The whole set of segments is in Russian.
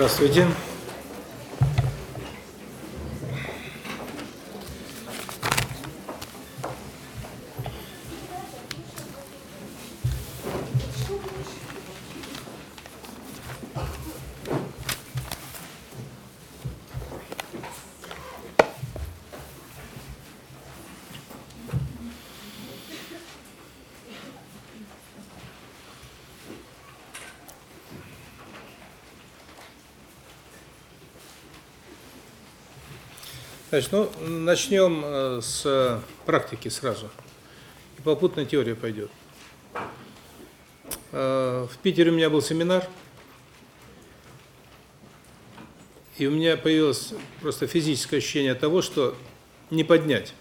Здравствуйте. Значит, ну, начнем э, с практики сразу. И попутно теория пойдет. Э, в Питере у меня был семинар, и у меня появилось просто физическое ощущение того, что не поднять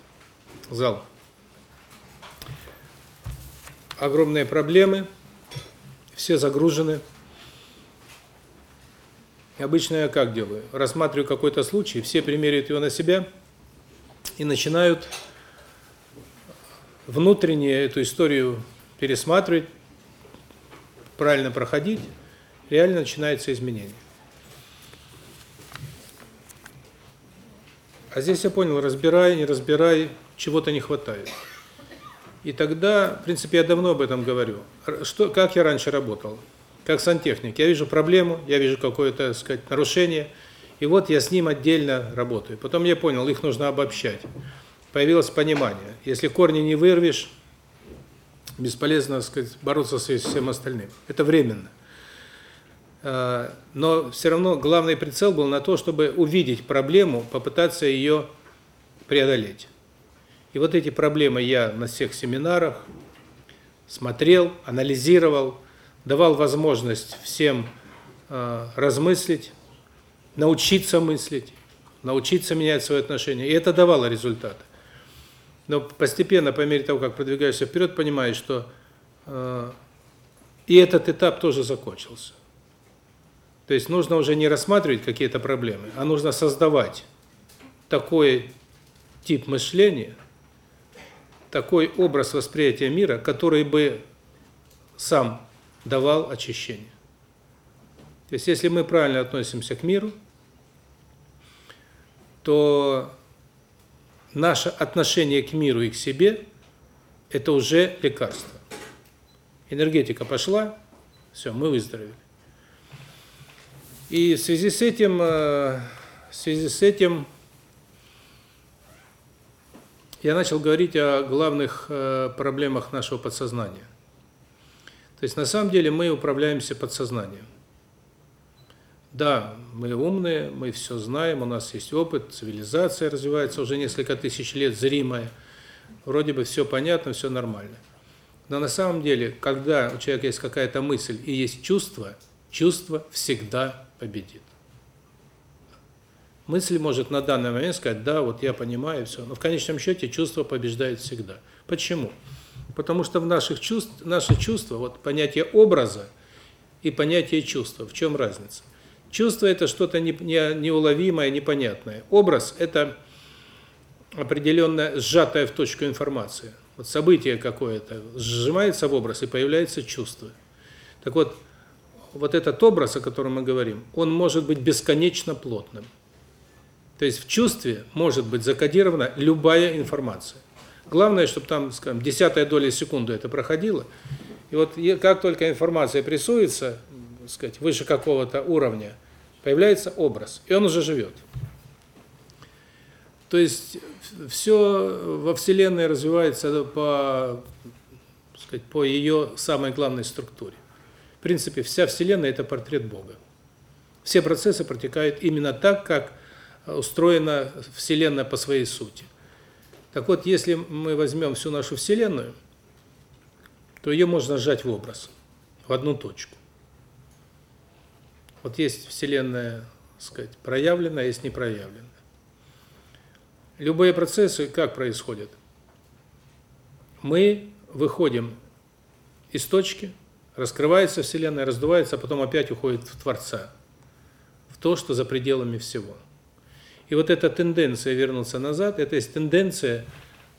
зал. Огромные проблемы, все загружены. Обычно я как делаю? Рассматриваю какой-то случай, все примеряют его на себя и начинают внутренне эту историю пересматривать, правильно проходить, реально начинается изменение. А здесь я понял, разбирай, не разбирай, чего-то не хватает. И тогда, в принципе, я давно об этом говорю. Что, как я раньше работал? Как сантехник. Я вижу проблему, я вижу какое-то, так сказать, нарушение, и вот я с ним отдельно работаю. Потом я понял, их нужно обобщать. Появилось понимание. Если корни не вырвешь, бесполезно, так сказать, бороться со всем остальным. Это временно. А, но все равно главный прицел был на то, чтобы увидеть проблему, попытаться ее преодолеть. И вот эти проблемы я на всех семинарах смотрел, анализировал, давал возможность всем э, размыслить, научиться мыслить, научиться менять свои отношения. И это давало результаты. Но постепенно, по мере того, как продвигаешься вперед, понимаешь, что э, и этот этап тоже закончился. То есть нужно уже не рассматривать какие-то проблемы, а нужно создавать такой тип мышления, такой образ восприятия мира, который бы сам давал очищение. То есть если мы правильно относимся к миру, то наше отношение к миру и к себе это уже лекарство. Энергетика пошла, все, мы выздоровели. И в связи с этим э, в связи с этим я начал говорить о главных э, проблемах нашего подсознания. То есть на самом деле мы управляемся подсознанием. Да, мы умные, мы все знаем, у нас есть опыт, цивилизация развивается уже несколько тысяч лет, зримая. Вроде бы все понятно, все нормально. Но на самом деле, когда у человека есть какая-то мысль и есть чувство, чувство всегда победит. Мысль может на данный момент сказать, да, вот я понимаю, все. Но в конечном счете чувство побеждает всегда. Почему? Почему? Потому что в наших чувств, наши чувства, вот понятие образа и понятие чувства, в чем разница? Чувство это что-то не, не, неуловимое, непонятное. Образ это определенная сжатая в точку информация. Вот событие какое-то сжимается в образ и появляется чувство. Так вот, вот этот образ, о котором мы говорим, он может быть бесконечно плотным. То есть в чувстве может быть закодирована любая информация. Главное, чтобы там, скажем, десятая доля секунды это проходило. И вот как только информация прессуется, сказать, выше какого-то уровня, появляется образ, и он уже живет. То есть все во Вселенной развивается по, сказать, по ее самой главной структуре. В принципе, вся Вселенная – это портрет Бога. Все процессы протекают именно так, как устроена Вселенная по своей сути. Так вот, если мы возьмем всю нашу Вселенную, то ее можно сжать в образ, в одну точку. Вот есть Вселенная, так сказать, проявленная, есть непроявленная. Любые процессы как происходят? Мы выходим из точки, раскрывается Вселенная, раздувается, а потом опять уходит в Творца, в то, что за пределами всего. И вот эта тенденция вернуться назад, это есть тенденция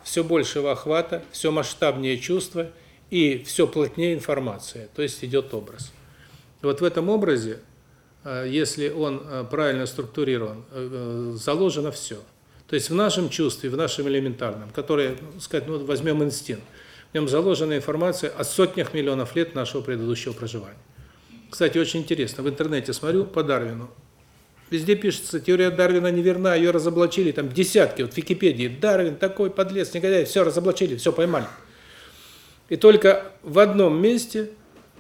все большего охвата, все масштабнее чувства и все плотнее информация, то есть идет образ. Вот в этом образе э, если он э, правильно структурирован, э, заложено все. То есть в нашем чувстве, в нашем элементарном, которое, сказать, ну возьмем инстинкт, в нем заложена информация о сотнях миллионов лет нашего предыдущего проживания. Кстати, очень интересно, в интернете смотрю по Дарвину. Везде пишется, теория Дарвина неверна, ее разоблачили, там десятки, вот в Википедии, Дарвин такой подлец, негодяй, все разоблачили, все поймали. И только в одном месте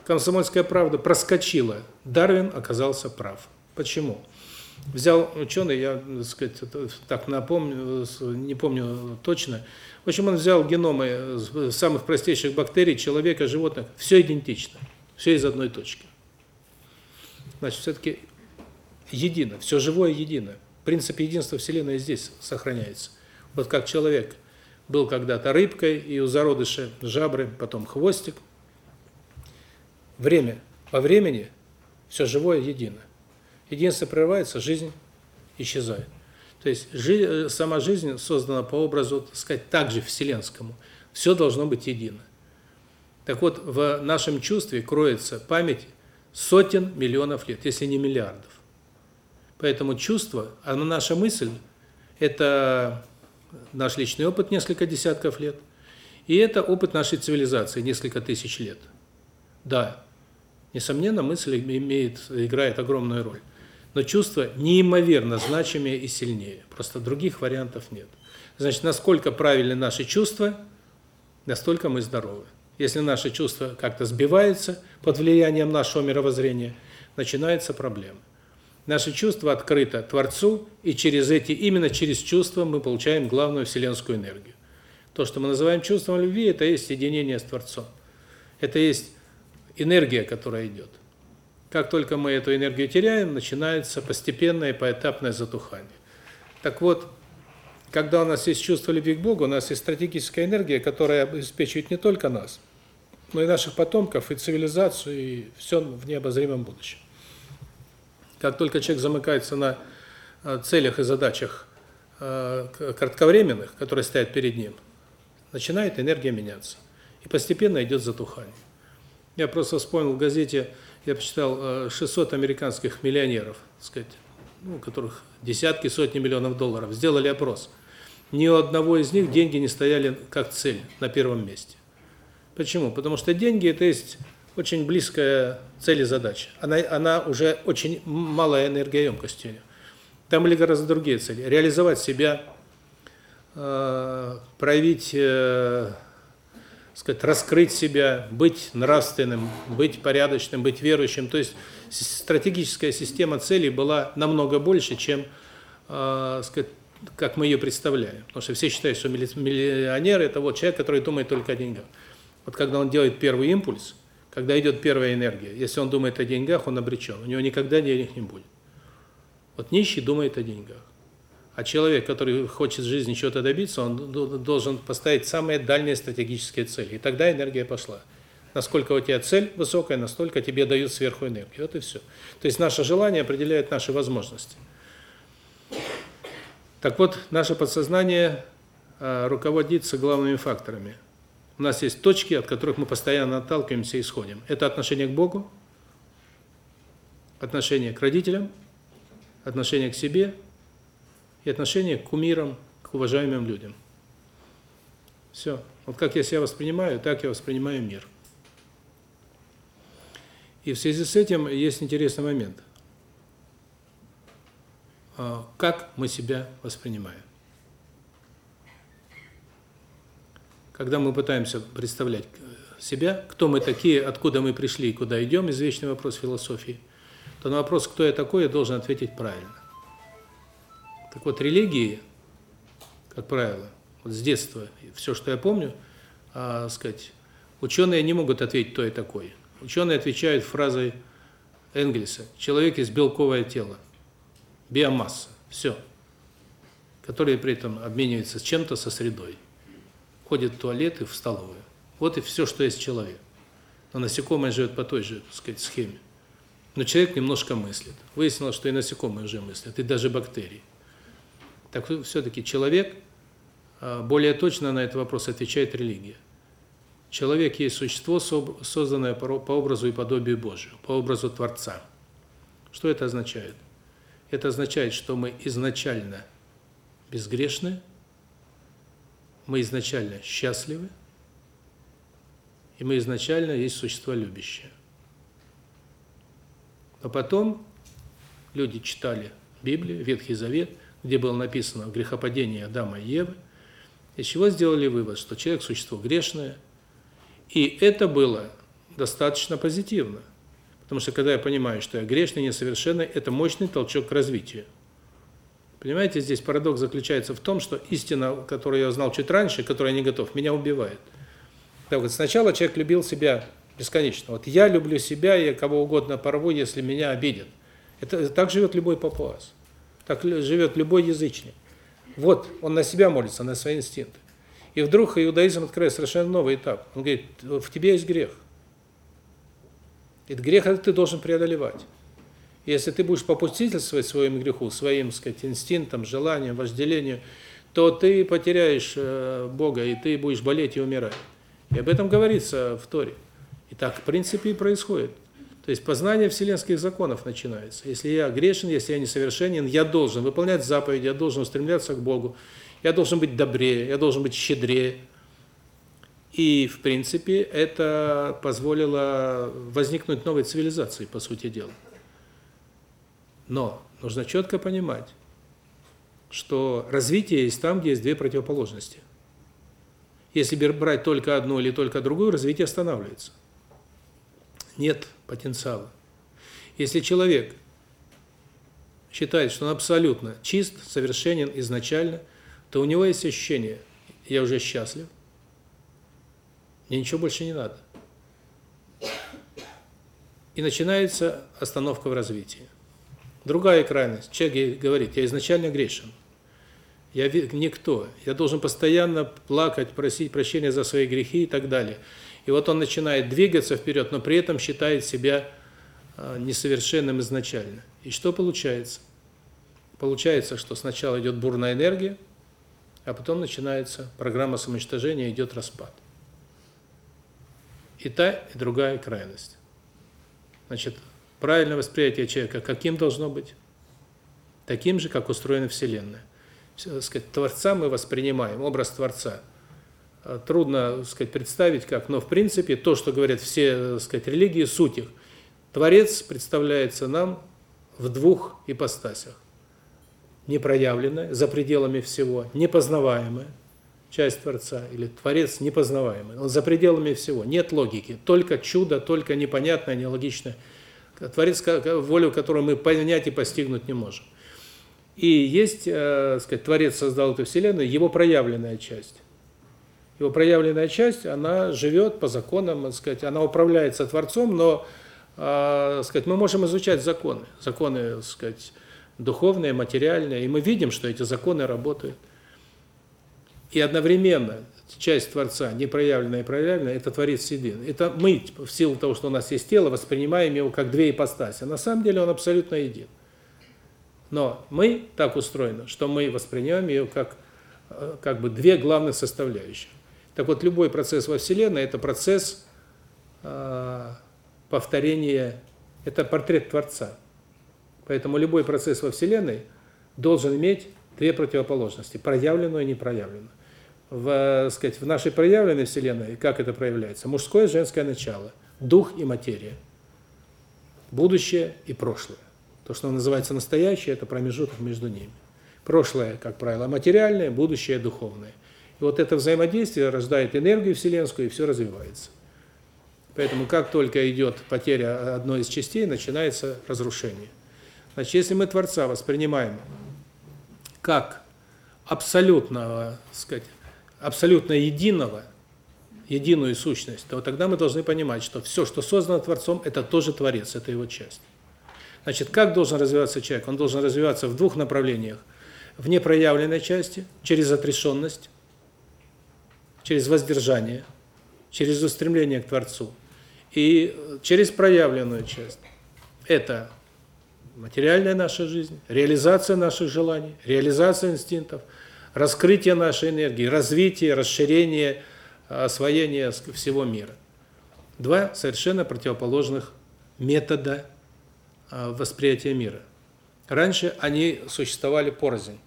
«Комсомольская правда» проскочила, Дарвин оказался прав. Почему? Взял ученый, я, так сказать, так напомню, не помню точно, в общем, он взял геномы самых простейших бактерий, человека, животных, все идентично, все из одной точки. Значит, все-таки едино, все живое едино. Принцип единства Вселенной здесь сохраняется. Вот как человек был когда-то рыбкой, и у зародыша жабры, потом хвостик. Время. По времени все живое едино. Единство прерывается, жизнь исчезает. То есть жи сама жизнь создана по образу, так сказать, также вселенскому. Все должно быть едино. Так вот, в нашем чувстве кроется память сотен миллионов лет, если не миллиардов. Поэтому чувство, а наша мысль – это наш личный опыт несколько десятков лет, и это опыт нашей цивилизации несколько тысяч лет. Да, несомненно, мысль имеет, играет огромную роль. Но чувства неимоверно значимее и сильнее. Просто других вариантов нет. Значит, насколько правильны наши чувства, настолько мы здоровы. Если наши чувства как-то сбиваются под влиянием нашего мировоззрения, начинается проблема. Наше чувство открыто Творцу, и через эти, именно через чувства мы получаем главную вселенскую энергию. То, что мы называем чувством любви, это есть соединение с Творцом. Это есть энергия, которая идет. Как только мы эту энергию теряем, начинается постепенное поэтапное затухание. Так вот, когда у нас есть чувство любви к Богу, у нас есть стратегическая энергия, которая обеспечивает не только нас, но и наших потомков, и цивилизацию, и все в необозримом будущем. Как только человек замыкается на э, целях и задачах э, кратковременных, которые стоят перед ним, начинает энергия меняться. И постепенно идет затухание. Я просто вспомнил в газете я почитал 600 э, американских миллионеров, так сказать, ну, у которых десятки, сотни миллионов долларов, сделали опрос. Ни у одного из них деньги не стояли как цель на первом месте. Почему? Потому что деньги это есть очень близкая цель и задача. Она она уже очень малая энергоемкость у нее. Там были гораздо другие цели: реализовать себя, э, проявить э, сказать, раскрыть себя, быть нравственным, быть порядочным, быть верующим. То есть стратегическая система целей была намного больше, чем, э, сказать, как мы ее представляем. Потому что все считают, что миллионер – это вот человек, который думает только о деньгах. Вот когда он делает первый импульс, когда идет первая энергия, если он думает о деньгах, он обречен. У него никогда денег не будет. Вот нищий думает о деньгах. А человек, который хочет в жизни чего-то добиться, он должен поставить самые дальние стратегические цели. И тогда энергия пошла. Насколько у тебя цель высокая, настолько тебе дают сверху энергию. Вот и все. То есть наше желание определяет наши возможности. Так вот, наше подсознание а, руководится главными факторами. У нас есть точки, от которых мы постоянно отталкиваемся и исходим. Это отношение к Богу, отношение к родителям, отношение к себе – и отношение к кумирам, к уважаемым людям. Все. Вот как я себя воспринимаю, так я воспринимаю мир. И в связи с этим есть интересный момент. А, как мы себя воспринимаем? Когда мы пытаемся представлять себя, кто мы такие, откуда мы пришли и куда идем, извечный вопрос философии, то на вопрос, кто я такой, я должен ответить правильно. Так вот, религии, как правило, вот с детства, все, что я помню, а, сказать, ученые не могут ответить, кто я такой. Ученые отвечают фразой Энгельса «человек есть белковое тело», биомасса, все, которое при этом обменивается с чем-то со средой. Ходит в туалет и в столовую. Вот и все, что есть человек. Но насекомое живет по той же, так сказать, схеме. Но человек немножко мыслит. Выяснилось, что и насекомые уже мыслят, и даже бактерии. Так все-таки человек, а, более точно на этот вопрос отвечает религия. Человек есть существо, созданное по образу и подобию Божию, по образу Творца. Что это означает? Это означает, что мы изначально безгрешны, мы изначально счастливы, и мы изначально есть существа любящие. Но потом люди читали Библию, Ветхий Завет, где было написано о грехопадении Адама и Евы, из чего сделали вывод, что человек – существо грешное. И это было достаточно позитивно. Потому что когда я понимаю, что я грешный, несовершенный, это мощный толчок к развитию. Понимаете, здесь парадокс заключается в том, что истина, которую я знал чуть раньше, которой я не готов, меня убивает. Так вот, сначала человек любил себя бесконечно. Вот я люблю себя, я кого угодно порву, если меня обидят. Это так живет любой папуас. Так живет любой язычник. Вот, он на себя молится, на свои инстинкты. И вдруг иудаизм открывает совершенно новый этап. Он говорит, в тебе есть грех. Этот грех это ты должен преодолевать. Если ты будешь попустительствовать своему греху, своим, сказать, инстинктам, желаниям, вожделению, то ты потеряешь э, Бога, и ты будешь болеть и умирать. И об этом говорится в Торе. И так, в принципе, и происходит. То есть познание вселенских законов начинается. Если я грешен, если я несовершенен, я должен выполнять заповеди, я должен устремляться к Богу, я должен быть добрее, я должен быть щедрее. И, в принципе, это позволило возникнуть новой цивилизации, по сути дела. Но нужно четко понимать, что развитие есть там, где есть две противоположности. Если брать только одну или только другую, развитие останавливается. Нет потенциала. Если человек считает, что он абсолютно чист, совершенен изначально, то у него есть ощущение «я уже счастлив», мне ничего больше не надо. И начинается остановка в развитии. Другая крайность. Человек говорит, я изначально грешен. Я никто. Я должен постоянно плакать, просить прощения за свои грехи и так далее. И вот он начинает двигаться вперед, но при этом считает себя а, несовершенным изначально. И что получается? Получается, что сначала идет бурная энергия, а потом начинается программа самоуничтожения, идет распад. И та, и другая крайность. Значит, Правильное восприятие человека каким должно быть? Таким же, как устроена Вселенная. Все, сказать, Творца мы воспринимаем, образ Творца. А, трудно сказать, представить как, но в принципе то, что говорят все сказать, религии, суть их. Творец представляется нам в двух ипостасях. Непроявленное, за пределами всего, непознаваемое, часть Творца, или Творец непознаваемый. Он за пределами всего, нет логики, только чудо, только непонятное, нелогичное Творец, волю которую мы понять и постигнуть не можем. И есть, э, сказать, Творец создал эту Вселенную, его проявленная часть. Его проявленная часть, она живет по законам, так сказать, она управляется Творцом, но, э, сказать, мы можем изучать законы, законы, так сказать, духовные, материальные, и мы видим, что эти законы работают. И одновременно часть Творца, непроявленная и проявленная, это Творец един. Это мы, в силу того, что у нас есть тело, воспринимаем его как две ипостаси. На самом деле он абсолютно един. Но мы так устроены, что мы воспринимаем ее как, э, как бы две главных составляющих. Так вот, любой процесс во Вселенной – это процесс э, повторения, это портрет Творца. Поэтому любой процесс во Вселенной должен иметь две противоположности – проявленную и непроявленную в, сказать, в нашей проявленной Вселенной, как это проявляется? Мужское и женское начало, дух и материя, будущее и прошлое. То, что называется настоящее, это промежуток между ними. Прошлое, как правило, материальное, будущее духовное. И вот это взаимодействие рождает энергию вселенскую, и все развивается. Поэтому как только идет потеря одной из частей, начинается разрушение. Значит, если мы Творца воспринимаем как абсолютного, сказать, абсолютно единого, единую сущность, то тогда мы должны понимать, что все, что создано Творцом, это тоже Творец, это его часть. Значит, как должен развиваться человек? Он должен развиваться в двух направлениях. В непроявленной части, через отрешенность, через воздержание, через устремление к Творцу. И через проявленную часть. Это материальная наша жизнь, реализация наших желаний, реализация инстинктов – раскрытие нашей энергии, развитие, расширение, освоение всего мира. Два совершенно противоположных метода восприятия мира. Раньше они существовали порознь.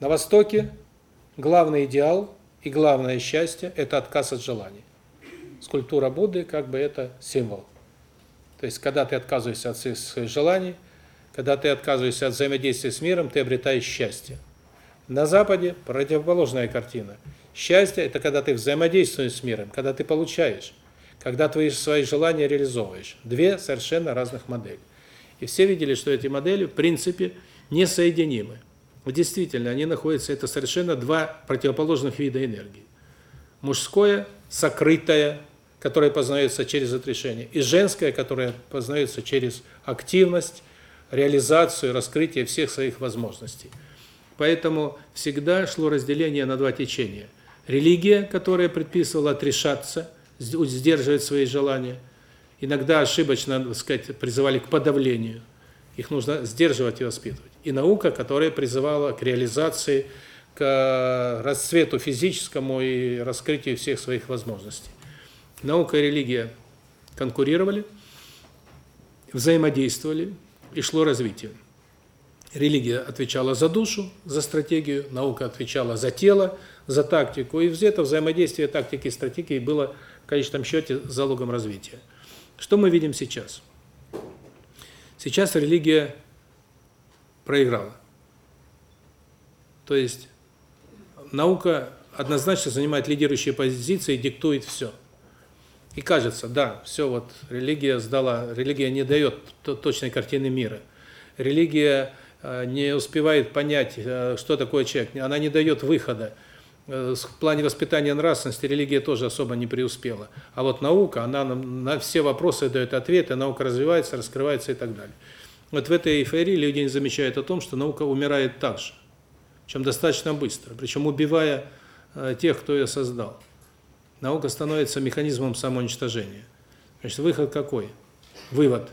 На Востоке главный идеал и главное счастье – это отказ от желаний. Скульптура Будды как бы это символ. То есть, когда ты отказываешься от своих желаний, когда ты отказываешься от взаимодействия с миром, ты обретаешь счастье. На Западе противоположная картина. Счастье – это когда ты взаимодействуешь с миром, когда ты получаешь, когда твои свои желания реализовываешь. Две совершенно разных модели. И все видели, что эти модели, в принципе, несоединимы. Действительно, они находятся, это совершенно два противоположных вида энергии. Мужское, сокрытое, которое познается через отрешение, и женское, которое познается через активность, реализацию, раскрытие всех своих возможностей. Поэтому всегда шло разделение на два течения. Религия, которая предписывала отрешаться, сдерживать свои желания, иногда ошибочно, так сказать, призывали к подавлению. Их нужно сдерживать и воспитывать. И наука, которая призывала к реализации, к расцвету физическому и раскрытию всех своих возможностей. Наука и религия конкурировали, взаимодействовали, и шло развитие. Религия отвечала за душу, за стратегию, наука отвечала за тело, за тактику, и это взаимодействие тактики и стратегии было в конечном счете залогом развития. Что мы видим сейчас? Сейчас религия проиграла. То есть наука однозначно занимает лидирующие позиции и диктует все. И кажется, да, все вот религия сдала, религия не дает точной картины мира. Религия не успевает понять, э, что такое человек, она не дает выхода. Э, в плане воспитания нравственности религия тоже особо не преуспела. А вот наука, она на все вопросы дает ответы, наука развивается, раскрывается и так далее. Вот в этой эйфории люди не замечают о том, что наука умирает так же, чем достаточно быстро, причем убивая тех, кто ее создал наука становится механизмом самоуничтожения. Значит, выход какой? Вывод.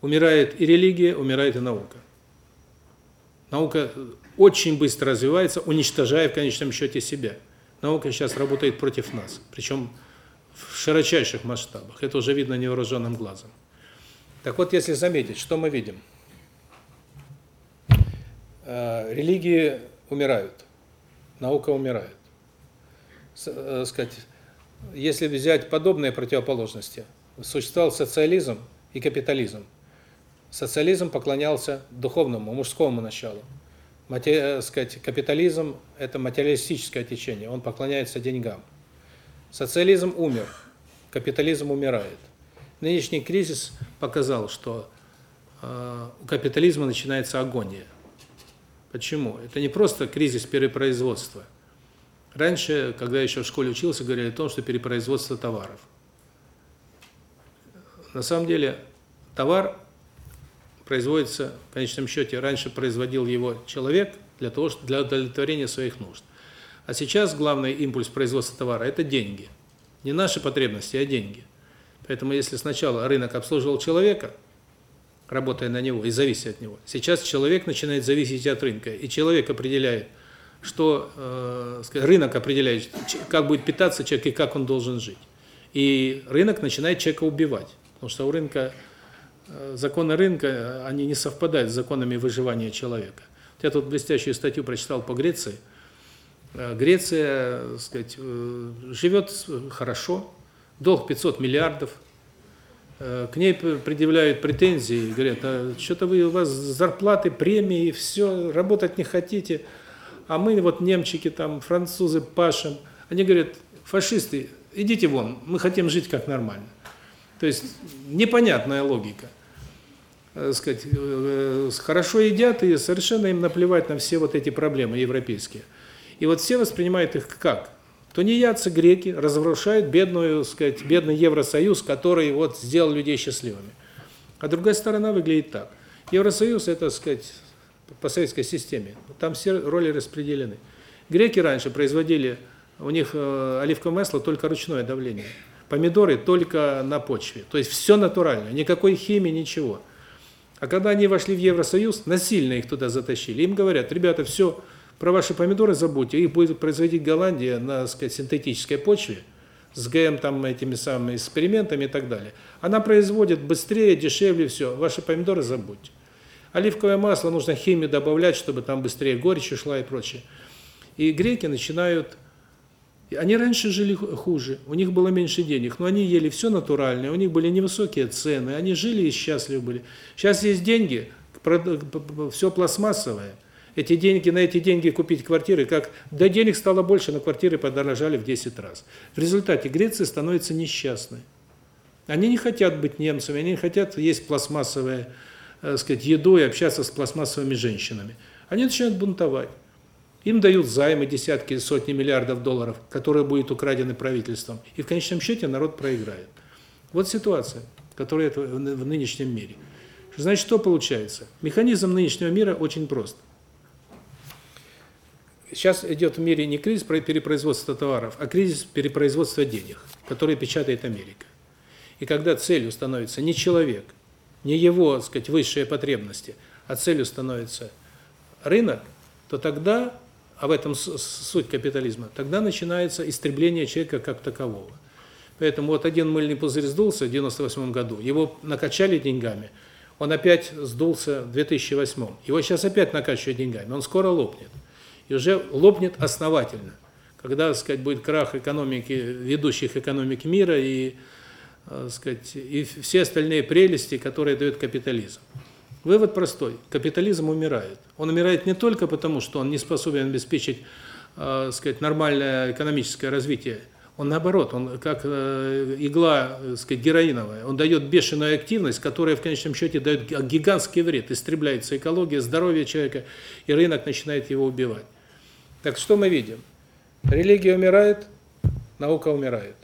Умирает и религия, умирает и наука. Наука очень быстро развивается, уничтожая в конечном счете себя. Наука сейчас работает против нас, причем в широчайших масштабах. Это уже видно невооруженным глазом. Так вот, если заметить, что мы видим? Э, религии умирают, наука умирает. Э, сказать, если взять подобные противоположности, существовал социализм и капитализм. Социализм поклонялся духовному, мужскому началу. Мате, э, сказать, капитализм – это материалистическое течение, он поклоняется деньгам. Социализм умер, капитализм умирает. Нынешний кризис показал, что э, у капитализма начинается агония. Почему? Это не просто кризис перепроизводства – Раньше, когда еще в школе учился, говорили о том, что перепроизводство товаров. На самом деле, товар производится, в конечном счете, раньше производил его человек для того, что для удовлетворения своих нужд. А сейчас главный импульс производства товара – это деньги. Не наши потребности, а деньги. Поэтому если сначала рынок обслуживал человека, работая на него и завися от него, сейчас человек начинает зависеть от рынка, и человек определяет, что э, рынок определяет, как будет питаться человек и как он должен жить. И рынок начинает человека убивать, потому что у рынка законы рынка, они не совпадают с законами выживания человека. Я тут блестящую статью прочитал по Греции. Э, Греция, сказать, э, живет хорошо, долг 500 миллиардов. К ней предъявляют претензии, говорят: "А что-то вы у вас зарплаты, премии, все, работать не хотите" а мы вот немчики там, французы пашем. Они говорят, фашисты, идите вон, мы хотим жить как нормально. То есть непонятная логика. Э, сказать, э, хорошо едят и совершенно им наплевать на все вот эти проблемы европейские. И вот все воспринимают их как? Тунеядцы, греки разрушают бедную, сказать, бедный Евросоюз, который вот сделал людей счастливыми. А другая сторона выглядит так. Евросоюз это, сказать, по советской системе. Там все роли распределены. Греки раньше производили, у них э, оливковое масло только ручное давление. Помидоры только на почве. То есть все натурально, никакой химии, ничего. А когда они вошли в Евросоюз, насильно их туда затащили. Им говорят, ребята, все, про ваши помидоры забудьте, их будет производить Голландия на, сказать, синтетической почве, с ГМ там этими самыми экспериментами и так далее. Она производит быстрее, дешевле все. Ваши помидоры забудьте. Оливковое масло нужно химию добавлять, чтобы там быстрее горечь ушла и прочее. И греки начинают они раньше жили хуже, у них было меньше денег, но они ели все натуральное, у них были невысокие цены, они жили и счастливы были. Сейчас есть деньги, все пластмассовое. Эти деньги, на эти деньги купить квартиры, как да денег стало больше, но квартиры подорожали в 10 раз. В результате Греция становится несчастной. Они не хотят быть немцами, они не хотят есть пластмассовое, э, сказать, еду и общаться с пластмассовыми женщинами. Они начинают бунтовать. Им дают займы десятки, сотни миллиардов долларов, которые будут украдены правительством. И в конечном счете народ проиграет. Вот ситуация, которая в нынешнем мире. Значит, что получается? Механизм нынешнего мира очень прост. Сейчас идет в мире не кризис перепроизводства товаров, а кризис перепроизводства денег, который печатает Америка. И когда целью становится не человек, не его, так сказать, высшие потребности, а целью становится рынок, то тогда а в этом суть капитализма, тогда начинается истребление человека как такового. Поэтому вот один мыльный пузырь сдулся в 98 году, его накачали деньгами, он опять сдулся в 2008. Его сейчас опять накачивают деньгами, он скоро лопнет. И уже лопнет основательно. Когда, так сказать, будет крах экономики, ведущих экономик мира и, э, сказать, и все остальные прелести, которые дает капитализм. Вывод простой. Капитализм умирает. Он умирает не только потому, что он не способен обеспечить, э, сказать, нормальное экономическое развитие. Он наоборот, он как э, игла, э, сказать, героиновая. Он дает бешеную активность, которая в конечном счете дает гигантский вред. Истребляется экология, здоровье человека, и рынок начинает его убивать. Так что мы видим? Религия умирает, наука умирает.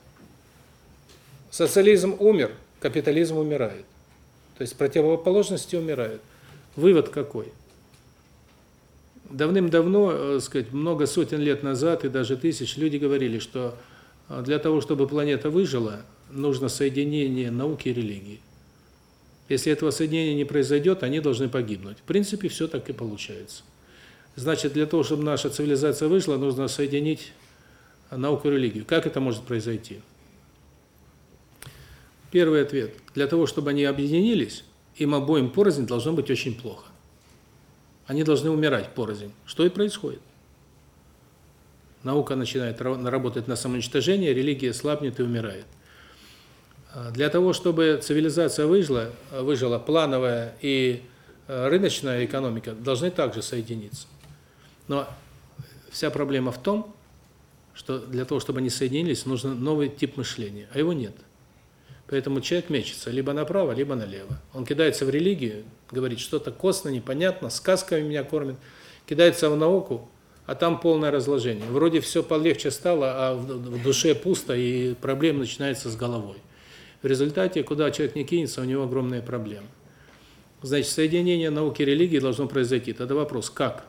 Социализм умер, капитализм умирает. То есть противоположности умирают. Вывод какой? Давным-давно, э, сказать, много сотен лет назад и даже тысяч люди говорили, что э, для того, чтобы планета выжила, нужно соединение науки и религии. Если этого соединения не произойдет, они должны погибнуть. В принципе, все так и получается. Значит, для того, чтобы наша цивилизация выжила, нужно соединить науку и религию. Как это может произойти? Первый ответ. Для того, чтобы они объединились, им обоим порознь должно быть очень плохо. Они должны умирать порознь. Что и происходит. Наука начинает работать на самоуничтожение, религия слабнет и умирает. А для того, чтобы цивилизация выжила, выжила плановая и э, рыночная экономика должны также соединиться. Но вся проблема в том, что для того, чтобы они соединились, нужен новый тип мышления, а его нет. Поэтому человек мечется либо направо, либо налево. Он кидается в религию, говорит, что-то костно, непонятно, сказками меня кормят. Кидается в науку, а там полное разложение. Вроде все полегче стало, а в душе пусто, и проблема начинается с головой. В результате, куда человек не кинется, у него огромные проблемы. Значит, соединение науки и религии должно произойти. Тогда вопрос, как?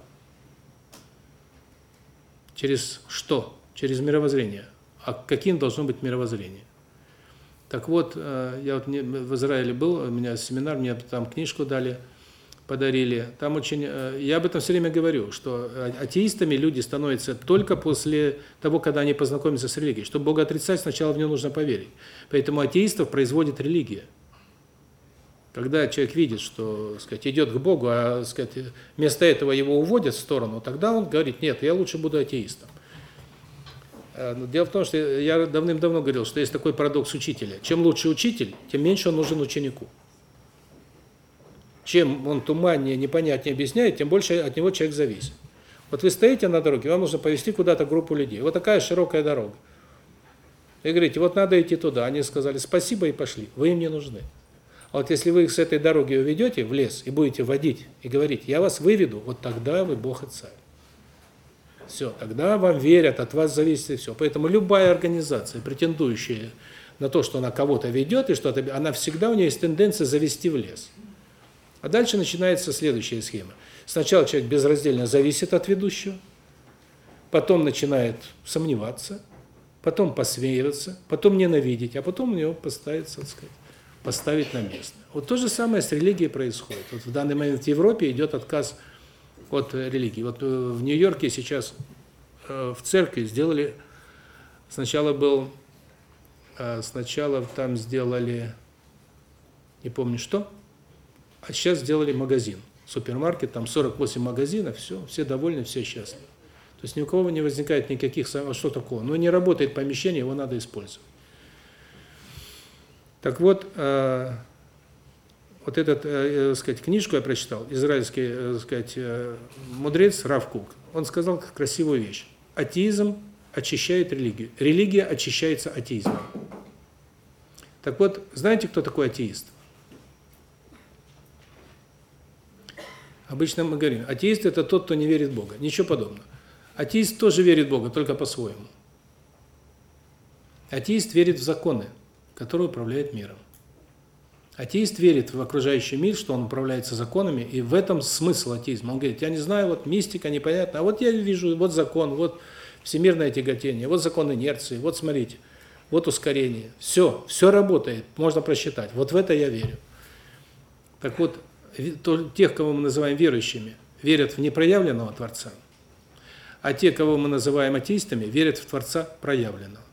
Через что? Через мировоззрение. А каким должно быть мировоззрение? Так вот, э, я вот в Израиле был, у меня семинар, мне там книжку дали, подарили. Там очень э, я об этом все время говорю, что атеистами люди становятся только после того, когда они познакомятся с религией. Чтобы Бога отрицать, сначала в него нужно поверить. Поэтому атеистов производит религия. Когда человек видит, что, сказать, идет к Богу, а, сказать, вместо этого его уводят в сторону, тогда он говорит: "Нет, я лучше буду атеистом". Э, дело в том, что я давным-давно говорил, что есть такой парадокс учителя. Чем лучше учитель, тем меньше он нужен ученику. Чем он туманнее, непонятнее объясняет, тем больше от него человек зависит. Вот вы стоите на дороге, вам нужно повести куда-то группу людей. Вот такая широкая дорога. И говорите, вот надо идти туда. Они сказали спасибо и пошли. Вы им не нужны. А вот если вы их с этой дороги уведете в лес и будете водить, и говорить, я вас выведу, вот тогда вы Бог и Царь. Все, тогда вам верят, от вас зависит все. Поэтому любая организация, претендующая на то, что она кого-то ведет и что-то, она всегда у нее есть тенденция завести в лес. А дальше начинается следующая схема. Сначала человек безраздельно зависит от ведущего, потом начинает сомневаться, потом посмеиваться, потом ненавидеть, а потом у него поставится, так сказать, поставить на место. Вот то же самое с религией происходит. Вот в данный момент в Европе идет отказ от религии. Вот э, в Нью-Йорке сейчас э, в церкви сделали, сначала был сначала там сделали, не помню что, а сейчас сделали магазин, супермаркет, там 48 магазинов, все, все довольны, все счастливы. То есть ни у кого не возникает никаких, что такого, но не работает помещение, его надо использовать. Так вот, э, вот этот, э, э, сказать, книжку я прочитал, израильский, э, сказать, э, мудрец Рав Кук. Он сказал красивую вещь. Атеизм очищает религию. Религия очищается атеизмом. Так вот, знаете, кто такой атеист? Обычно мы говорим, атеист – это тот, кто не верит в Бога. Ничего подобного. Атеист тоже верит в Бога, только по-своему. Атеист верит в законы, которые управляют миром. Атеист верит в окружающий мир, что он управляется законами, и в этом смысл атеизма. Он говорит, я не знаю, вот мистика непонятно, а вот я вижу, вот закон, вот всемирное тяготение, вот закон инерции, вот смотрите, вот ускорение. Все, все работает, можно просчитать. Вот в это я верю. Так вот, тех, кого мы называем верующими, верят в непроявленного Творца, а те, кого мы называем атеистами, верят в Творца проявленного.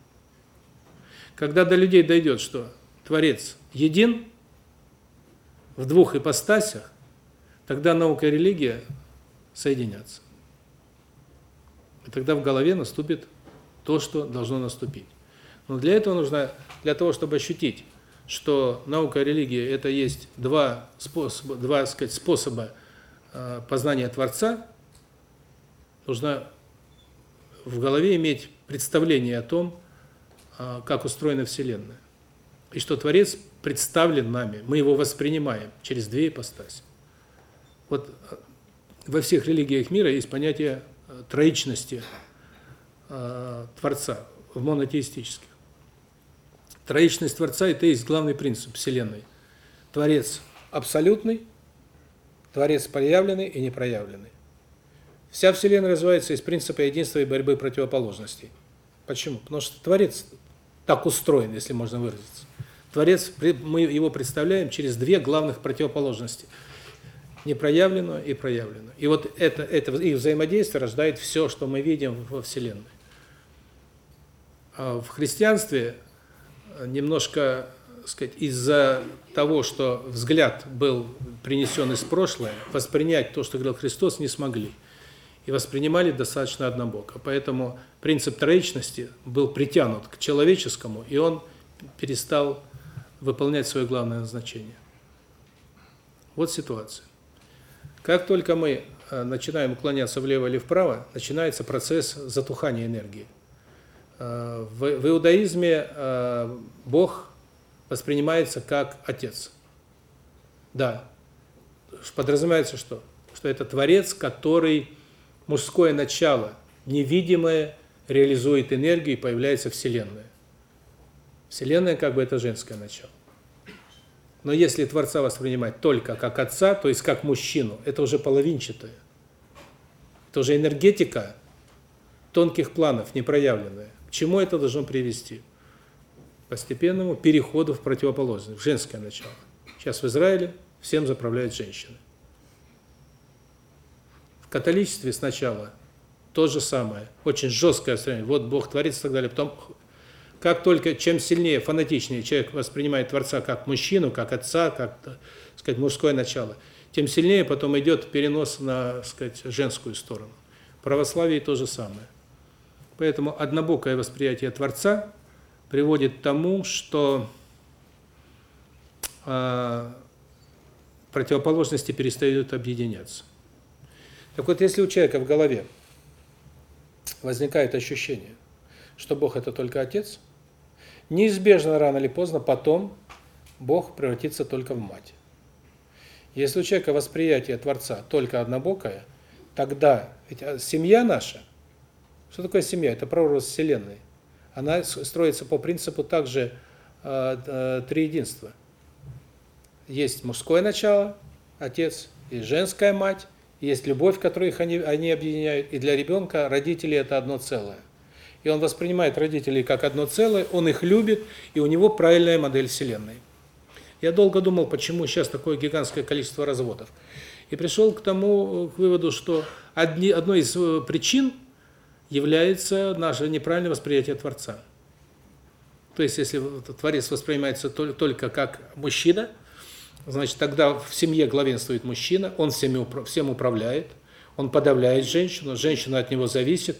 Когда до людей дойдет, что Творец един, в двух ипостасях, тогда наука и религия соединятся. И тогда в голове наступит то, что должно наступить. Но для этого нужно, для того, чтобы ощутить, что наука и религия – это есть два способа, два, сказать, способа э, познания Творца, нужно в голове иметь представление о том, э, как устроена Вселенная. И что Творец представлен нами, мы его воспринимаем через две ипостаси. Вот э, во всех религиях мира есть понятие э, троичности э, Творца, в монотеистических. Троичность Творца – это есть главный принцип Вселенной. Творец абсолютный, Творец проявленный и непроявленный. Вся Вселенная развивается из принципа единства и борьбы противоположностей. Почему? Потому что Творец так устроен, если можно выразиться. Творец, мы его представляем через две главных противоположности – непроявленную и проявленную. И вот это, это их взаимодействие рождает все, что мы видим во Вселенной. А в христианстве немножко, сказать, из-за того, что взгляд был принесен из прошлого, воспринять то, что говорил Христос, не смогли. И воспринимали достаточно однобоко. Поэтому принцип троичности был притянут к человеческому, и он перестал выполнять свое главное назначение. Вот ситуация. Как только мы э, начинаем уклоняться влево или вправо, начинается процесс затухания энергии. Э, в, иудаизме э, Бог воспринимается как Отец. Да. Подразумевается что? Что это Творец, который мужское начало, невидимое, реализует энергию и появляется Вселенная. Вселенная как бы это женское начало. Но если Творца воспринимать только как Отца, то есть как мужчину, это уже половинчатое. Это уже энергетика тонких планов, непроявленная. К чему это должно привести? Постепенному переходу в противоположность, в женское начало. Сейчас в Израиле всем заправляют женщины. В католичестве сначала то же самое, очень жесткое сравнение. Вот Бог творится и так далее. Потом как только, чем сильнее, фанатичнее человек воспринимает Творца как мужчину, как отца, как, так сказать, мужское начало, тем сильнее потом идет перенос на, так сказать, женскую сторону. В православии то же самое. Поэтому однобокое восприятие Творца приводит к тому, что э, противоположности перестают объединяться. Так вот, если у человека в голове возникает ощущение, что Бог – это только Отец – неизбежно рано или поздно потом Бог превратится только в мать. Если у человека восприятие Творца только однобокое, тогда ведь а, семья наша, что такое семья? Это прообраз Вселенной. Она строится по принципу также э, э, триединства. Есть мужское начало, отец, и женская мать, есть любовь, которую их они, они объединяют, и для ребенка родители – это одно целое и он воспринимает родителей как одно целое, он их любит, и у него правильная модель Вселенной. Я долго думал, почему сейчас такое гигантское количество разводов. И пришел к тому, к выводу, что одни, одной из э, причин является наше неправильное восприятие Творца. То есть, если Творец воспринимается только как мужчина, значит, тогда в семье главенствует мужчина, он всеми, всем управляет, он подавляет женщину, женщина от него зависит,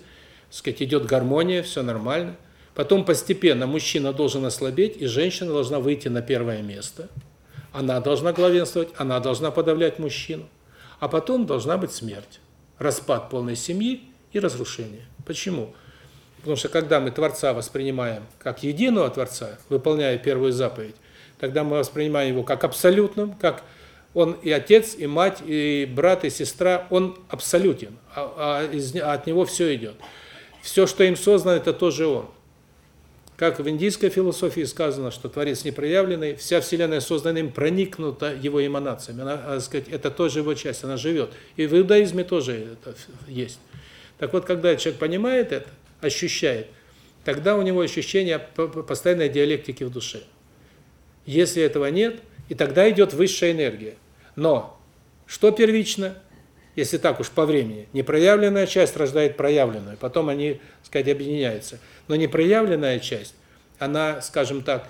сказать, идет гармония, все нормально. Потом постепенно мужчина должен ослабеть, и женщина должна выйти на первое место. Она должна главенствовать, она должна подавлять мужчину. А потом должна быть смерть, распад полной семьи и разрушение. Почему? Потому что когда мы Творца воспринимаем как единого Творца, выполняя первую заповедь, тогда мы воспринимаем его как абсолютным, как он и отец, и мать, и брат, и сестра, он абсолютен, а, а, от него все идет. Все, что им создано, это тоже он. Как в индийской философии сказано, что Творец непроявленный, вся Вселенная создана им, проникнута его эманациями. Она, так сказать, это тоже его часть, она живет. И в иудаизме тоже это есть. Так вот, когда человек понимает это, ощущает, тогда у него ощущение постоянной диалектики в душе. Если этого нет, и тогда идет высшая энергия. Но что первично? Если так уж по времени, непроявленная часть рождает проявленную, потом они, сказать, объединяются. Но непроявленная часть, она, скажем так,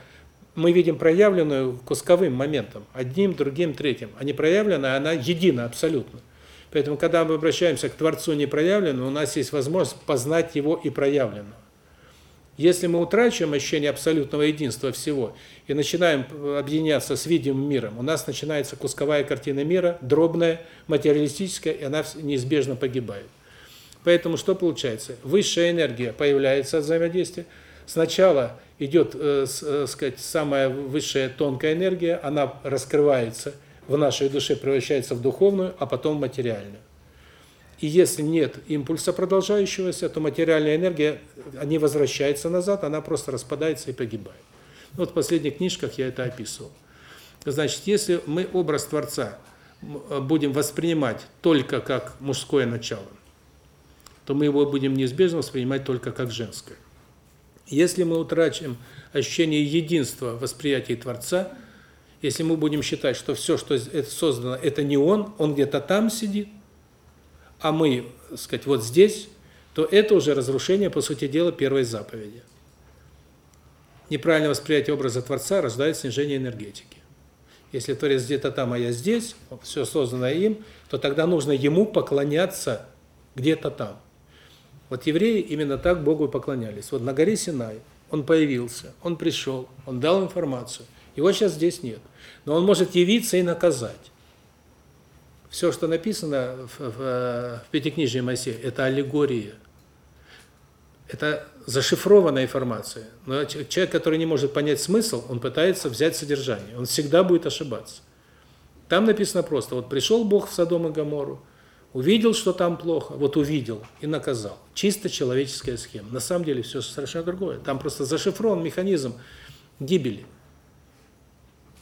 мы видим проявленную кусковым моментом, одним, другим, третьим. А непроявленная, она едина абсолютно. Поэтому, когда мы обращаемся к Творцу непроявленному, у нас есть возможность познать Его и проявленного. Если мы утрачиваем ощущение абсолютного единства всего и начинаем объединяться с видимым миром, у нас начинается кусковая картина мира, дробная, материалистическая, и она неизбежно погибает. Поэтому что получается? Высшая энергия появляется от взаимодействия. Сначала идет, э, э, сказать, самая высшая тонкая энергия, она раскрывается в нашей душе, превращается в духовную, а потом в материальную. И если нет импульса продолжающегося, то материальная энергия не возвращается назад, она просто распадается и погибает. Вот в последних книжках я это описывал. Значит, если мы образ Творца будем воспринимать только как мужское начало, то мы его будем неизбежно воспринимать только как женское. Если мы утрачиваем ощущение единства восприятия Творца, если мы будем считать, что все, что создано, это не Он, Он где-то там сидит, а мы, так сказать, вот здесь, то это уже разрушение, по сути дела, первой заповеди. Неправильное восприятие образа Творца рождает снижение энергетики. Если Творец где-то там, а я здесь, все создано им, то тогда нужно Ему поклоняться где-то там. Вот евреи именно так Богу поклонялись. Вот на горе Синай Он появился, Он пришел, Он дал информацию. Его сейчас здесь нет. Но Он может явиться и наказать все, что написано в, в, в Пятикнижии Моисея, это аллегория. Это зашифрованная информация. Но человек, который не может понять смысл, он пытается взять содержание. Он всегда будет ошибаться. Там написано просто, вот пришел Бог в Содом и Гоморру, увидел, что там плохо, вот увидел и наказал. Чисто человеческая схема. На самом деле все совершенно другое. Там просто зашифрован механизм гибели.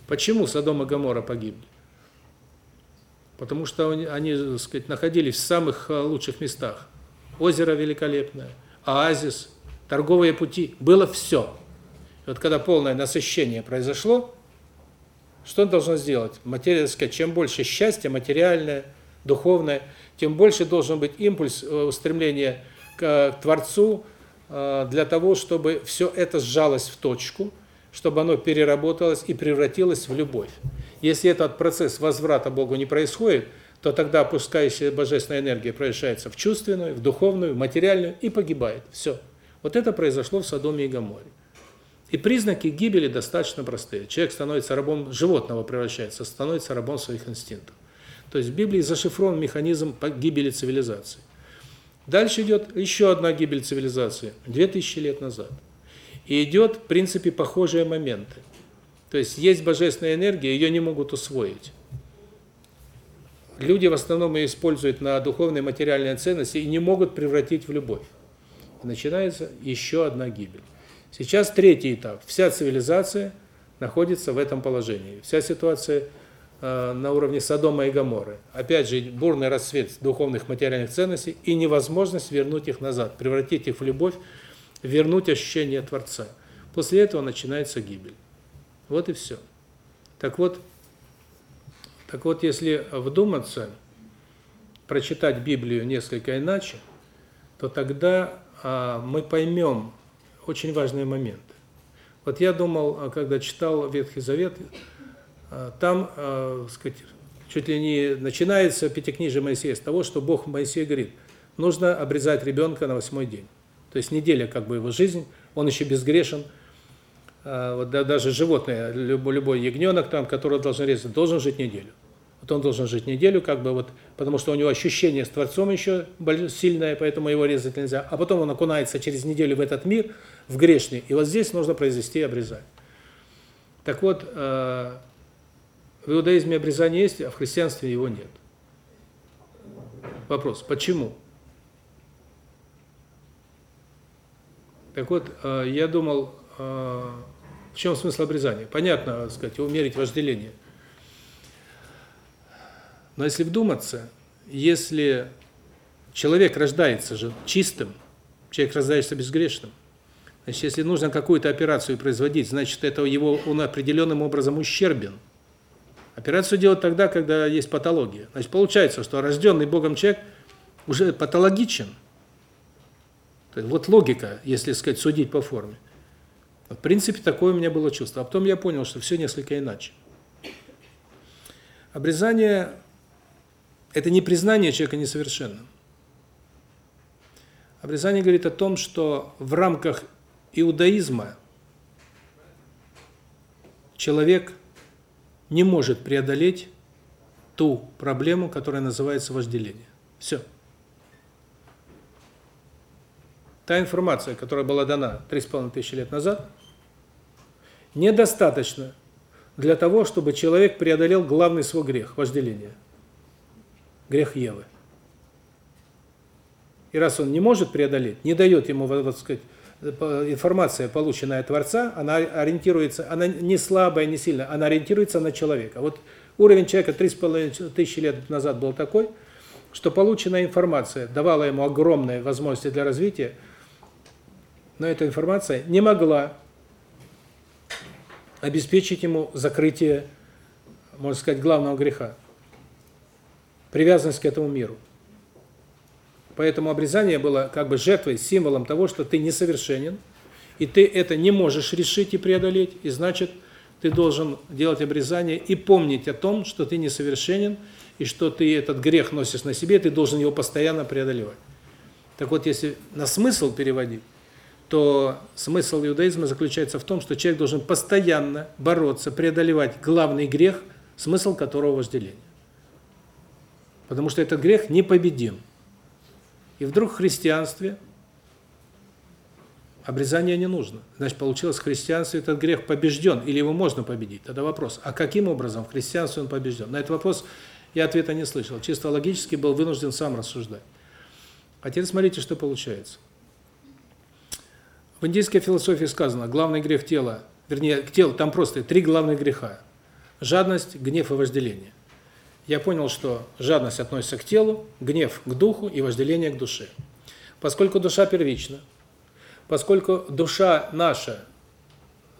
Почему Содом и Гоморра погибли? Потому что они, так сказать, находились в самых э, лучших местах. Озеро великолепное, оазис, торговые пути, было все. И вот когда полное насыщение произошло, что должно сделать? Материя, сказать, чем больше счастья материальное, духовное, тем больше должен быть импульс, э, устремление к Творцу э, для того, чтобы все это сжалось в точку, чтобы оно переработалось и превратилось в любовь. Если этот процесс возврата Богу не происходит, то тогда опускающая божественная энергия превращается в чувственную, в духовную, в материальную и погибает. Все. Вот это произошло в Содоме и Гоморе. И признаки гибели достаточно простые. Человек становится рабом животного, превращается, становится рабом своих инстинктов. То есть в Библии зашифрован механизм гибели цивилизации. Дальше идет еще одна гибель цивилизации, 2000 лет назад. И идет, в принципе, похожие моменты. То есть есть божественная энергия, ее не могут усвоить. Люди в основном ее используют на духовные материальные ценности и не могут превратить в любовь. И начинается еще одна гибель. Сейчас третий этап. Вся цивилизация находится в этом положении. Вся ситуация э, на уровне Содома и Гоморры. Опять же, бурный расцвет духовных материальных ценностей и невозможность вернуть их назад, превратить их в любовь, вернуть ощущение Творца. После этого начинается гибель. Вот и все. Так вот, так вот, если вдуматься, прочитать Библию несколько иначе, то тогда а, мы поймем очень важные моменты. Вот я думал, а, когда читал Ветхий Завет, а, там, э, сказать, чуть ли не начинается пятикнижие Моисея с того, что Бог Моисею говорит, нужно обрезать ребенка на восьмой день. То есть неделя как бы его жизнь, он еще безгрешен. А, вот даже животное, любой, любой ягненок там, которого должен резать, должен жить неделю. Вот он должен жить неделю, как бы вот, потому что у него ощущение с Творцом еще сильное, поэтому его резать нельзя. А потом он окунается через неделю в этот мир, в грешный, и вот здесь нужно произвести обрезание. Так вот, э, в иудаизме обрезание есть, а в христианстве его нет. Вопрос, почему? Так вот, э, я думал, в чем смысл обрезания? Понятно, так сказать, умерить вожделение. Но если вдуматься, если человек рождается же чистым, человек рождается безгрешным, значит, если нужно какую-то операцию производить, значит, это его он определенным образом ущербен. Операцию делать тогда, когда есть патология. Значит, получается, что рожденный Богом человек уже патологичен. Вот логика, если сказать, судить по форме. В принципе, такое у меня было чувство. А потом я понял, что все несколько иначе. Обрезание это не признание человека несовершенным. Обрезание говорит о том, что в рамках иудаизма человек не может преодолеть ту проблему, которая называется вожделение. Все. Та информация, которая была дана 3,5 тысячи лет назад, недостаточно для того, чтобы человек преодолел главный свой грех – вожделение – грех Евы. И раз он не может преодолеть, не дает ему, вот сказать, информация, полученная от Творца, она ориентируется, она не слабая, не сильная, она ориентируется на человека. Вот уровень человека 3,5 тысячи лет назад был такой, что полученная информация давала ему огромные возможности для развития, но эта информация не могла обеспечить ему закрытие, можно сказать, главного греха привязанность к этому миру. Поэтому обрезание было как бы жертвой, символом того, что ты несовершенен, и ты это не можешь решить и преодолеть, и значит, ты должен делать обрезание и помнить о том, что ты несовершенен, и что ты этот грех носишь на себе, ты должен его постоянно преодолевать. Так вот, если на смысл переводить, то смысл иудаизма заключается в том, что человек должен постоянно бороться, преодолевать главный грех, смысл которого вожделение. Потому что этот грех непобедим. И вдруг в христианстве обрезание не нужно. Значит, получилось, в христианстве этот грех побежден, или его можно победить. Тогда вопрос, а каким образом в христианстве он побежден? На этот вопрос я ответа не слышал. Чисто логически был вынужден сам рассуждать. А теперь смотрите, что получается. В индийской философии сказано, главный грех тела, вернее, к телу, там просто три главных греха. Жадность, гнев и вожделение я понял, что жадность относится к телу, гнев к духу и вожделение к душе. Поскольку душа первична, поскольку душа наша,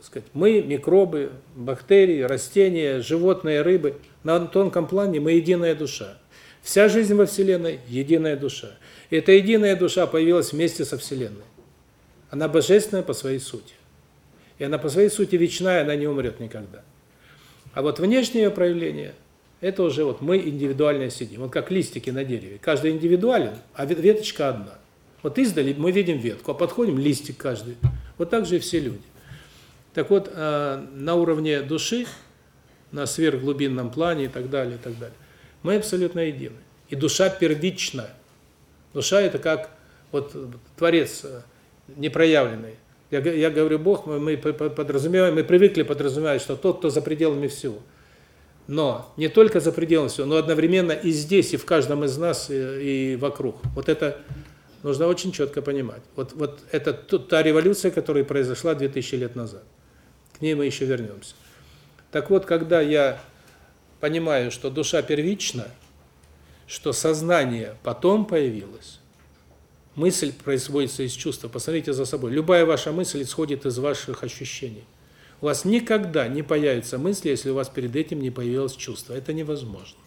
сказать, мы, микробы, бактерии, растения, животные, рыбы, на тонком плане мы единая душа. Вся жизнь во Вселенной – единая душа. Эта единая душа появилась вместе со Вселенной. Она божественная по своей сути. И она по своей сути вечная, она не умрет никогда. А вот внешнее проявление – это уже вот мы индивидуально сидим. Вот как листики на дереве. Каждый индивидуален, а веточка одна. Вот издали мы видим ветку, а подходим листик каждый. Вот так же и все люди. Так вот, э, на уровне души, на сверхглубинном плане и так далее, и так далее, мы абсолютно едины. И душа первична. Душа это как вот творец э, непроявленный. Я, я говорю Бог, мы, мы подразумеваем, мы привыкли подразумевать, что тот, кто за пределами всего – но не только за пределами всего, но одновременно и здесь, и в каждом из нас, и, и вокруг. Вот это нужно очень четко понимать. Вот, вот это та революция, которая произошла 2000 лет назад. К ней мы еще вернемся. Так вот, когда я понимаю, что душа первична, что сознание потом появилось, мысль производится из чувства. Посмотрите за собой. Любая ваша мысль исходит из ваших ощущений. У вас никогда не появится мысли, если у вас перед этим не появилось чувство. Это невозможно.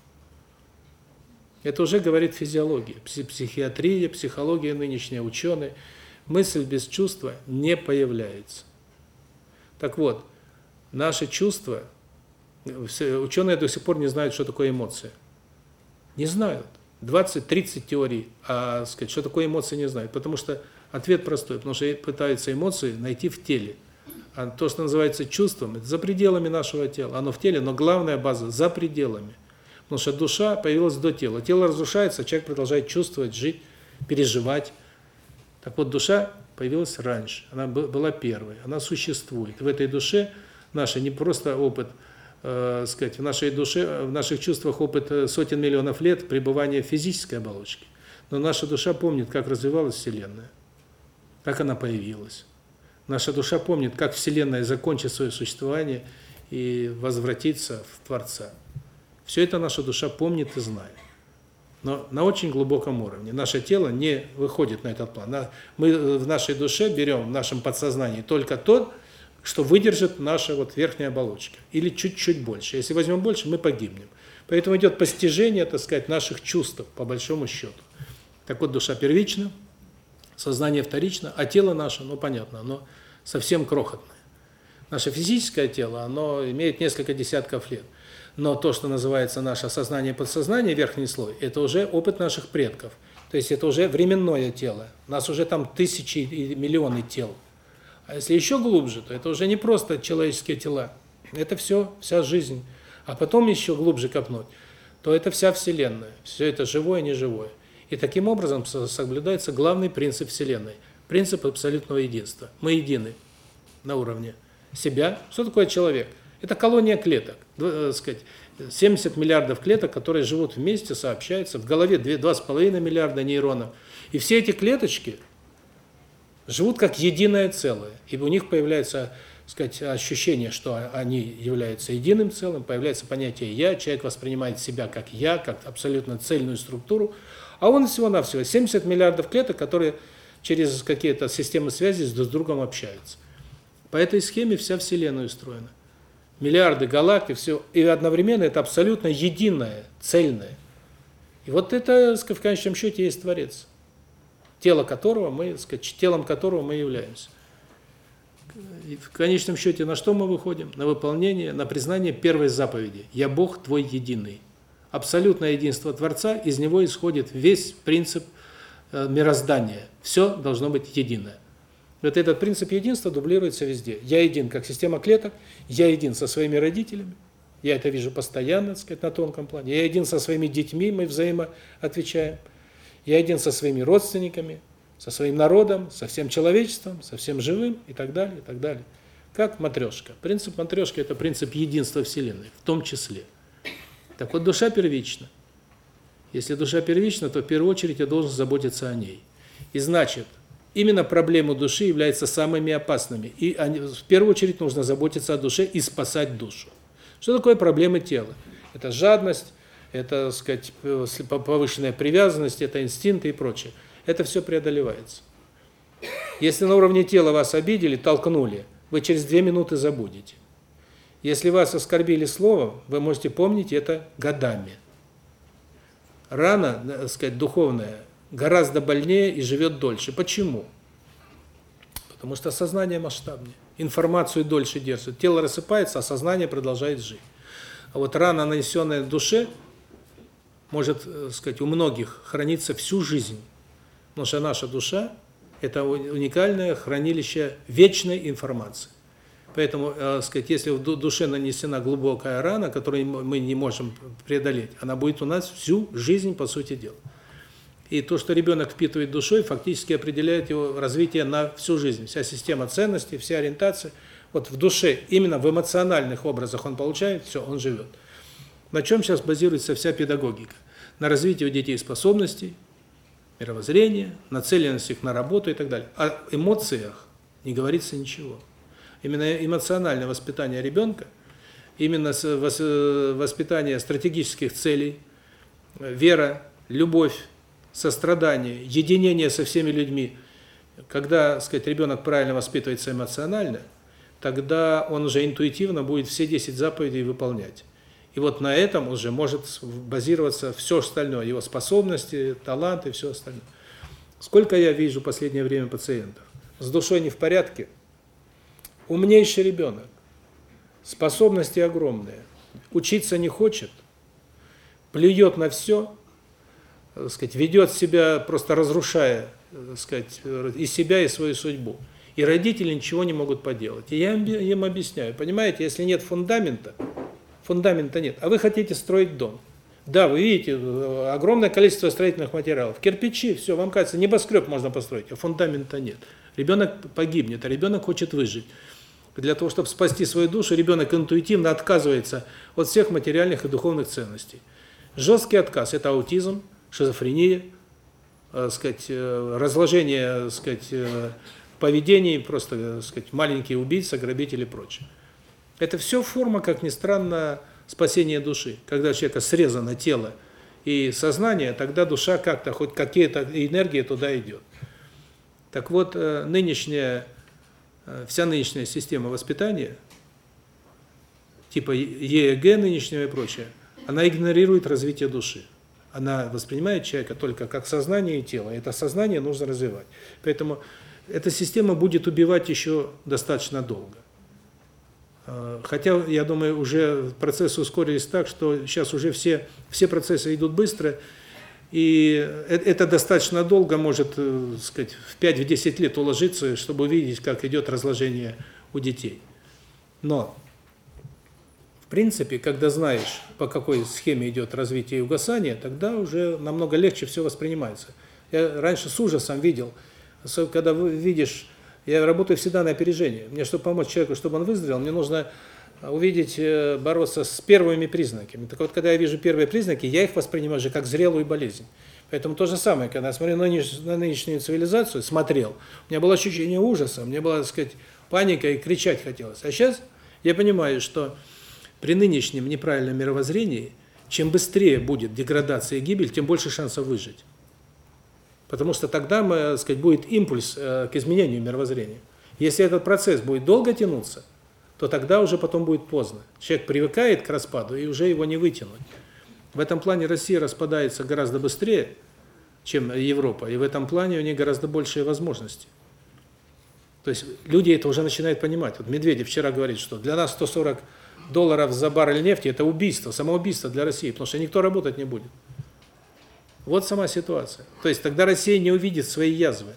Это уже говорит физиология, психиатрия, психология нынешняя, ученые. Мысль без чувства не появляется. Так вот, наши чувства, ученые до сих пор не знают, что такое эмоция. Не знают. 20-30 теорий, а сказать, что такое эмоции, не знают. Потому что ответ простой, потому что пытаются эмоции найти в теле. А то, что называется чувством, это за пределами нашего тела. Оно в теле, но главная база за пределами. Потому что душа появилась до тела. Тело разрушается, человек продолжает чувствовать, жить, переживать. Так вот, душа появилась раньше, она была первой, она существует. В этой душе наша не просто опыт, э, сказать, в нашей душе, в наших чувствах опыт э, сотен миллионов лет пребывания в физической оболочке. Но наша душа помнит, как развивалась Вселенная, как она появилась. Наша душа помнит, как Вселенная закончит свое существование и возвратится в Творца. Все это наша душа помнит и знает. Но на очень глубоком уровне. Наше тело не выходит на этот план. Мы в нашей душе берем, в нашем подсознании только то, что выдержит наша вот верхняя оболочка. Или чуть-чуть больше. Если возьмем больше, мы погибнем. Поэтому идет постижение, так сказать, наших чувств, по большому счету. Так вот, душа первична, сознание вторично, а тело наше, ну понятно, оно совсем крохотное. Наше физическое тело, оно имеет несколько десятков лет. Но то, что называется наше сознание подсознание, верхний слой, это уже опыт наших предков. То есть это уже временное тело. У нас уже там тысячи и миллионы тел. А если еще глубже, то это уже не просто человеческие тела. Это все, вся жизнь. А потом еще глубже копнуть, то это вся Вселенная. Все это живое неживое. И таким образом соблюдается главный принцип Вселенной. Принцип абсолютного единства. Мы едины на уровне себя. Что такое человек? Это колония клеток, э, сказать, 70 миллиардов клеток, которые живут вместе, сообщаются. В голове 2,5 миллиарда нейронов. И все эти клеточки живут как единое целое. И у них появляется, сказать, ощущение, что они являются единым целым, появляется понятие «я», человек воспринимает себя как «я», как абсолютно цельную структуру, а он всего-навсего 70 миллиардов клеток, которые через какие-то системы связи друг с другом общаются. По этой схеме вся Вселенная устроена миллиарды галактик, все, и одновременно это абсолютно единое, цельное. И вот это, в конечном счете, есть Творец, тело которого мы, сказать, телом которого мы являемся. И в конечном счете на что мы выходим? На выполнение, на признание первой заповеди «Я Бог твой единый». Абсолютное единство Творца, из него исходит весь принцип э, мироздания. Все должно быть единое. Вот этот принцип единства дублируется везде. Я един как система клеток, я един со своими родителями, я это вижу постоянно, так сказать, на тонком плане. Я един со своими детьми, мы взаимоотвечаем. Я един со своими родственниками, со своим народом, со всем человечеством, со всем живым и так далее, и так далее. Как матрешка. Принцип матрешки – это принцип единства Вселенной, в том числе. Так вот, душа первична. Если душа первична, то в первую очередь я должен заботиться о ней. И значит, именно проблемы души являются самыми опасными. И они, в первую очередь нужно заботиться о душе и спасать душу. Что такое проблемы тела? Это жадность, это, так сказать, повышенная привязанность, это инстинкты и прочее. Это все преодолевается. Если на уровне тела вас обидели, толкнули, вы через две минуты забудете. Если вас оскорбили словом, вы можете помнить это годами. Рана, так сказать, духовная, гораздо больнее и живет дольше. Почему? Потому что сознание масштабнее. Информацию дольше держит. Тело рассыпается, а сознание продолжает жить. А вот рана, нанесенная душе, может, э, сказать, у многих храниться всю жизнь. Потому что наша душа – это уникальное хранилище вечной информации. Поэтому, э, сказать, если в душе нанесена глубокая рана, которую мы не можем преодолеть, она будет у нас всю жизнь, по сути дела. И то, что ребенок впитывает душой, фактически определяет его развитие на всю жизнь. Вся система ценностей, вся ориентация. Вот в душе, именно в эмоциональных образах он получает, все, он живет. На чем сейчас базируется вся педагогика? На развитии у детей способностей, мировоззрения, нацеленность их на работу и так далее. О эмоциях не говорится ничего. Именно эмоциональное воспитание ребенка, именно воспитание стратегических целей, вера, любовь, сострадание, единение со всеми людьми. Когда, сказать, ребенок правильно воспитывается эмоционально, тогда он уже интуитивно будет все 10 заповедей выполнять. И вот на этом уже может базироваться все остальное, его способности, таланты, все остальное. Сколько я вижу в последнее время пациентов? С душой не в порядке, умнейший ребенок, способности огромные, учиться не хочет, плюет на все, так сказать, ведет себя просто разрушая, так сказать, и себя, и свою судьбу. И родители ничего не могут поделать. И я им объясняю, понимаете, если нет фундамента, фундамента нет, а вы хотите строить дом. Да, вы видите, огромное количество строительных материалов. Кирпичи, все, вам кажется, небоскреб можно построить, а фундамента нет. Ребенок погибнет, а ребенок хочет выжить. Для того, чтобы спасти свою душу, ребенок интуитивно отказывается от всех материальных и духовных ценностей. Жесткий отказ – это аутизм, шизофрения, э, сказать, э, разложение, сказать, э, поведений, просто, сказать, маленькие убийцы, грабители и прочее. Это все форма, как ни странно, спасения души. Когда у человека срезано тело и сознание, тогда душа как-то, хоть какие-то энергии туда идет. Так вот, нынешняя Э, вся нынешняя система воспитания, типа ЕЭГ нынешнего и прочее, она игнорирует развитие души. Она воспринимает человека только как сознание и тело. Это сознание нужно развивать. Поэтому эта система будет убивать еще достаточно долго. Э, хотя, я думаю, уже процессы ускорились так, что сейчас уже все все процессы идут быстро, и это достаточно долго может, э, сказать, в 5-10 лет уложиться, чтобы увидеть, как идет разложение у детей. Но в принципе, когда знаешь, по какой схеме идет развитие и угасание, тогда уже намного легче все воспринимается. Я раньше с ужасом видел, когда вы видишь, я работаю всегда на опережение. Мне чтобы помочь человеку, чтобы он выздоровел, мне нужно увидеть, э, бороться с первыми признаками. Так вот, когда я вижу первые признаки, я их воспринимаю же как зрелую болезнь. Поэтому то же самое, когда я смотрю на, на нынешнюю цивилизацию, смотрел, у меня было ощущение ужаса, мне было, так сказать, паника и кричать хотелось. А сейчас я понимаю, что при нынешнем неправильном мировоззрении, чем быстрее будет деградация и гибель, тем больше шансов выжить. Потому что тогда, так сказать, будет импульс э, к изменению мировоззрения. Если этот процесс будет долго тянуться, то тогда уже потом будет поздно. Человек привыкает к распаду, и уже его не вытянуть. В этом плане Россия распадается гораздо быстрее, чем Европа, и в этом плане у них гораздо большие возможности. То есть люди это уже начинают понимать. Вот Медведев вчера говорит, что для нас 140 долларов за баррель нефти – это убийство, самоубийство для России, потому что никто работать не будет. Вот сама ситуация. То есть тогда Россия не увидит свои язвы,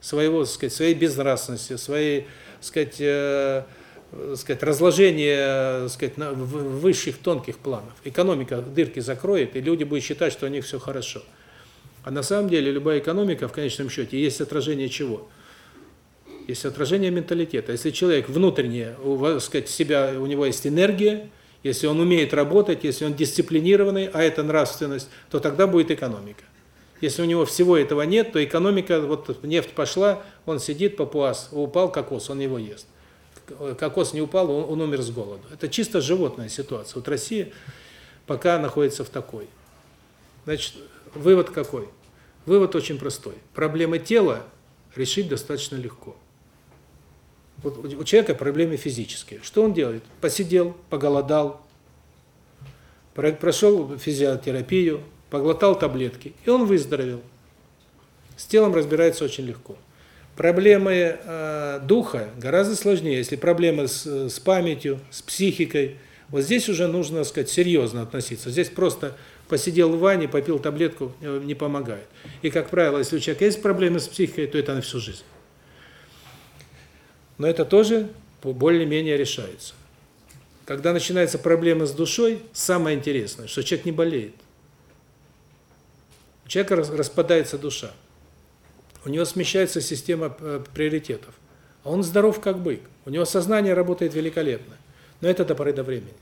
своего, сказать, своей безнравственности, своей, сказать, э, сказать, разложение, сказать, на высших тонких планов. Экономика дырки закроет, и люди будут считать, что у них все хорошо. А на самом деле любая экономика в конечном счете есть отражение чего? Есть отражение менталитета. Если человек внутренне, у, сказать, себя, у него есть энергия, если он умеет работать, если он дисциплинированный, а это нравственность, то тогда будет экономика. Если у него всего этого нет, то экономика, вот нефть пошла, он сидит, папуас, упал кокос, он его ест кокос не упал, он, он умер с голоду. Это чисто животная ситуация. Вот Россия пока находится в такой. Значит, вывод какой? Вывод очень простой. Проблемы тела решить достаточно легко. Вот у человека проблемы физические. Что он делает? Посидел, поголодал, прошел физиотерапию, поглотал таблетки, и он выздоровел. С телом разбирается очень легко. Проблемы э, духа гораздо сложнее. Если проблемы с, с памятью, с психикой, вот здесь уже нужно, сказать, серьезно относиться. Здесь просто посидел в ванне, попил таблетку, э, не помогает. И, как правило, если у человека есть проблемы с психикой, то это на всю жизнь. Но это тоже более-менее решается. Когда начинаются проблемы с душой, самое интересное, что человек не болеет. У человека распадается душа у него смещается система э, приоритетов. А он здоров как бык. У него сознание работает великолепно. Но это до поры до времени.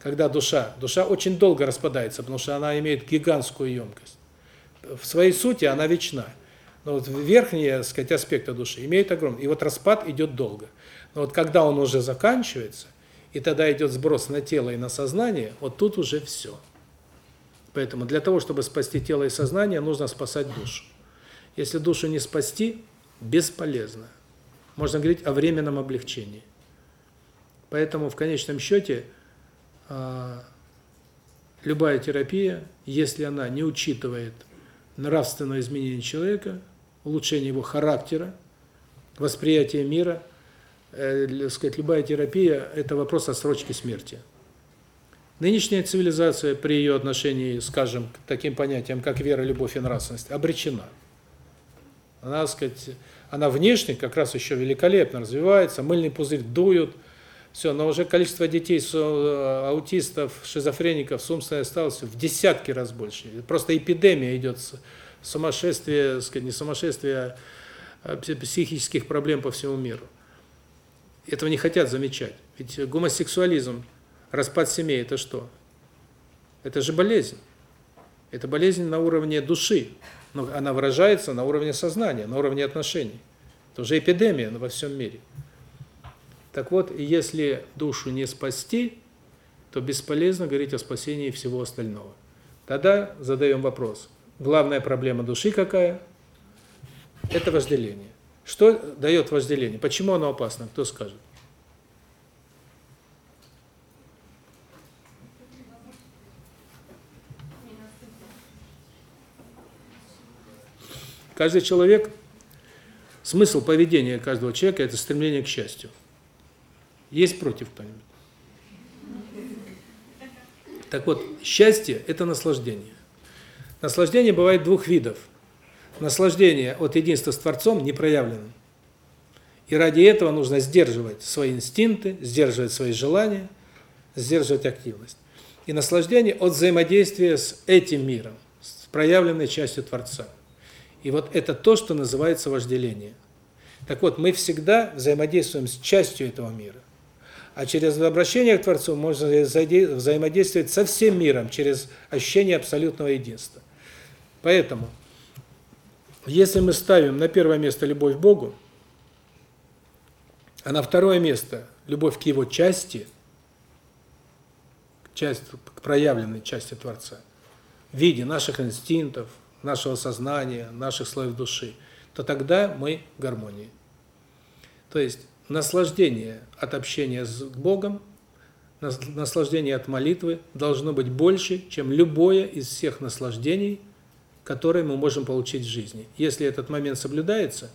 Когда душа, душа очень долго распадается, потому что она имеет гигантскую емкость. В своей сути она вечна. Но вот верхние, так сказать, аспекты души имеют огромный. И вот распад идет долго. Но вот когда он уже заканчивается, и тогда идет сброс на тело и на сознание, вот тут уже все. Поэтому для того, чтобы спасти тело и сознание, нужно спасать душу. Если душу не спасти, бесполезно. Можно говорить о временном облегчении. Поэтому в конечном счете а, любая терапия, если она не учитывает нравственное изменение человека, улучшение его характера, восприятие мира, э, сказать, любая терапия – это вопрос отсрочки смерти. Нынешняя цивилизация при ее отношении, скажем, к таким понятиям, как вера, любовь и нравственность, обречена. Она, сказать, она внешне как раз еще великолепно развивается, мыльный пузырь дуют, все, но уже количество детей, э, аутистов, шизофреников с умственной осталось в десятки раз больше. Просто эпидемия идет, сумасшествие, сказать, не сумасшествие, а психических проблем по всему миру. Этого не хотят замечать. Ведь гомосексуализм, распад семей – это что? Это же болезнь. Это болезнь на уровне души, но она выражается на уровне сознания, на уровне отношений. Это уже эпидемия во всем мире. Так вот, если душу не спасти, то бесполезно говорить о спасении всего остального. Тогда задаем вопрос. Главная проблема души какая? Это вожделение. Что дает вожделение? Почему оно опасно? Кто скажет? Каждый человек, смысл поведения каждого человека – это стремление к счастью. Есть против кто-нибудь? Так вот, счастье – это наслаждение. Наслаждение бывает двух видов. Наслаждение от единства с Творцом непроявленным. И ради этого нужно сдерживать свои инстинкты, сдерживать свои желания, сдерживать активность. И наслаждение от взаимодействия с этим миром, с проявленной частью Творца. И вот это то, что называется вожделение. Так вот, мы всегда взаимодействуем с частью этого мира. А через обращение к Творцу можно взаимодействовать со всем миром, через ощущение абсолютного единства. Поэтому, если мы ставим на первое место любовь к Богу, а на второе место любовь к Его части, часть, к проявленной части Творца, в виде наших инстинктов, нашего сознания, наших слоев души, то тогда мы в гармонии. То есть наслаждение от общения с Богом, наслаждение от молитвы должно быть больше, чем любое из всех наслаждений, которые мы можем получить в жизни. Если этот момент соблюдается,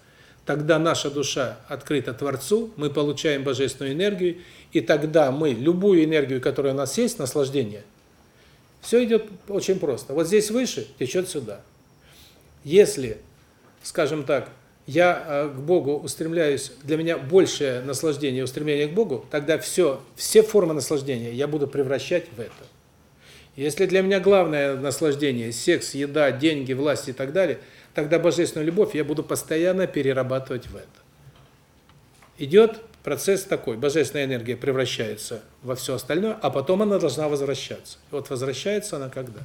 тогда наша душа открыта Творцу, мы получаем божественную энергию, и тогда мы любую энергию, которая у нас есть, наслаждение, все идет очень просто. Вот здесь выше, течет сюда. Если, скажем так, я э, к Богу устремляюсь, для меня большее наслаждение устремление к Богу, тогда все, все формы наслаждения я буду превращать в это. Если для меня главное наслаждение – секс, еда, деньги, власть и так далее, тогда божественную любовь я буду постоянно перерабатывать в это. Идет процесс такой, божественная энергия превращается во все остальное, а потом она должна возвращаться. Вот возвращается она когда?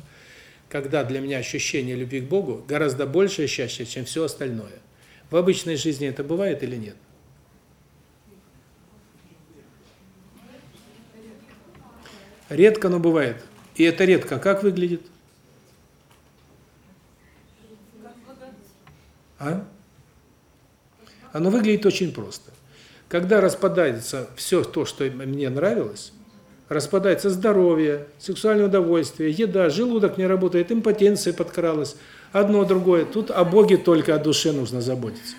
Когда для меня ощущение любви к Богу гораздо большее счастье, чем все остальное. В обычной жизни это бывает или нет? Редко, но бывает. И это редко как выглядит? А? Оно выглядит очень просто. Когда распадается все то, что мне нравилось, распадается здоровье, сексуальное удовольствие, еда, желудок не работает, импотенция подкралась, одно другое. Тут о Боге только о душе нужно заботиться.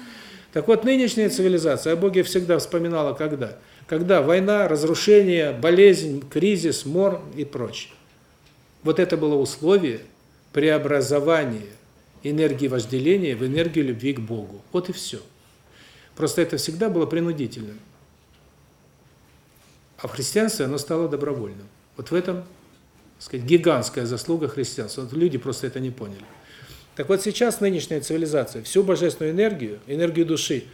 Так вот, нынешняя цивилизация о Боге всегда вспоминала когда? Когда война, разрушение, болезнь, кризис, мор и прочее. Вот это было условие преобразования энергии вожделения в энергию любви к Богу. Вот и все. Просто это всегда было принудительным. А в христианстве оно стало добровольным. Вот в этом, так сказать, гигантская заслуга христианства. Вот люди просто это не поняли. Так вот сейчас нынешняя цивилизация всю божественную энергию, энергию души,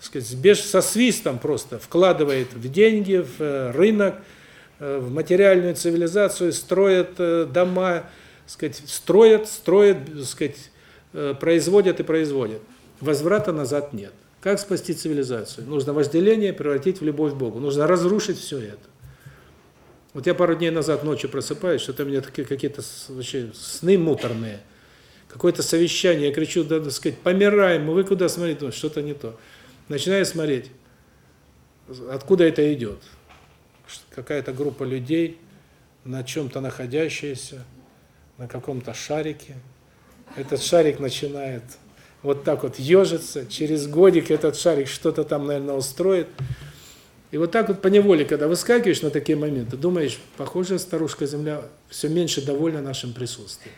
сказать, со свистом просто вкладывает в деньги, в э, рынок, в материальную цивилизацию, строят э, дома, сказать, строят, строят, сказать, производят и производят. Возврата назад нет. Как спасти цивилизацию? Нужно возделение превратить в любовь к Богу. Нужно разрушить все это. Вот я пару дней назад ночью просыпаюсь, что-то у меня такие какие-то вообще сны муторные какое-то совещание, я кричу, да, так сказать, помираем, вы куда смотрите? Что-то не то. Начинаю смотреть, откуда это идет. Какая-то группа людей, на чем-то находящаяся, на каком-то шарике. Этот шарик начинает вот так вот ежиться, через годик этот шарик что-то там, наверное, устроит. И вот так вот по неволе, когда выскакиваешь на такие моменты, думаешь, похоже, старушка Земля все меньше довольна нашим присутствием.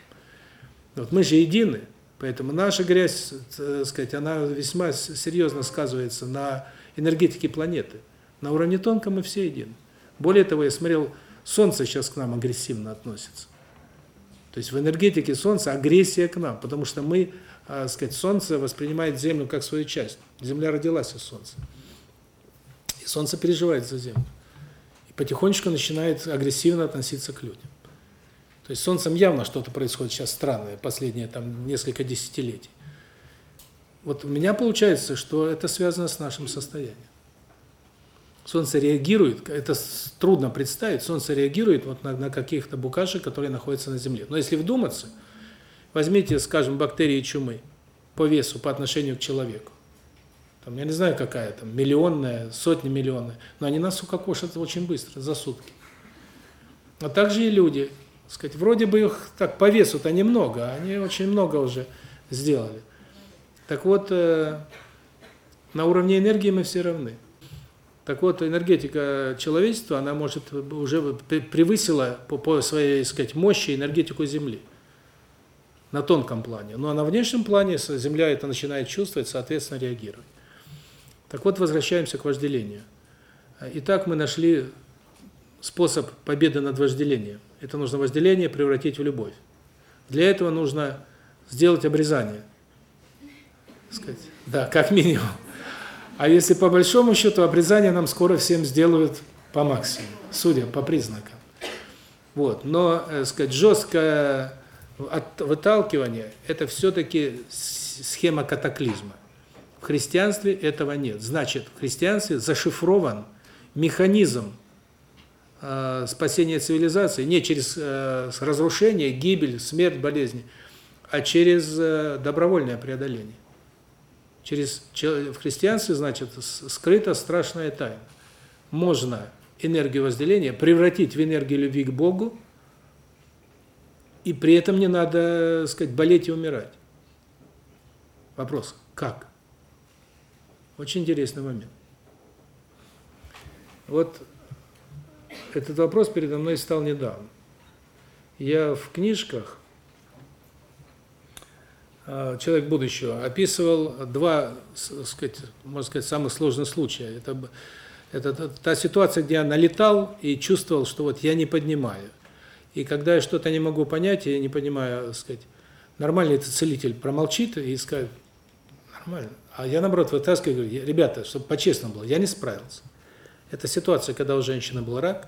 Вот мы же едины, поэтому наша грязь, так сказать, она весьма серьезно сказывается на энергетике планеты. На уровне тонком мы все едины. Более того, я смотрел, Солнце сейчас к нам агрессивно относится. То есть в энергетике Солнца агрессия к нам, потому что мы, так сказать, Солнце воспринимает Землю как свою часть. Земля родилась из Солнца. И Солнце переживает за Землю. И потихонечку начинает агрессивно относиться к людям. То есть с Солнцем явно что-то происходит сейчас странное, последние там несколько десятилетий. Вот у меня получается, что это связано с нашим состоянием. Солнце реагирует, это трудно представить, Солнце реагирует вот на, на каких-то букашек, которые находятся на Земле. Но если вдуматься, возьмите, скажем, бактерии чумы по весу, по отношению к человеку там, я не знаю какая там, миллионная, сотни миллионная, но они нас укокошат очень быстро, за сутки. А также и люди, сказать, вроде бы их так по весу-то немного, а они очень много уже сделали. Так вот, э, на уровне энергии мы все равны. Так вот, энергетика человечества, она может уже превысила по, по своей, сказать, мощи энергетику Земли на тонком плане. Ну а на внешнем плане Земля это начинает чувствовать, соответственно, реагировать. Так вот, возвращаемся к вожделению. Итак, мы нашли способ победы над вожделением. Это нужно вожделение превратить в любовь. Для этого нужно сделать обрезание. Сказать. Да, как минимум. А если по большому счету обрезание нам скоро всем сделают по максимуму, судя по признакам. Вот, но, э, сказать, жесткое выталкивание это все таки схема катаклизма. В христианстве этого нет. Значит, в христианстве зашифрован механизм э, спасения цивилизации не через э, разрушение, гибель, смерть, болезни, а через э, добровольное преодоление. Через в христианстве, значит, скрыта страшная тайна. Можно энергию возделения превратить в энергию любви к Богу, и при этом не надо, сказать, болеть и умирать. Вопрос: как? Очень интересный момент. Вот этот вопрос передо мной стал недавно. Я в книжках человек будущего описывал два, сказать, можно сказать, самых сложных случая. Это это та ситуация, где я налетал и чувствовал, что вот я не поднимаю. И когда я что-то не могу понять, я не понимаю, сказать, нормальный это целитель промолчит и скажет: "Нормально". А я, наоборот, вытаскиваю говорю, ребята, чтобы по-честному было, я не справился. Это ситуация, когда у женщины был рак,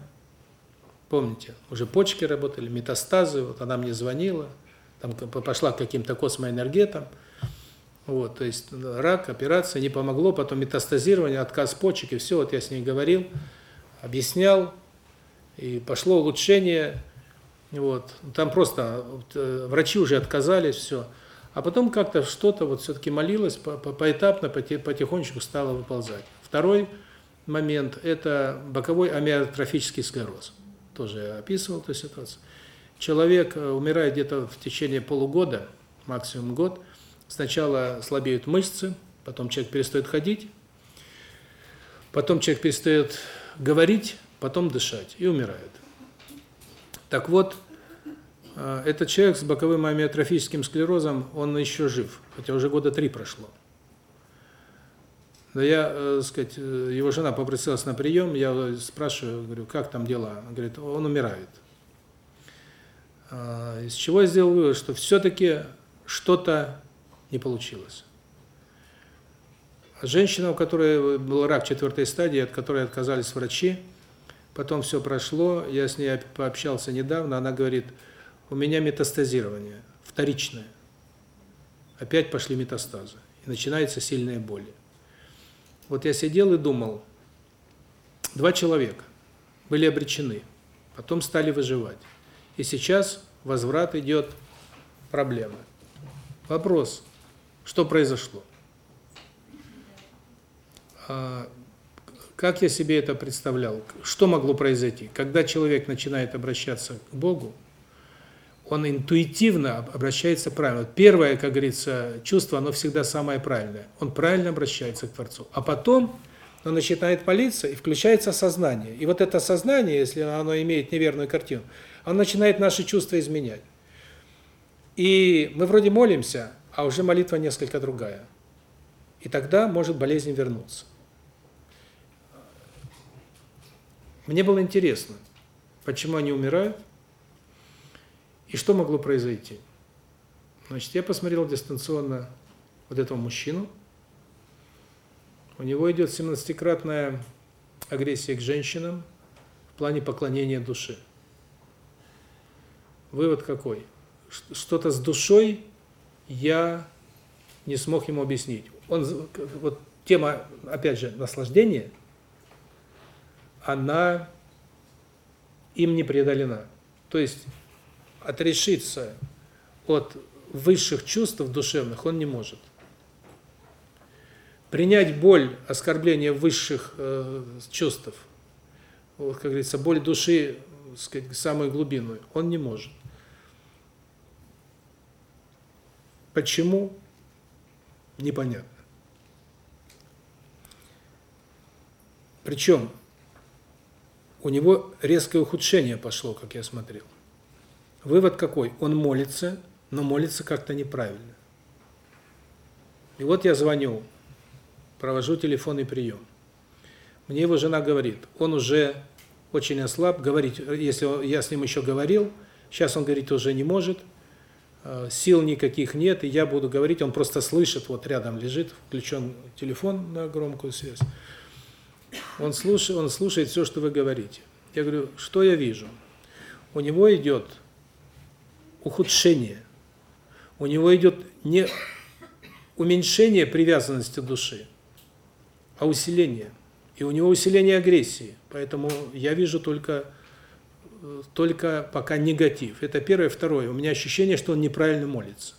помните, уже почки работали, метастазы, вот она мне звонила, там пошла к каким-то космоэнергетам, вот, то есть рак, операция, не помогло, потом метастазирование, отказ почек, и все, вот я с ней говорил, объяснял, и пошло улучшение, вот, там просто э, врачи уже отказались, все. А потом как-то что-то вот все-таки молилась, по по поэтапно, потихонечку стало выползать. Второй момент – это боковой амиотрофический склероз. Тоже я описывал эту ситуацию. Человек э, умирает где-то в течение полугода, максимум год. Сначала слабеют мышцы, потом человек перестает ходить, потом человек перестает говорить, потом дышать и умирает. Так вот, а, этот человек с боковым амиотрофическим склерозом, он еще жив, хотя уже года три прошло. Да я, э, сказать, э, его жена попросилась на прием, я спрашиваю, говорю, как там дела? Она говорит, он умирает. А, из чего я сделал вывод, что все-таки что-то не получилось. Женщина, у которой был рак четвертой стадии, от которой отказались врачи, потом все прошло, я с ней пообщался недавно, она говорит, у меня метастазирование, вторичное. Опять пошли метастазы, и начинается сильная боль. Вот я сидел и думал, два человека были обречены, потом стали выживать. И сейчас возврат идет проблемы. Вопрос, что произошло? А, как я себе это представлял? Что могло произойти? Когда человек начинает обращаться к Богу, он интуитивно обращается правильно. Первое, как говорится, чувство, оно всегда самое правильное. Он правильно обращается к Творцу. А потом но начинает молиться, и включается сознание. И вот это сознание, если оно имеет неверную картину, оно начинает наши чувства изменять. И мы вроде молимся, а уже молитва несколько другая. И тогда может болезнь вернуться. Мне было интересно, почему они умирают и что могло произойти. Значит, я посмотрел дистанционно вот этого мужчину. У него идет 17-кратная агрессия к женщинам в плане поклонения души. Вывод какой? Что-то с душой я не смог ему объяснить. Он вот тема опять же наслаждения она им не преодолена. То есть отрешиться от высших чувств душевных он не может. Принять боль, оскорбление высших э, чувств, вот, как говорится, боль души, сказать, самую глубинную, он не может. Почему? Непонятно. Причем у него резкое ухудшение пошло, как я смотрел. Вывод какой? Он молится, но молится как-то неправильно. И вот я звоню, провожу телефонный прием. Мне его жена говорит, он уже очень ослаб, говорить, если я с ним еще говорил, сейчас он говорить уже не может, сил никаких нет, и я буду говорить, он просто слышит, вот рядом лежит, включен телефон на громкую связь. Он слушает, он слушает все, что вы говорите. Я говорю, что я вижу? У него идет ухудшение. У него идет не уменьшение привязанности души, а усиление. И у него усиление агрессии. Поэтому я вижу только только пока негатив. Это первое, второе. У меня ощущение, что он неправильно молится.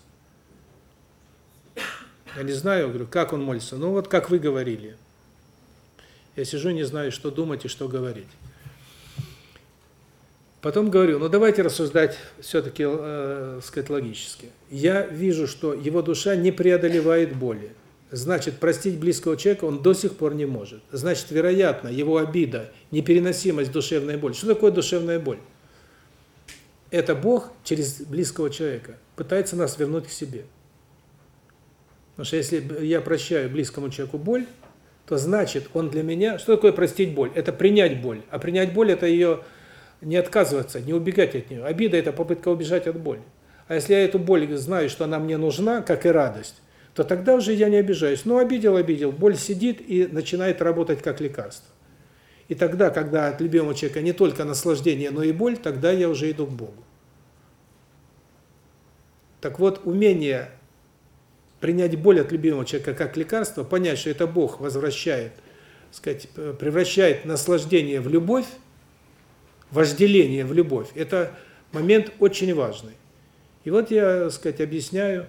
Я не знаю, говорю, как он молится. Ну вот как вы говорили. Я сижу, не знаю, что думать и что говорить. Потом говорю, ну давайте рассуждать все-таки, э, сказать, логически. Я вижу, что его душа не преодолевает боли. Значит, простить близкого человека он до сих пор не может. Значит, вероятно, его обида, непереносимость душевной боли. Что такое душевная боль? Это Бог через близкого человека пытается нас вернуть к себе. Потому что если я прощаю близкому человеку боль, то значит, он для меня... Что такое простить боль? Это принять боль. А принять боль – это ее не отказываться, не убегать от нее. Обида – это попытка убежать от боли. А если я эту боль знаю, что она мне нужна, как и радость, то тогда уже я не обижаюсь. Ну, обидел, обидел, боль сидит и начинает работать как лекарство. И тогда, когда от любимого человека не только наслаждение, но и боль, тогда я уже иду к Богу. Так вот, умение принять боль от любимого человека как лекарство, понять, что это Бог возвращает, сказать, превращает наслаждение в любовь, вожделение в любовь. Это момент очень важный. И вот я, сказать, объясняю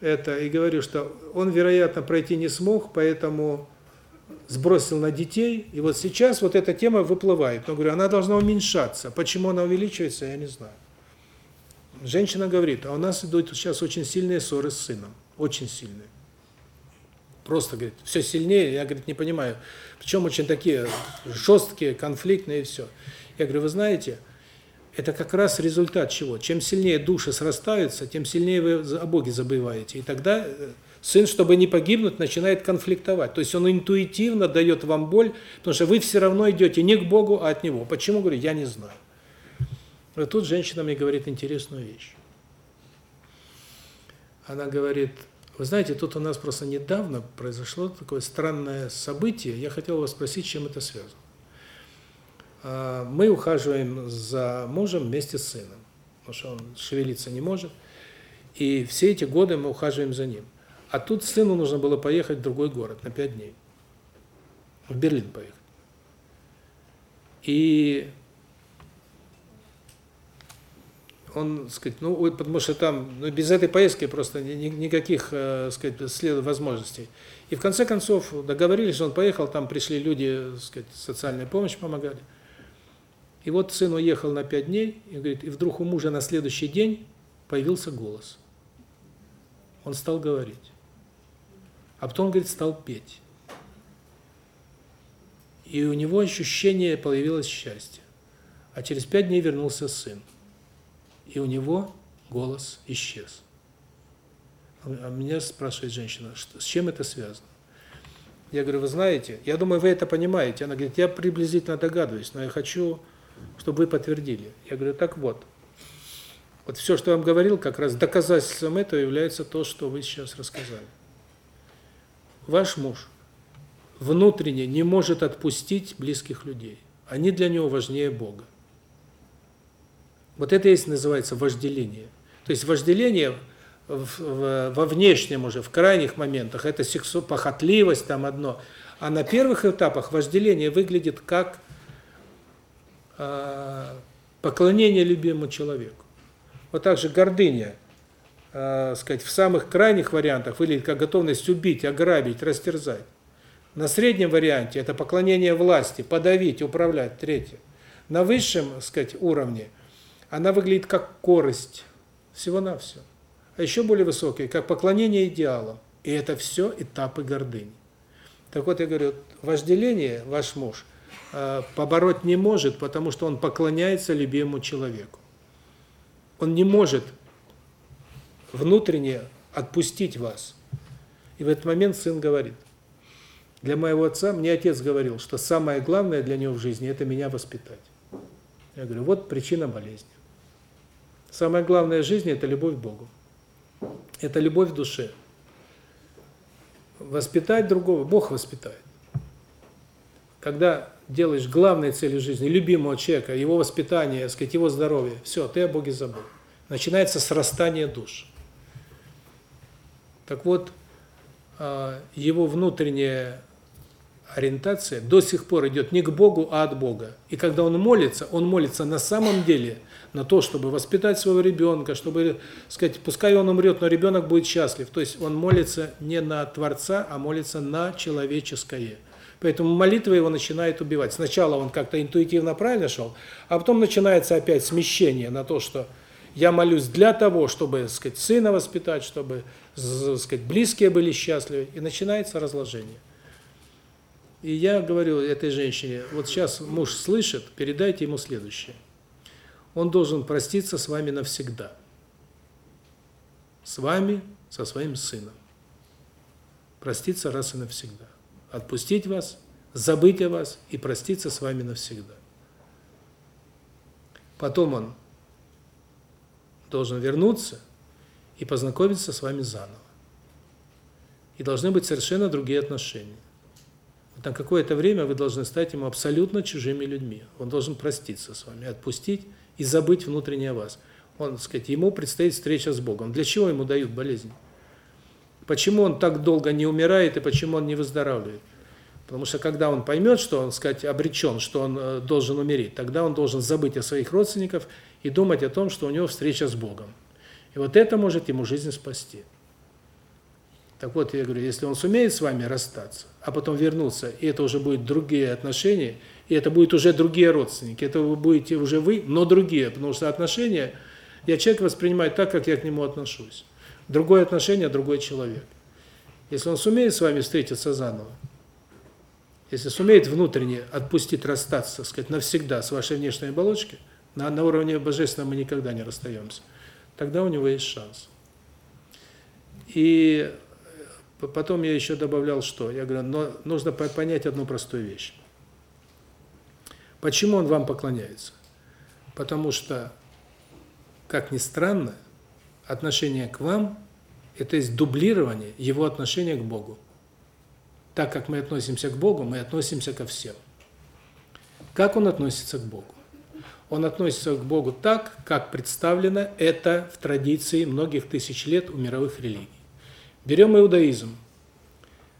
это и говорю, что он, вероятно, пройти не смог, поэтому сбросил на детей. И вот сейчас вот эта тема выплывает. Но говорю, она должна уменьшаться. Почему она увеличивается, я не знаю. Женщина говорит, а у нас идут сейчас очень сильные ссоры с сыном. Очень сильные. Просто, говорит, все сильнее. Я, говорит, не понимаю. Причем очень такие жесткие, конфликтные и все. Я говорю, вы знаете, это как раз результат чего? Чем сильнее души срастаются, тем сильнее вы о Боге забываете. И тогда э, сын, чтобы не погибнуть, начинает конфликтовать. То есть он интуитивно дает вам боль, потому что вы все равно идете не к Богу, а от Него. Почему, говорю, я не знаю. И тут женщина мне говорит интересную вещь. Она говорит, вы знаете, тут у нас просто недавно произошло такое странное событие. Я хотел вас спросить, чем это связано. А, мы ухаживаем за мужем вместе с сыном, потому что он шевелиться не может. И все эти годы мы ухаживаем за ним. А тут сыну нужно было поехать в другой город на пять дней. В Берлин поехать. И он, сказать, ну, потому что там ну, без этой поездки просто ни, никаких, э, сказать, след возможностей. И в конце концов договорились, он поехал, там пришли люди, сказать, социальная помощь помогали. И вот сын уехал на пять дней, и говорит, и вдруг у мужа на следующий день появился голос. Он стал говорить. А потом, говорит, стал петь. И у него ощущение появилось счастья. А через пять дней вернулся сын. И у него голос исчез. А меня спрашивает женщина, что, с чем это связано? Я говорю, вы знаете, я думаю, вы это понимаете. Она говорит, я приблизительно догадываюсь, но я хочу, чтобы вы подтвердили. Я говорю, так вот. Вот все, что я вам говорил, как раз доказательством этого является то, что вы сейчас рассказали. Ваш муж внутренне не может отпустить близких людей. Они для него важнее Бога. Вот это есть называется вожделение. То есть вожделение в, в, во внешнем уже, в крайних моментах, это сексу, похотливость там одно. А на первых этапах вожделение выглядит как поклонение любимому человеку. Вот так же гордыня, э, сказать, в самых крайних вариантах выглядит как готовность убить, ограбить, растерзать. На среднем варианте это поклонение власти, подавить, управлять, третье. На высшем, сказать, уровне она выглядит как корость, всего-навсего а еще более высокие, как поклонение идеалам. И это все этапы гордыни. Так вот, я говорю, вожделение ваш муж э, побороть не может, потому что он поклоняется любимому человеку. Он не может внутренне отпустить вас. И в этот момент сын говорит, для моего отца, мне отец говорил, что самое главное для него в жизни – это меня воспитать. Я говорю, вот причина болезни. Самое главное в жизни – это любовь к Богу. Это любовь в душе. Воспитать другого, Бог воспитает. Когда делаешь главной целью жизни любимого человека, его воспитание, сказать, его здоровье, все, ты о Боге забыл. Начинается срастание душ. Так вот, а, его внутренняя ориентация до сих пор идет не к Богу, а от Бога. И когда он молится, он молится на самом деле – на то, чтобы воспитать своего ребенка, чтобы, сказать, пускай он умрет, но ребенок будет счастлив. То есть он молится не на Творца, а молится на человеческое. Поэтому молитва его начинает убивать. Сначала он как-то интуитивно правильно шел, а потом начинается опять смещение на то, что я молюсь для того, чтобы, сказать, сына воспитать, чтобы, сказать, близкие были счастливы, и начинается разложение. И я говорю этой женщине, вот сейчас муж слышит, передайте ему следующее он должен проститься с вами навсегда. С вами, со своим сыном. Проститься раз и навсегда. Отпустить вас, забыть о вас и проститься с вами навсегда. Потом он должен вернуться и познакомиться с вами заново. И должны быть совершенно другие отношения. Вот на какое-то время вы должны стать ему абсолютно чужими людьми. Он должен проститься с вами, отпустить и забыть внутреннее вас. Он, так сказать, ему предстоит встреча с Богом. Для чего ему дают болезнь? Почему он так долго не умирает и почему он не выздоравливает? Потому что когда он поймет, что он, сказать, обречен, что он э, должен умереть, тогда он должен забыть о своих родственниках и думать о том, что у него встреча с Богом. И вот это может ему жизнь спасти. Так вот, я говорю, если он сумеет с вами расстаться, а потом вернуться, и это уже будут другие отношения, и это будут уже другие родственники. Это вы будете уже вы, но другие, потому что отношения я человек воспринимаю так, как я к нему отношусь. Другое отношение другой человек. Если он сумеет с вами встретиться заново, если сумеет внутренне отпустить, расстаться, сказать, навсегда с вашей внешней оболочки, на, на уровне божественного мы никогда не расстаемся, тогда у него есть шанс. И потом я еще добавлял что? Я говорю, но нужно понять одну простую вещь. Почему он вам поклоняется? Потому что, как ни странно, отношение к вам – это есть дублирование его отношения к Богу. Так как мы относимся к Богу, мы относимся ко всем. Как он относится к Богу? Он относится к Богу так, как представлено это в традиции многих тысяч лет у мировых религий. Берем иудаизм.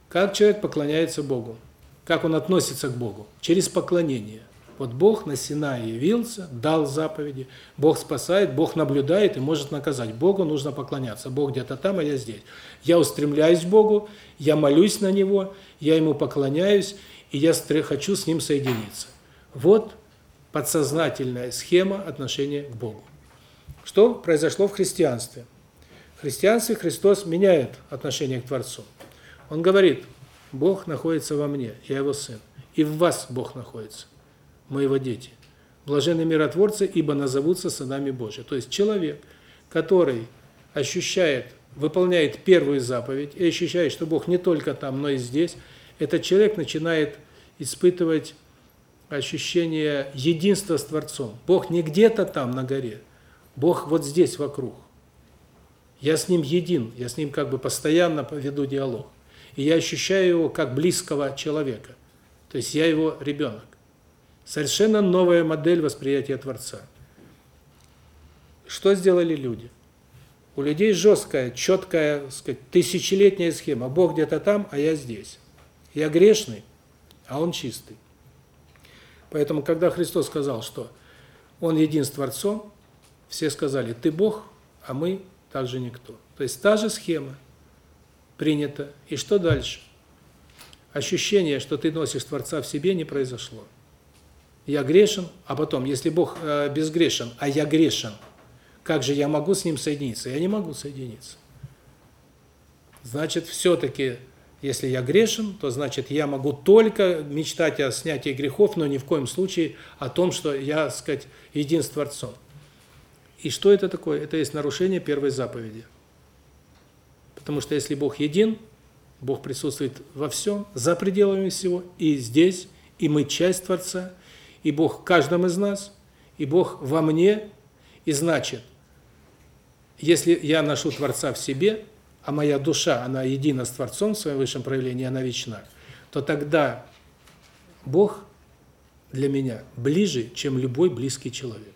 Как человек поклоняется Богу? Как он относится к Богу? Через поклонение. Вот Бог на Синае явился, дал заповеди, Бог спасает, Бог наблюдает и может наказать. Богу нужно поклоняться. Бог где-то там, а я здесь. Я устремляюсь к Богу, я молюсь на Него, я Ему поклоняюсь, и я хочу с Ним соединиться. Вот подсознательная схема отношения к Богу. Что произошло в христианстве? В христианстве Христос меняет отношение к Творцу. Он говорит, Бог находится во мне, я Его Сын. И в вас Бог находится, мы его дети. Блаженны миротворцы, ибо назовутся сынами Божьими. То есть человек, который ощущает, выполняет первую заповедь и ощущает, что Бог не только там, но и здесь, этот человек начинает испытывать ощущение единства с Творцом. Бог не где-то там на горе, Бог вот здесь вокруг. Я с Ним един, я с Ним как бы постоянно веду диалог. И я ощущаю Его как близкого человека. То есть я Его ребенок. Совершенно новая модель восприятия Творца. Что сделали люди? У людей жесткая, четкая, сказать, тысячелетняя схема. Бог где-то там, а я здесь. Я грешный, а Он чистый. Поэтому, когда Христос сказал, что Он един с Творцом, все сказали, ты Бог, а мы также никто. То есть та же схема принята. И что дальше? Ощущение, что ты носишь Творца в себе, не произошло. Я грешен, а потом, если Бог э, безгрешен, а я грешен, как же я могу с Ним соединиться? Я не могу соединиться. Значит, все-таки если я грешен, то значит я могу только мечтать о снятии грехов, но ни в коем случае о том, что я, так сказать, един с Творцом. И что это такое? Это есть нарушение первой заповеди. Потому что если Бог един, Бог присутствует во всем, за пределами всего, и здесь, и мы часть Творца, и Бог в каждом из нас, и Бог во мне, и значит, если я ношу Творца в себе, а моя душа, она едина с Творцом в своем высшем проявлении, она вечна, то тогда Бог для меня ближе, чем любой близкий человек.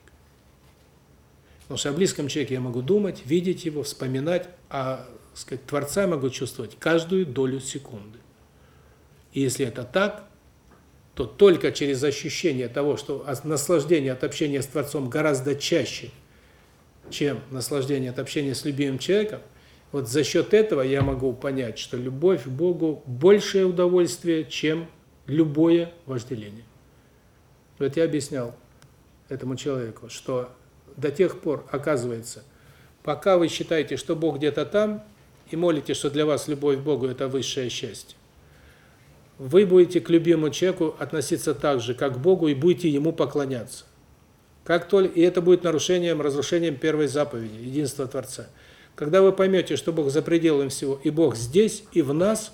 Потому что о близком человеке я могу думать, видеть его, вспоминать, а сказать, Творца я могу чувствовать каждую долю секунды. И если это так, то только через ощущение того, что наслаждение от общения с Творцом гораздо чаще, чем наслаждение от общения с любимым человеком, вот за счет этого я могу понять, что любовь к Богу большее удовольствие, чем любое вожделение. Вот я объяснял этому человеку, что до тех пор, оказывается, пока вы считаете, что Бог где-то там, и молите, что для вас любовь к Богу – это высшее счастье, вы будете к любимому человеку относиться так же, как к Богу, и будете Ему поклоняться. Как только, и это будет нарушением, разрушением первой заповеди, единства Творца – когда вы поймете, что Бог за пределами всего, и Бог здесь, и в нас,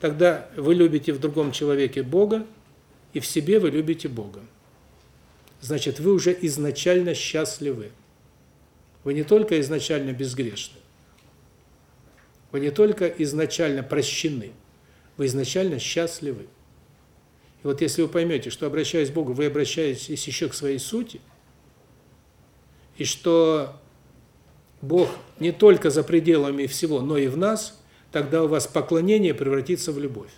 тогда вы любите в другом человеке Бога, и в себе вы любите Бога. Значит, вы уже изначально счастливы. Вы не только изначально безгрешны, вы не только изначально прощены, вы изначально счастливы. И вот если вы поймете, что обращаясь к Богу, вы обращаетесь еще к своей сути, и что Бог не только за пределами всего, но и в нас, тогда у вас поклонение превратится в любовь.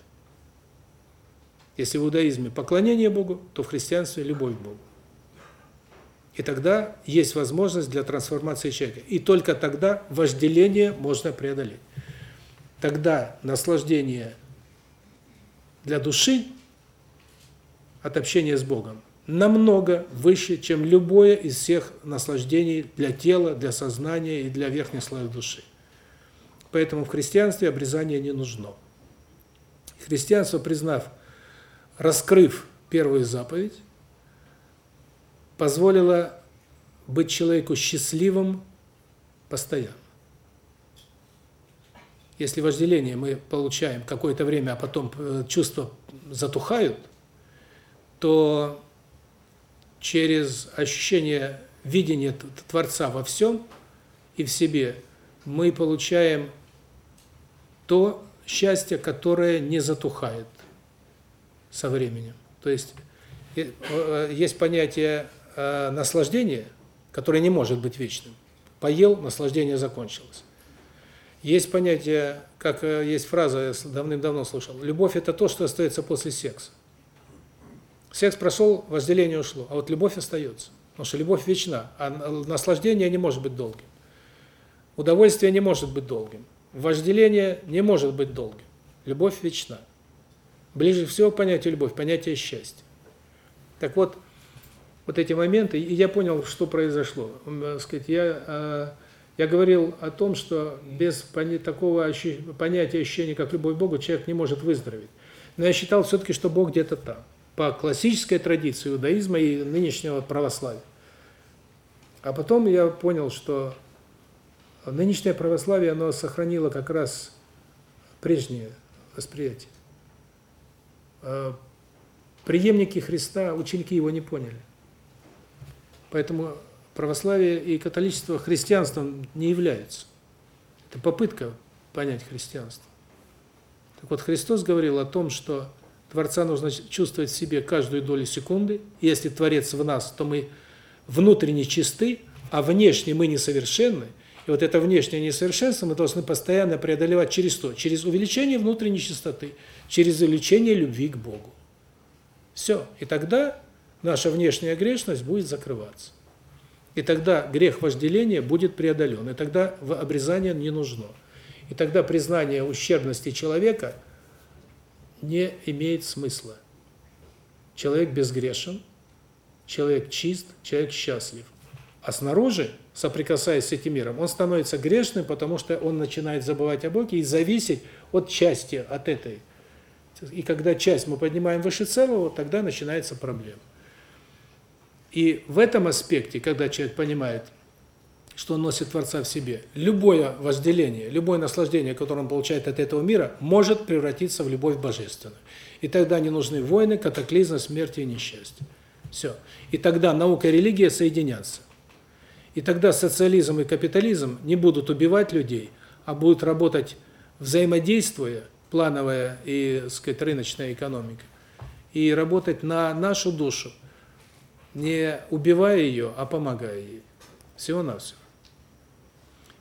Если в иудаизме поклонение Богу, то в христианстве любовь к Богу. И тогда есть возможность для трансформации человека. И только тогда вожделение можно преодолеть. Тогда наслаждение для души от общения с Богом намного выше, чем любое из всех наслаждений для тела, для сознания и для верхних слоев души. Поэтому в христианстве обрезание не нужно. Христианство, признав, раскрыв первую заповедь, позволило быть человеку счастливым постоянно. Если вожделение мы получаем какое-то время, а потом э, чувства затухают, то через ощущение видения Творца во всем и в себе, мы получаем то счастье, которое не затухает со временем. То есть э, э, есть понятие наслаждения, которое не может быть вечным. Поел, наслаждение закончилось. Есть понятие, как есть фраза, я давным-давно слушал, любовь – это то, что остается после секса. Секс прошел, возделение ушло, а вот любовь остается. Потому что любовь вечна, а наслаждение не может быть долгим. Удовольствие не может быть долгим. Вожделение не может быть долгим. Любовь вечна. Ближе всего к понятию любовь, понятие счастья. Так вот, вот эти моменты, и я понял, что произошло. Сказать, я э, я говорил о том, что без такого понятия ощущения, как любовь к Богу, человек не может выздороветь. Но я считал все-таки, что Бог где-то там. По классической традиции иудаизма и нынешнего православия. А потом я понял, что нынешнее православие, оно сохранило как раз прежнее восприятие. А преемники Христа, ученики его не поняли. Поэтому православие и католичество христианством не являются. Это попытка понять христианство. Так вот, Христос говорил о том, что Творца нужно чувствовать в себе каждую долю секунды. Если Творец в нас, то мы внутренне чисты, а внешне мы несовершенны. И вот это внешнее несовершенство мы должны постоянно преодолевать через что? Через увеличение внутренней чистоты, через увеличение любви к Богу. Все. И тогда наша внешняя грешность будет закрываться. И тогда грех вожделения будет преодолен. И тогда обрезание не нужно. И тогда признание ущербности человека не имеет смысла. Человек безгрешен, человек чист, человек счастлив. А снаружи, соприкасаясь с этим миром, он становится грешным, потому что он начинает забывать о Боге и зависеть от части, от этой. И когда часть мы поднимаем выше целого, тогда начинается проблема. И в этом аспекте, когда человек понимает, что он носит Творца в себе, любое возделение, любое наслаждение, которое он получает от этого мира, может превратиться в любовь божественную. И тогда не нужны войны, катаклизмы, смерти и несчастья. Все. И тогда наука и религия соединятся. И тогда социализм и капитализм не будут убивать людей, а будут работать взаимодействуя, плановая и, так сказать, рыночная экономика, и работать на нашу душу, не убивая ее, а помогая ей. Всего-навсего.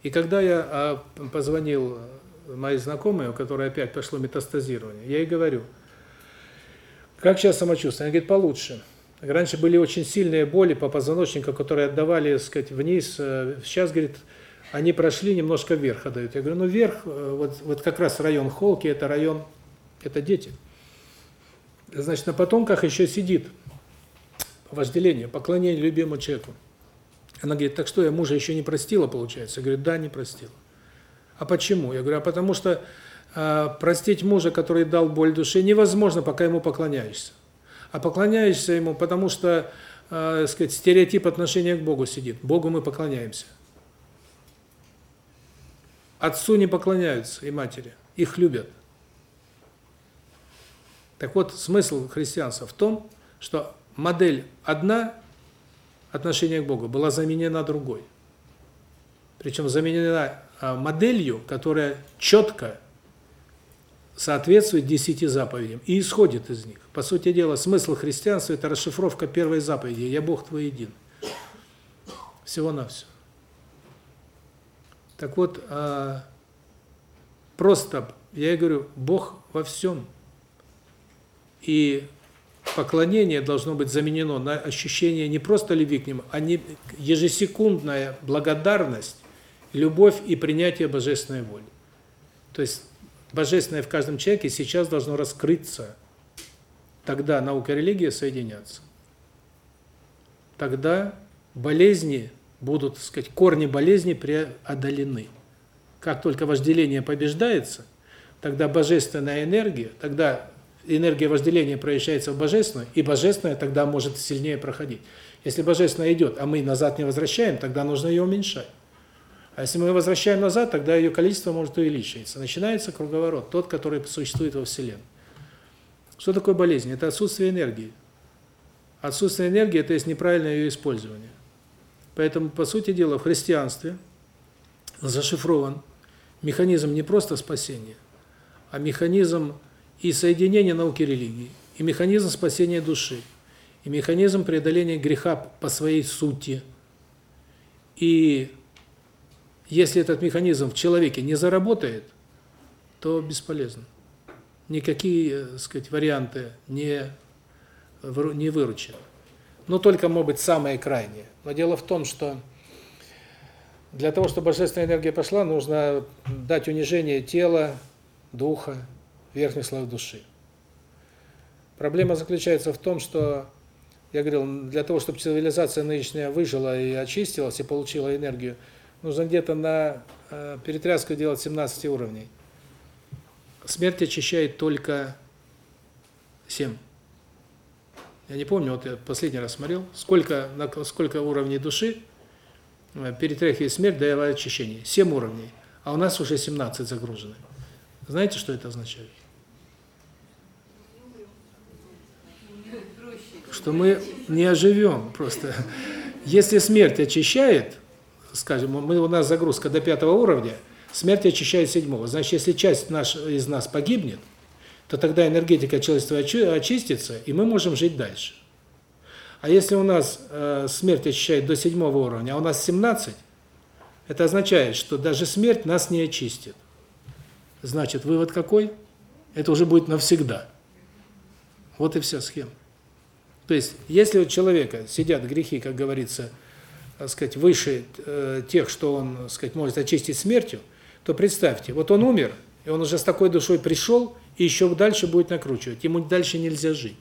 И когда я а, позвонил моей знакомой, у которой опять пошло метастазирование, я ей говорю, как сейчас самочувствие? Она говорит, получше. Раньше были очень сильные боли по позвоночнику, которые отдавали, так сказать, вниз. Э, сейчас, говорит, они прошли, немножко вверх отдают. Я говорю, ну вверх, э, вот, вот как раз район Холки, это район, это дети. Значит, на потомках еще сидит вожделение, поклонение любимому человеку. Она говорит, так что, я мужа еще не простила, получается? Я говорю, да, не простила. А почему? Я говорю, а потому что э, простить мужа, который дал боль душе, невозможно, пока ему поклоняешься. А поклоняешься ему, потому что, э, сказать, стереотип отношения к Богу сидит. Богу мы поклоняемся. Отцу не поклоняются и матери, их любят. Так вот, смысл христианства в том, что модель одна отношения к Богу была заменена другой. Причем заменена а, моделью, которая четко соответствует десяти заповедям и исходит из них. По сути дела, смысл христианства – это расшифровка первой заповеди «Я Бог твой един». Всего-навсего. Так вот, а, просто, я и говорю, Бог во всем. И поклонение должно быть заменено на ощущение не просто любви к Нему, а не ежесекундная благодарность, любовь и принятие божественной воли. То есть божественное в каждом человеке сейчас должно раскрыться. Тогда наука и религия соединятся. Тогда болезни будут, так сказать, корни болезни преодолены. Как только вожделение побеждается, тогда божественная энергия, тогда энергия вожделения проявляется в божественную, и божественное тогда может сильнее проходить. Если божественное идет, а мы назад не возвращаем, тогда нужно ее уменьшать. А если мы возвращаем назад, тогда ее количество может увеличиваться. Начинается круговорот, тот, который существует во Вселенной. Что такое болезнь? Это отсутствие энергии. Отсутствие энергии – это есть неправильное ее использование. Поэтому, по сути дела, в христианстве зашифрован механизм не просто спасения, а механизм и соединение науки и религии, и механизм спасения души, и механизм преодоления греха по своей сути. И если этот механизм в человеке не заработает, то бесполезно. Никакие, так сказать, варианты не не выручат. Но только, может быть, самые крайние. Но дело в том, что для того, чтобы божественная энергия пошла, нужно дать унижение тела, духа, верхних слоев души. Проблема заключается в том, что, я говорил, для того, чтобы цивилизация нынешняя выжила и очистилась, и получила энергию, нужно где-то на э, перетряску делать 17 уровней. Смерть очищает только Семь. Я не помню, вот я последний раз смотрел, сколько на сколько уровней души э, перетряхивает смерть, дая очищение. Семь уровней. А у нас уже 17 загружены. Знаете, что это означает? Что мы не оживем просто. Если смерть очищает, скажем, мы у нас загрузка до пятого уровня, смерть очищает седьмого. Значит, если часть наш из нас погибнет, то тогда энергетика человечества очистится, и мы можем жить дальше. А если у нас э, смерть очищает до седьмого уровня, а у нас 17, это означает, что даже смерть нас не очистит. Значит, вывод какой? Это уже будет навсегда. Вот и вся схема. То есть, если у человека сидят грехи, как говорится, так сказать, выше э, тех, что он, так сказать, может очистить смертью, то представьте, вот он умер, и он уже с такой душой пришел, и еще дальше будет накручивать. Ему дальше нельзя жить.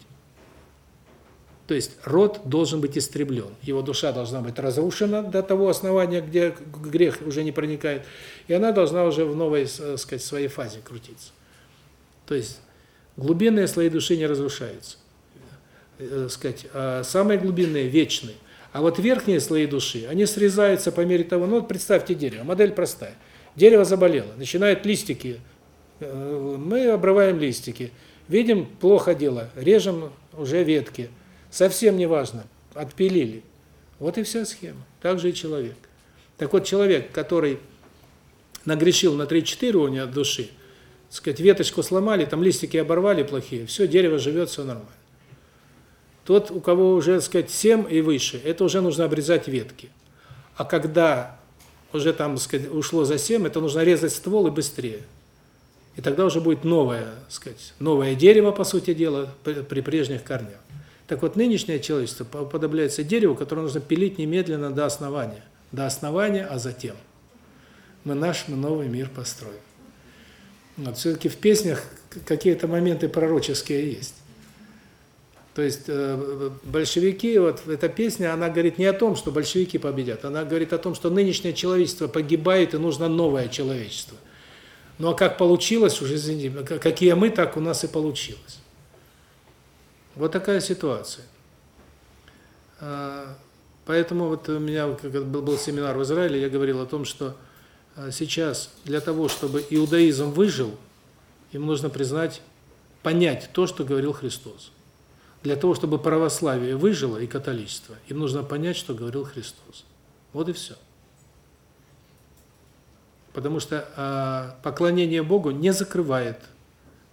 То есть род должен быть истреблен. Его душа должна быть разрушена до того основания, где грех уже не проникает, и она должна уже в новой, так сказать, своей фазе крутиться. То есть глубинные слои души не разрушаются. Э, сказать, а самые глубинные вечные. А вот верхние слои души, они срезаются по мере того, ну вот представьте дерево, модель простая. Дерево заболело, начинают листики, э, мы обрываем листики, видим, плохо дело, режем уже ветки, совсем не важно, отпилили. Вот и вся схема. Так же и человек. Так вот, человек, который нагрешил на 3-4 уровня души, сказать, веточку сломали, там листики оборвали плохие, все, дерево живет, все нормально. Тот, у кого уже, сказать, 7 и выше, это уже нужно обрезать ветки. А когда уже там, сказать, ушло за 7, это нужно резать ствол и быстрее. И тогда уже будет новое, сказать, новое дерево, по сути дела, при прежних корнях. Так вот, нынешнее человечество подобляется дереву, которое нужно пилить немедленно до основания. До основания, а затем мы наш новый мир построим. Вот все-таки в песнях какие-то моменты пророческие есть. То есть э, большевики, вот эта песня, она говорит не о том, что большевики победят, она говорит о том, что нынешнее человечество погибает и нужно новое человечество. Ну а как получилось, уже извините, какие мы, так у нас и получилось. Вот такая ситуация. А, поэтому вот у меня был семинар в Израиле, я говорил о том, что а, сейчас для того, чтобы иудаизм выжил, им нужно признать, понять то, что говорил Христос. Для того, чтобы православие выжило и католичество, им нужно понять, что говорил Христос. Вот и все. Потому что э, поклонение Богу не закрывает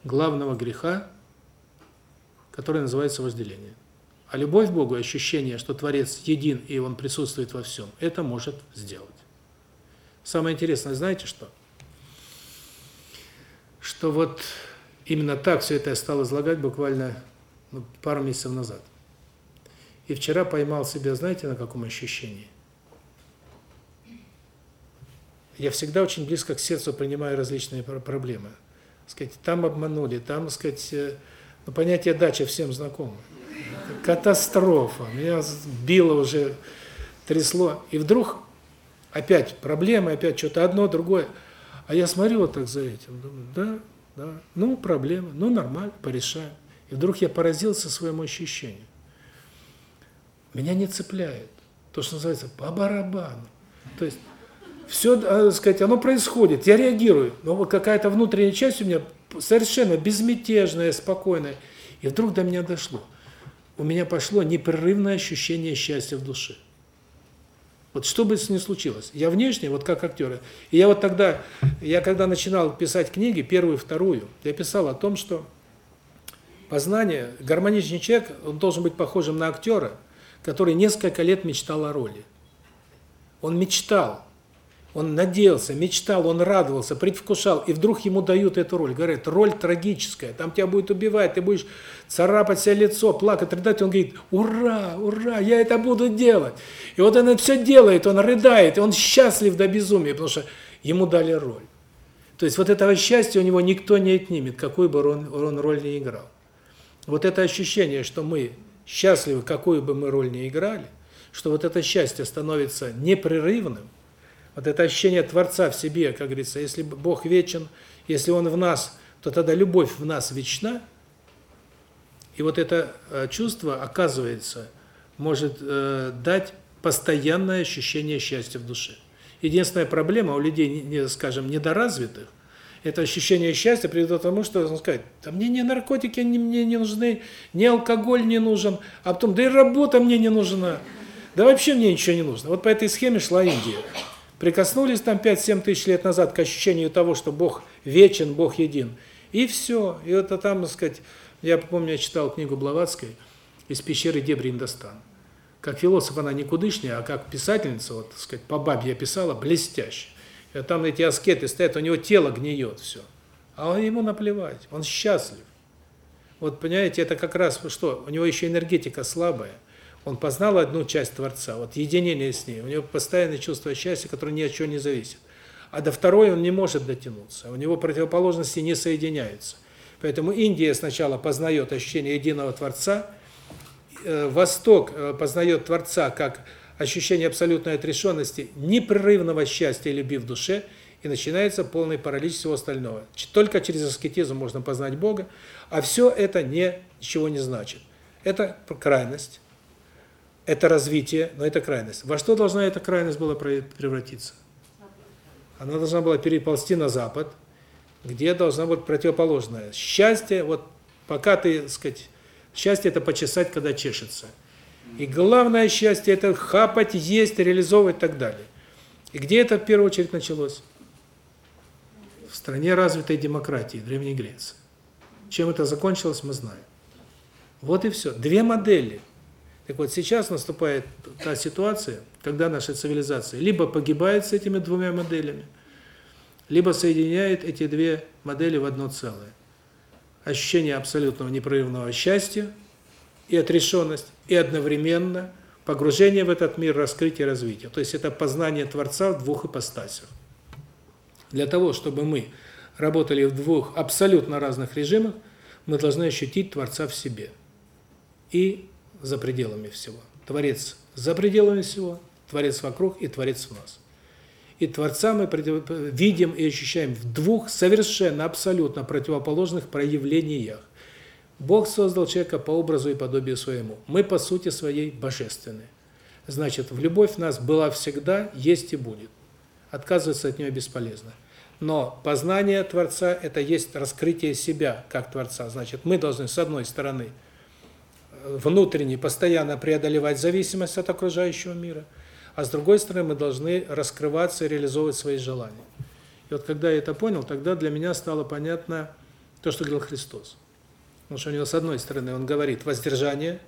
главного греха, который называется вожделение. А любовь к Богу, ощущение, что Творец един и Он присутствует во всем, это может сделать. Самое интересное, знаете что? Что вот именно так все это я стал излагать буквально ну, пару месяцев назад. И вчера поймал себя, знаете, на каком ощущении? Я всегда очень близко к сердцу принимаю различные проблемы. Сказать, там обманули, там, сказать, э, ну, понятие дача всем знакомо. Катастрофа. Меня било уже, трясло. И вдруг опять проблемы, опять что-то одно, другое. А я смотрю вот так за этим, думаю, да, да, ну, проблемы, ну, нормально, порешаем. И вдруг я поразился своему ощущению. Меня не цепляет. То, что называется по барабану. То есть все, так э, сказать, оно происходит, я реагирую, но какая-то внутренняя часть у меня совершенно безмятежная, спокойная. И вдруг до меня дошло. У меня пошло непрерывное ощущение счастья в душе. Вот что бы ни случилось. Я внешне, вот как актеры. И я вот тогда, я когда начинал писать книги, первую, вторую, я писал о том, что Познание, гармоничный человек, он должен быть похожим на актера, который несколько лет мечтал о роли. Он мечтал, он надеялся, мечтал, он радовался, предвкушал, и вдруг ему дают эту роль. Говорят, роль трагическая, там тебя будет убивать, ты будешь царапать себе лицо, плакать, рыдать. Он говорит, ура, ура, я это буду делать. И вот он это все делает, он рыдает, он счастлив до безумия, потому что ему дали роль. То есть вот этого счастья у него никто не отнимет, какой бы он, он роль ни играл. Вот это ощущение, что мы счастливы, какую бы мы роль ни играли, что вот это счастье становится непрерывным, вот это ощущение Творца в себе, как говорится, если Бог вечен, если Он в нас, то тогда любовь в нас вечна, И вот это э, чувство, оказывается, может э, дать постоянное ощущение счастья в душе. Единственная проблема у людей, скажем, недоразвитых, это ощущение счастья приведет к тому, что он скажет, да мне не наркотики не, мне не нужны, ни алкоголь не нужен, а потом, да и работа мне не нужна, да вообще мне ничего не нужно. Вот по этой схеме шла Индия. Прикоснулись там 5-7 тысяч лет назад к ощущению того, что Бог вечен, Бог един. И все. И это там, так сказать, я помню, я читал книгу Блаватской «Из пещеры дебри Индостан». Как философ она никудышняя, а как писательница, вот, так сказать, по бабе я писала, блестяще. И там эти аскеты стоят, у него тело гниет все. А он ему наплевать, он счастлив. Вот понимаете, это как раз что? У него еще энергетика слабая. Он познал одну часть Творца, вот единение с ней. У него постоянное чувство счастья, которое ни от чего не зависит. А до второй он не может дотянуться. У него противоположности не соединяются. Поэтому Индия сначала познает ощущение единого Творца, э, Восток э, познает Творца как ощущение абсолютной отрешенности, непрерывного счастья и любви в душе, и начинается полный паралич всего остального. Только через аскетизм можно познать Бога, а все это не ничего не значит. Это крайность, это развитие, но это крайность. Во что должна эта крайность была превратиться? Она должна была переползти на запад, где должна быть противоположная. Счастье, вот пока ты, сказать, счастье это почесать, когда чешется. И главное счастье это хапать, есть, реализовывать и так далее. И где это в первую очередь началось? В стране развитой демократии, Древней Греции. Чем это закончилось, мы знаем. Вот и все. Две модели. Так вот сейчас наступает та ситуация, когда наша цивилизация либо погибает с этими двумя моделями, либо соединяет эти две модели в одно целое. Ощущение абсолютного непрерывного счастья и отрешенность, и одновременно погружение в этот мир, раскрытие, развитие. То есть это познание Творца в двух ипостасях. Для того, чтобы мы работали в двух абсолютно разных режимах, мы должны ощутить Творца в себе и за пределами всего. Творец за пределами всего, Творец вокруг и Творец в нас и Творца мы видим и ощущаем в двух совершенно, абсолютно противоположных проявлениях. Бог создал человека по образу и подобию своему. Мы по сути своей божественны. Значит, в любовь в нас была всегда, есть и будет. Отказываться от нее бесполезно. Но познание Творца – это есть раскрытие себя как Творца. Значит, мы должны, с одной стороны, внутренне постоянно преодолевать зависимость от окружающего мира – а с другой стороны мы должны раскрываться и реализовывать свои желания. И вот когда я это понял, тогда для меня стало понятно то, что говорил Христос. Потому что у него с одной стороны он говорит воздержание,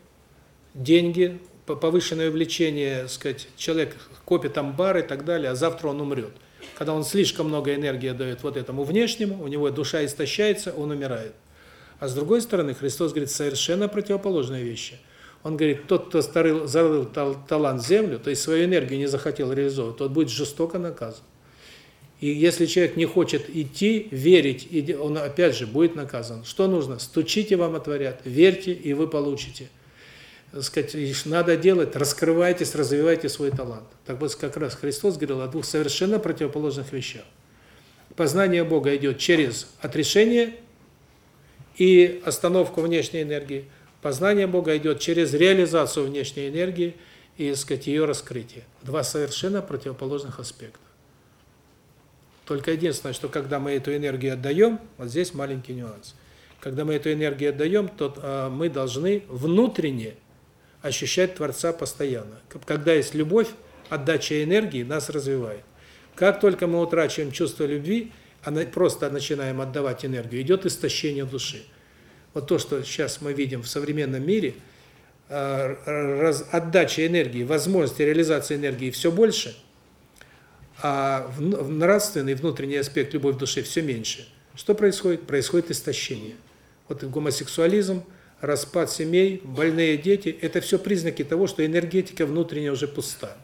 деньги, повышенное увлечение, сказать, человек копит амбар и так далее, а завтра он умрет. Когда он слишком много энергии дает вот этому внешнему, у него душа истощается, он умирает. А с другой стороны, Христос говорит совершенно противоположные вещи – он говорит, тот, кто зарыл талант землю, то есть свою энергию не захотел реализовывать, тот будет жестоко наказан. И если человек не хочет идти, верить, он опять же будет наказан. Что нужно? Стучите, вам отворят, верьте, и вы получите. Так сказать, надо делать, раскрывайтесь, развивайте свой талант. Так вот, как раз Христос говорил о двух совершенно противоположных вещах. Познание Бога идет через отрешение и остановку внешней энергии – Познание Бога идет через реализацию внешней энергии и, сказать, ее раскрытие. Два совершенно противоположных аспекта. Только единственное, что когда мы эту энергию отдаем, вот здесь маленький нюанс. Когда мы эту энергию отдаем, то э, мы должны внутренне ощущать Творца постоянно. Когда есть любовь, отдача энергии нас развивает. Как только мы утрачиваем чувство любви, а просто начинаем отдавать энергию, идет истощение души. Вот то, что сейчас мы видим в современном мире, э, отдача энергии, возможности реализации энергии все больше, а в нравственный внутренний аспект любовь в душе все меньше. Что происходит? Происходит истощение. Вот гомосексуализм, распад семей, больные дети – это все признаки того, что энергетика внутренняя уже пуста.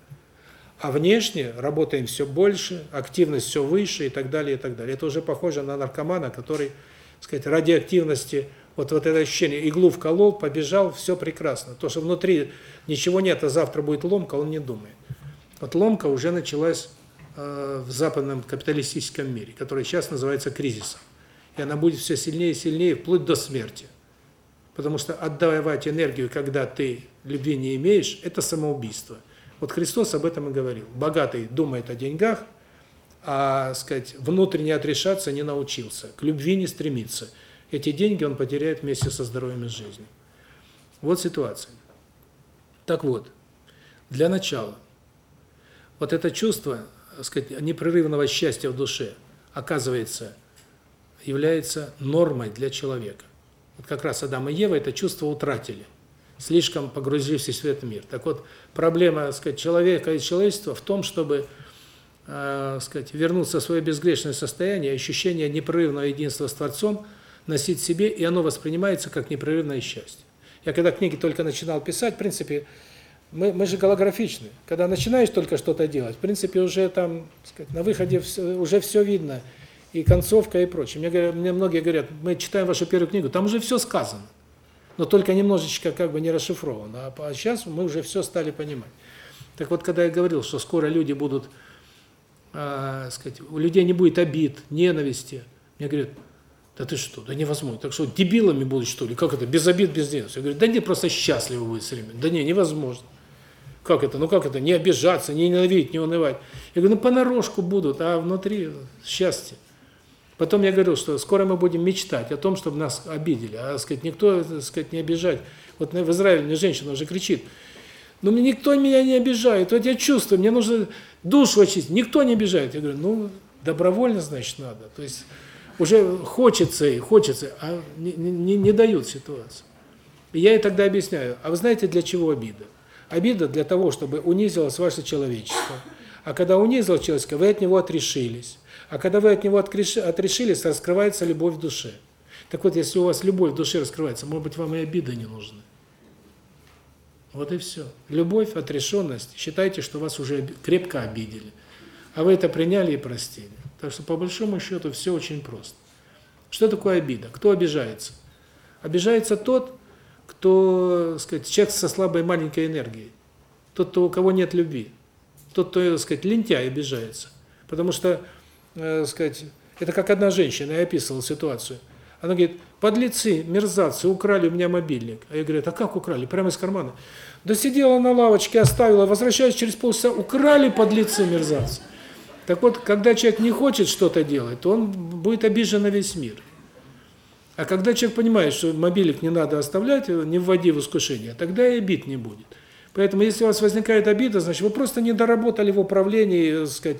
А внешне работаем все больше, активность все выше и так далее, и так далее. Это уже похоже на наркомана, который, так сказать, ради активности вот, вот это ощущение, иглу вколол, побежал, все прекрасно. То, что внутри ничего нет, а завтра будет ломка, он не думает. Вот ломка уже началась в западном капиталистическом мире, который сейчас называется кризисом. И она будет все сильнее и сильнее, вплоть до смерти. Потому что отдавать энергию, когда ты любви не имеешь, это самоубийство. Вот Христос об этом и говорил. Богатый думает о деньгах, а, сказать, внутренне отрешаться не научился, к любви не стремится. Эти деньги он потеряет вместе со здоровьем и жизнью. Вот ситуация. Так вот, для начала, вот это чувство, сказать, непрерывного счастья в душе, оказывается, является нормой для человека. Вот как раз Адам и Ева это чувство утратили, слишком погрузившись в этот мир. Так вот, проблема, сказать, человека и человечества в том, чтобы, э, сказать, вернуться в свое безгрешное состояние, ощущение непрерывного единства с Творцом носить в себе, и оно воспринимается как непрерывное счастье. Я когда книги только начинал писать, в принципе, мы мы же голографичны. Когда начинаешь только что-то делать, в принципе, уже там, сказать, на выходе все, уже все видно и концовка, и прочее. Мне, говорят, мне многие говорят, мы читаем вашу первую книгу, там уже все сказано, но только немножечко как бы не расшифровано. А сейчас мы уже все стали понимать. Так вот, когда я говорил, что скоро люди будут, э, сказать, у людей не будет обид, ненависти, мне говорят, да ты что, да невозможно. Так что, дебилами будут, что ли? Как это? Без обид, без ненависти. Я говорю, да не, просто счастливы будет все время. Да не, невозможно. Как это? Ну как это? Не обижаться, не ненавидеть, не унывать. Я говорю, ну понарошку будут, а внутри счастье. Потом я говорил, что скоро мы будем мечтать о том, чтобы нас обидели, а сказать, никто, так сказать, не обижать. Вот в Израиле мне женщина уже кричит: "Ну никто меня не обижает. Вот я чувствую, мне нужно душу очистить. Никто не обижает". Я говорю: "Ну, добровольно, значит, надо". То есть уже хочется и хочется, а не не не дают ситуацию. И я ей тогда объясняю: "А вы знаете, для чего обида? Обида для того, чтобы унизилось ваше человечество. А когда унизилось человечество, вы от него отрешились. А когда вы от него отрешились, раскрывается любовь в душе. Так вот, если у вас любовь в душе раскрывается, может быть, вам и обиды не нужны. Вот и все. Любовь, отрешенность. Считайте, что вас уже крепко обидели. А вы это приняли и простили. Так что, по большому счету, все очень просто. Что такое обида? Кто обижается? Обижается тот, кто, сказать, человек со слабой маленькой энергией. Тот, кто, у кого нет любви. Тот, кто, так сказать, лентяй обижается. Потому что э, сказать, это как одна женщина, я описывал ситуацию. Она говорит, подлецы, мерзавцы, украли у меня мобильник. А я говорю, а как украли? Прямо из кармана. Да сидела на лавочке, оставила, возвращаюсь через полчаса, украли подлецы, мерзавцы. Так вот, когда человек не хочет что-то делать, то он будет обижен на весь мир. А когда человек понимает, что мобильник не надо оставлять, не вводи в искушение, тогда и обид не будет. Поэтому если у вас возникает обида, значит, вы просто не доработали в управлении, сказать,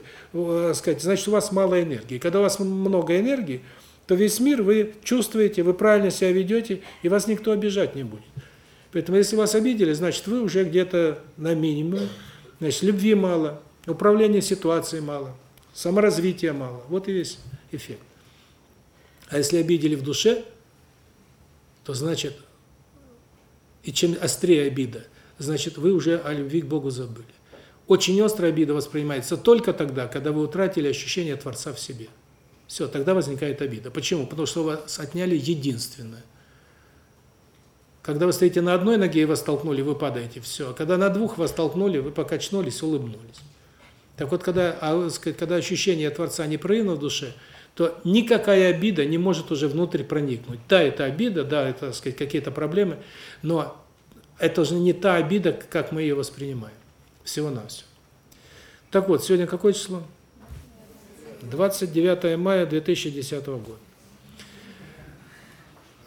сказать, значит, у вас мало энергии. Когда у вас много энергии, то весь мир вы чувствуете, вы правильно себя ведете, и вас никто обижать не будет. Поэтому если вас обидели, значит, вы уже где-то на минимум, значит, любви мало, управления ситуацией мало, саморазвития мало. Вот и весь эффект. А если обидели в душе, то значит, и чем острее обида – значит, вы уже о любви к Богу забыли. Очень острая обида воспринимается только тогда, когда вы утратили ощущение Творца в себе. Все, тогда возникает обида. Почему? Потому что вас отняли единственное. Когда вы стоите на одной ноге и вас толкнули, вы падаете, все. А когда на двух вас толкнули, вы покачнулись, улыбнулись. Так вот, когда, а, когда ощущение Творца непрерывно в душе, то никакая обида не может уже внутрь проникнуть. Да, это обида, да, это, сказать, какие-то проблемы, но это уже не та обида, как мы ее воспринимаем. Всего-навсего. Так вот, сегодня какое число? 29 мая 2010 года.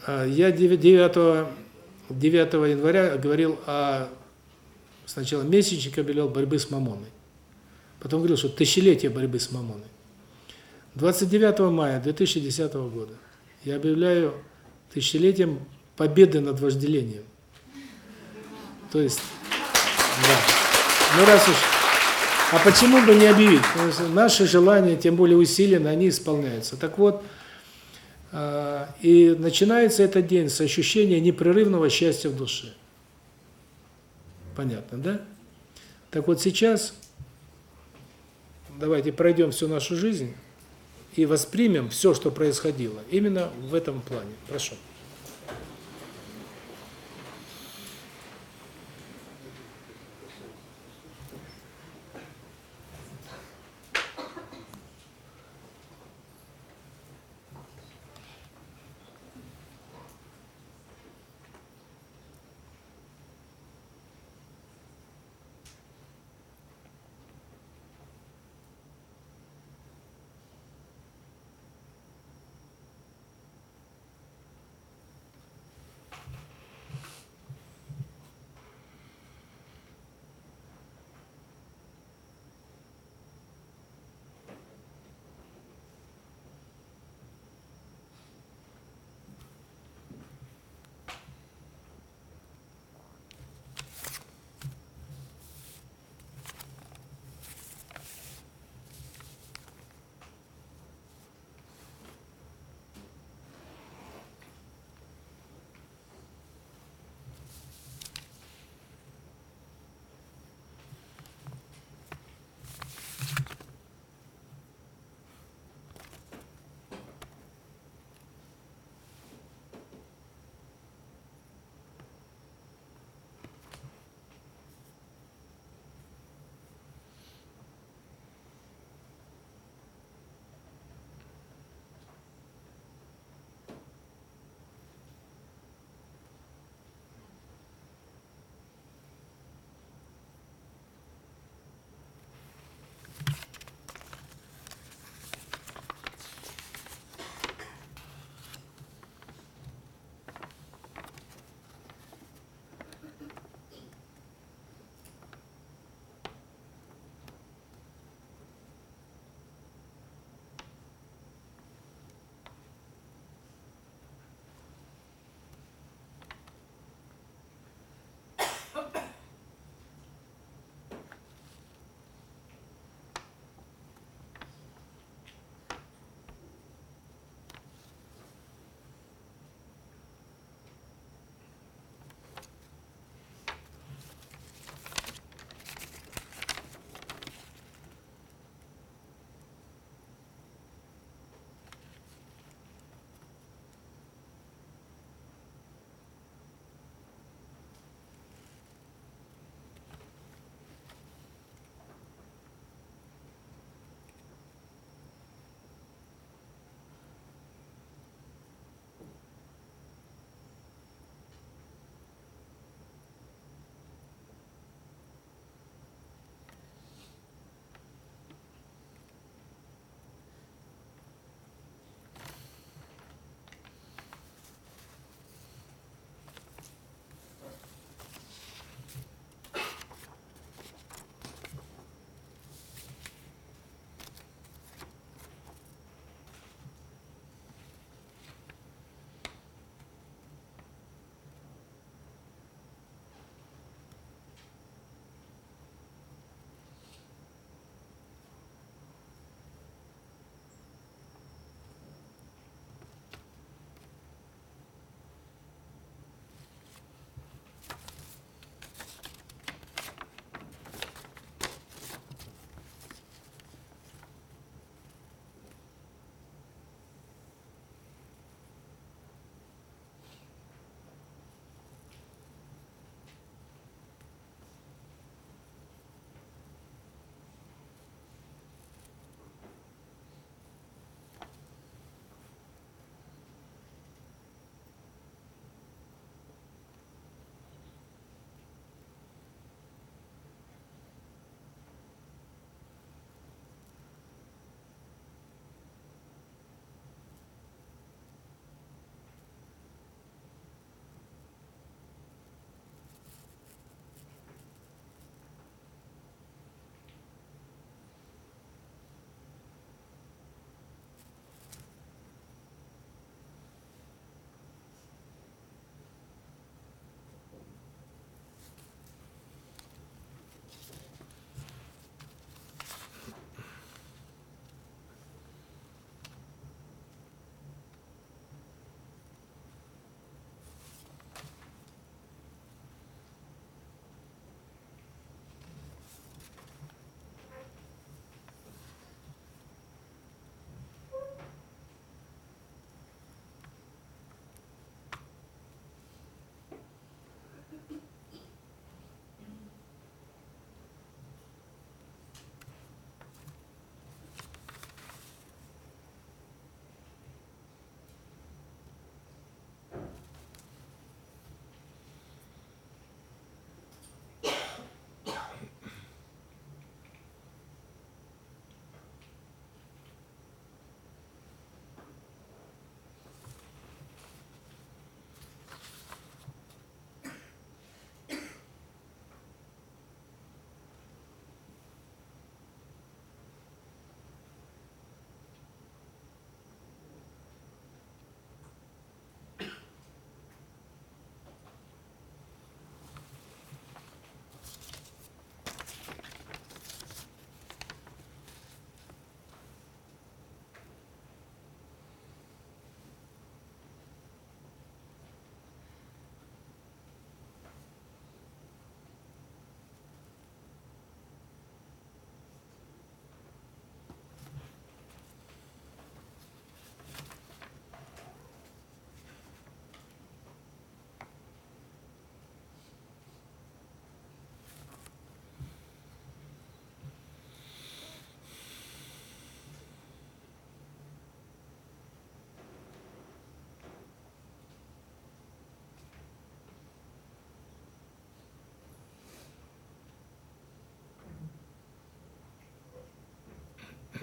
А, я 9, 9 января говорил о сначала месячник объявлял борьбы с мамоной. Потом говорил, что тысячелетие борьбы с мамоной. 29 мая 2010 года я объявляю тысячелетием победы над вожделением. То есть, да. Ну раз уж... А почему бы не объявить? Наши желания, тем более усиленно, они исполняются. Так вот, э, и начинается этот день с ощущения непрерывного счастья в душе. Понятно, да? Так вот сейчас давайте пройдем всю нашу жизнь и воспримем все, что происходило, именно в этом плане. Прошу.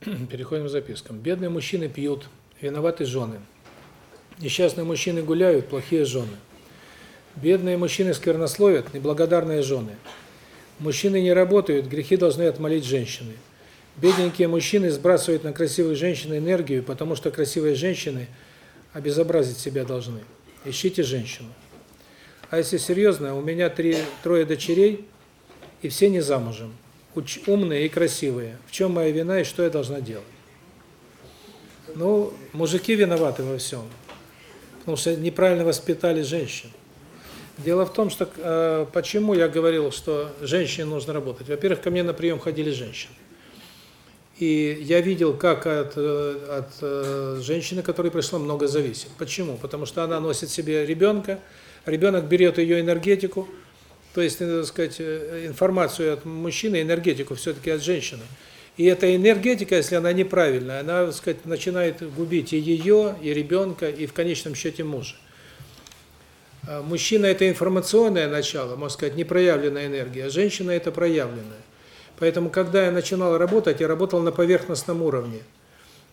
Переходим к запискам. Бедные мужчины пьют, виноваты жены. Несчастные мужчины гуляют, плохие жены. Бедные мужчины сквернословят, неблагодарные жены. Мужчины не работают, грехи должны отмолить женщины. Бедненькие мужчины сбрасывают на красивых женщин энергию, потому что красивые женщины обезобразить себя должны. Ищите женщину. А если серьезно, у меня три трое дочерей, и все не замужем. Умные и красивые. В чем моя вина и что я должна делать? Ну, мужики виноваты во всем. Потому что неправильно воспитали женщин. Дело в том, что э, почему я говорил, что женщине нужно работать. Во-первых, ко мне на прием ходили женщины. И я видел, как от, э, от э, женщины, которой пришло, много зависит. Почему? Потому что она носит себе ребенка, ребенок берет ее энергетику, то есть, надо сказать, э, информацию от мужчины, энергетику все-таки от женщины. И эта энергетика, если она неправильная, она, так сказать, начинает губить и ее, и ребенка, и в конечном счете мужа. А мужчина – это информационное начало, можно сказать, непроявленная энергия, а женщина – это проявленная. Поэтому, когда я начинал работать, я работал на поверхностном уровне.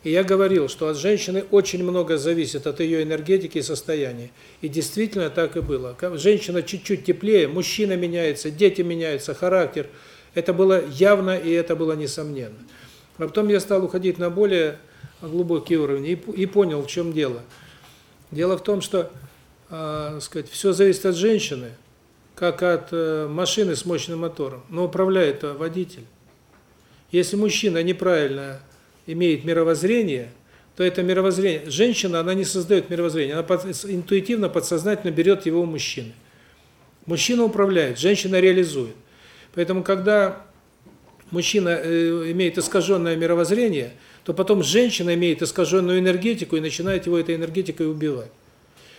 И я говорил, что от женщины очень много зависит от ее энергетики и состояния. И действительно так и было. Женщина чуть-чуть теплее, мужчина меняется, дети меняются, характер. Это было явно и это было несомненно. А потом я стал уходить на более глубокий уровень и, и понял, в чем дело. Дело в том, что, э, сказать, все зависит от женщины – как от э, машины с мощным мотором, но управляет водитель. Если мужчина неправильно имеет мировоззрение, то это мировоззрение. Женщина, она не создает мировоззрение, она под, интуитивно, подсознательно берет его у мужчины. Мужчина управляет, женщина реализует. Поэтому, когда мужчина э, имеет искаженное мировоззрение, то потом женщина имеет искаженную энергетику и начинает его этой энергетикой убивать.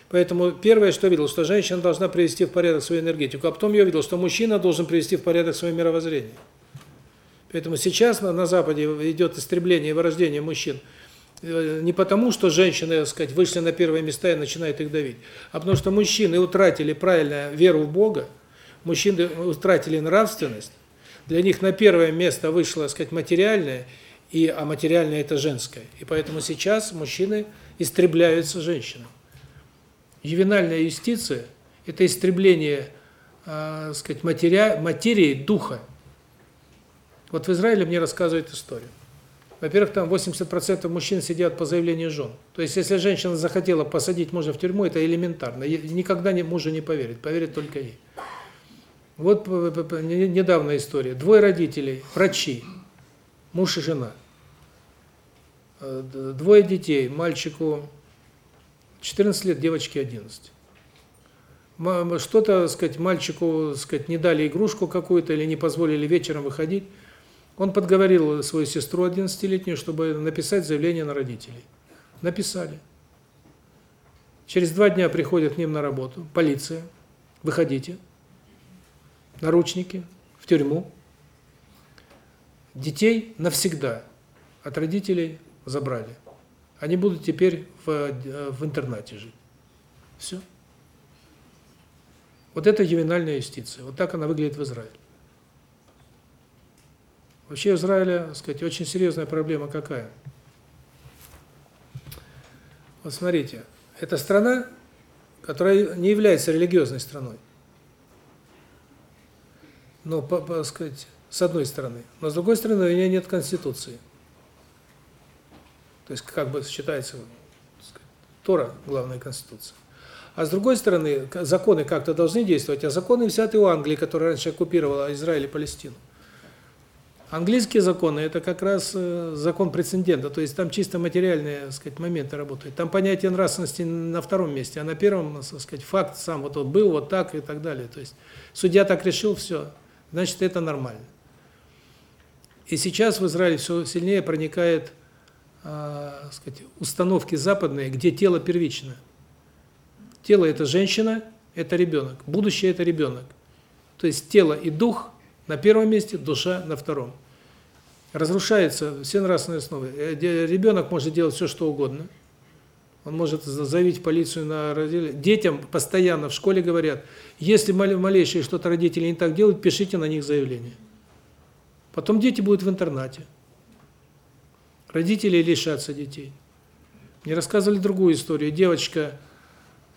Поэтому первое, что видел, что женщина должна привести в порядок свою энергетику, а потом я видел, что мужчина должен привести в порядок свое мировоззрение. Поэтому сейчас на, на Западе идет истребление и вырождение мужчин. Э, не потому, что женщины, так сказать, вышли на первые места и начинают их давить, а потому что мужчины утратили правильную веру в Бога, мужчины утратили нравственность, для них на первое место вышло, так сказать, материальное, и а материальное это женское. И поэтому сейчас мужчины истребляются женщинами. Ювенальная юстиция – это истребление, э, сказать, материя, материи духа. Вот в Израиле мне рассказывают историю. Во-первых, там 80% мужчин сидят по заявлению жен. То есть, если женщина захотела посадить мужа в тюрьму, это элементарно. Никогда не, мужу не поверит, поверит только ей. Вот недавно история. Двое родителей, врачи, муж и жена. Э, двое детей, мальчику 14 лет, девочке 11. Что-то, сказать, мальчику, сказать, не дали игрушку какую-то или не позволили вечером выходить. Он подговорил свою сестру 11-летнюю, чтобы написать заявление на родителей. Написали. Через два дня приходят к ним на работу, полиция, выходите, наручники, в тюрьму. Детей навсегда от родителей забрали. Они будут теперь в, в интернате жить. Все. Вот это ювенальная юстиция. Вот так она выглядит в Израиле. Вообще в Израиле, так сказать, очень серьезная проблема какая? Вот смотрите, это страна, которая не является религиозной страной. Но, по, по сказать, с одной стороны. Но с другой стороны, у нее нет конституции. То есть как бы считается сказать, Тора главная конституция. А с другой стороны, законы как-то должны действовать, а законы взяты у Англии, которая раньше оккупировала Израиль и Палестину. Английские законы это как раз э, закон прецедента, то есть там чисто материальные, так сказать, моменты работают. Там понятие нравственности на втором месте, а на первом, так сказать, факт сам вот он был вот так и так далее. То есть судья так решил, все, значит, это нормально. И сейчас в Израиле все сильнее проникает э, сказать, установки западные, где тело первично. Тело это женщина, это ребенок. Будущее это ребенок. То есть тело и дух на первом месте, душа на втором. Разрушаются все нравственные основы. Э, ребенок может делать все, что угодно. Он может заявить полицию на родителей. Детям постоянно в школе говорят, если малейшие что-то родители не так делают, пишите на них заявление. Потом дети будут в интернате. Родители лишатся детей. Мне рассказывали другую историю. Девочка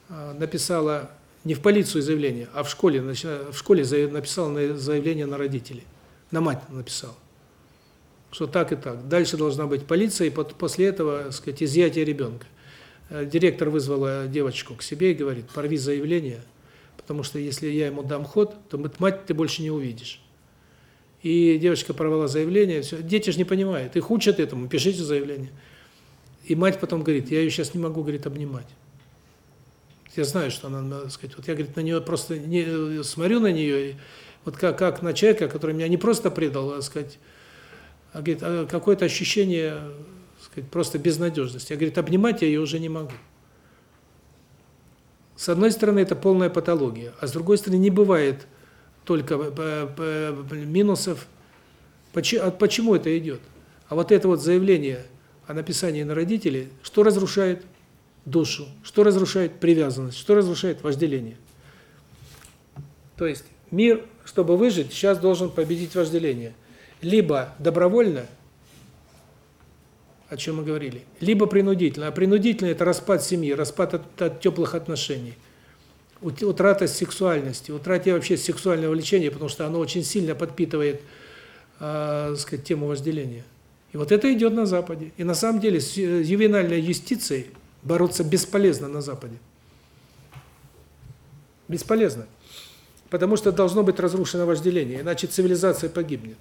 а, написала не в полицию заявление, а в школе в школе написала заявление на родителей. На мать написала. Что так и так. Дальше должна быть полиция, и после этого, так сказать, изъятие ребенка. Э, директор вызвала девочку к себе и говорит: "Порви заявление, потому что если я ему дам ход, то мать ты больше не увидишь". И девочка порвала заявление, все. Дети же не понимают, их учат этому, пишите заявление. И мать потом говорит: "Я ее сейчас не могу, говорит, обнимать". Я знаю, что она, надо сказать, вот я, говорит, на нее просто не смотрю на нее, вот как как на человека, который меня не просто предал, а сказать, а говорит, а какое-то ощущение, сказать, просто безнадежности. Я говорит, обнимать я ее уже не могу. С одной стороны, это полная патология, а с другой стороны, не бывает только э, э, минусов. Почему это идет? А вот это вот заявление о написании на родителей, что разрушает? Душу, что разрушает привязанность, что разрушает вожделение. То есть мир, чтобы выжить, сейчас должен победить вожделение. Либо добровольно, о чем мы говорили, либо принудительно. А принудительно – это распад семьи, распад от, от теплых отношений, утрата сексуальности, утрата вообще сексуального влечения, потому что оно очень сильно подпитывает, э, сказать, тему вожделения. И вот это идет на Западе. И на самом деле с ювенальной юстицией – Бороться бесполезно на Западе. Бесполезно. Потому что должно быть разрушено вожделение, иначе цивилизация погибнет.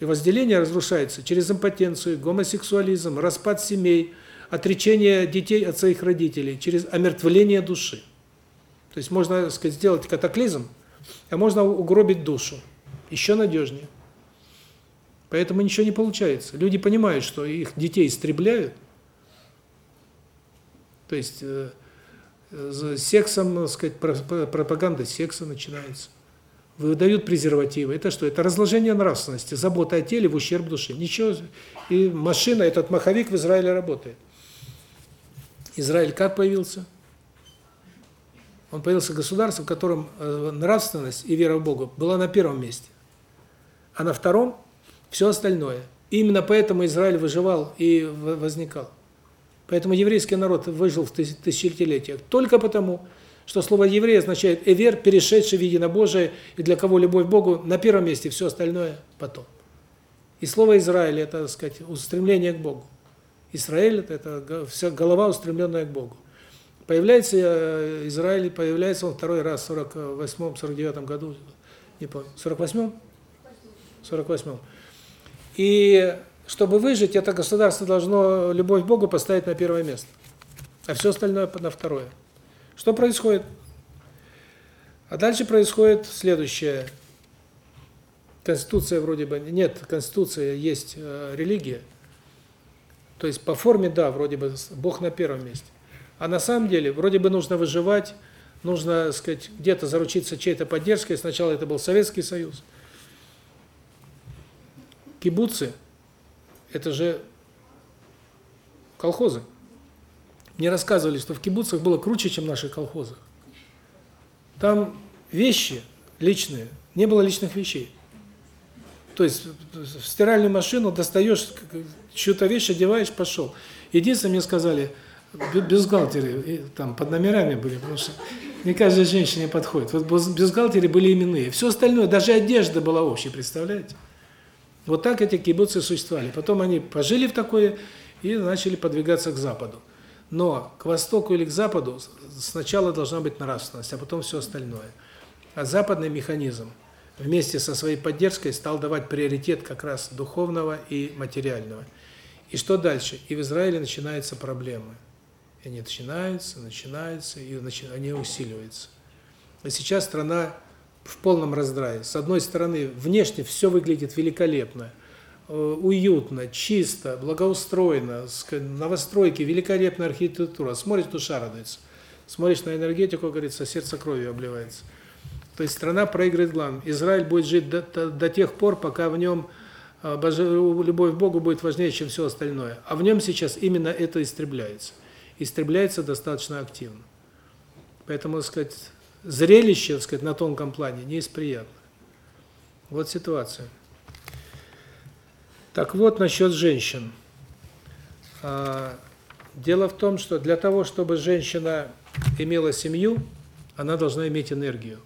И возделение разрушается через импотенцию, гомосексуализм, распад семей, отречение детей от своих родителей, через омертвление души. То есть можно, так сказать, сделать катаклизм, а можно угробить душу. Еще надежнее. Поэтому ничего не получается. Люди понимают, что их детей истребляют, то есть э, с сексом, так сказать, пропаганда секса начинается. Выдают презервативы. Это что? Это разложение нравственности, забота о теле в ущерб душе. Ничего. И машина, этот маховик в Израиле работает. Израиль как появился? Он появился государство, в котором э, нравственность и вера в Бога была на первом месте. А на втором все остальное. Именно поэтому Израиль выживал и возникал. Поэтому еврейский народ выжил в тысячелетиях только потому, что слово еврей означает эвер, перешедший в единобожие, и для кого любовь к Богу на первом месте, все остальное потом. И слово Израиль это, так сказать, устремление к Богу. Израиль это, вся голова устремленная к Богу. Появляется э, Израиль, появляется он второй раз в 48-49 году, не помню, 48-м? 48-м. И чтобы выжить, это государство должно любовь к Богу поставить на первое место, а все остальное на второе. Что происходит? А дальше происходит следующее. Конституция вроде бы нет, конституция есть э, религия. То есть по форме да, вроде бы Бог на первом месте. А на самом деле вроде бы нужно выживать, нужно, сказать, где-то заручиться чьей-то поддержкой. Сначала это был Советский Союз. Кибуцы это же колхозы. Мне рассказывали, что в кибуцах было круче, чем в наших колхозах. Там вещи личные, не было личных вещей. То есть в стиральную машину достаешь чью-то вещь, одеваешь, пошел. Единственное, мне сказали, бюстгальтеры там под номерами были, потому что не каждой женщине подходит. Вот бюстгальтеры были именные. Все остальное, даже одежда была общей, представляете? Вот так эти кибуцы существовали. Потом они пожили в такое и начали подвигаться к западу. Но к востоку или к западу сначала должна быть нравственность, а потом все остальное. А западный механизм вместе со своей поддержкой стал давать приоритет как раз духовного и материального. И что дальше? И в Израиле начинаются проблемы. Они начинаются, начинаются, и они усиливаются. И сейчас страна в полном раздрае. С одной стороны, внешне все выглядит великолепно, э, уютно, чисто, благоустроено, новостройки, великолепная архитектура. Смотришь, душа радуется. Смотришь на энергетику, говорится, сердце кровью обливается. То есть страна проигрывает главным. Израиль будет жить до, до, до тех пор, пока в нем э, любовь к Богу будет важнее, чем все остальное. А в нем сейчас именно это истребляется. Истребляется достаточно активно. Поэтому, сказать, зрелище, так сказать, на тонком плане не из приятных. Вот ситуация. Так вот, насчет женщин. А, дело в том, что для того, чтобы женщина имела семью, она должна иметь энергию.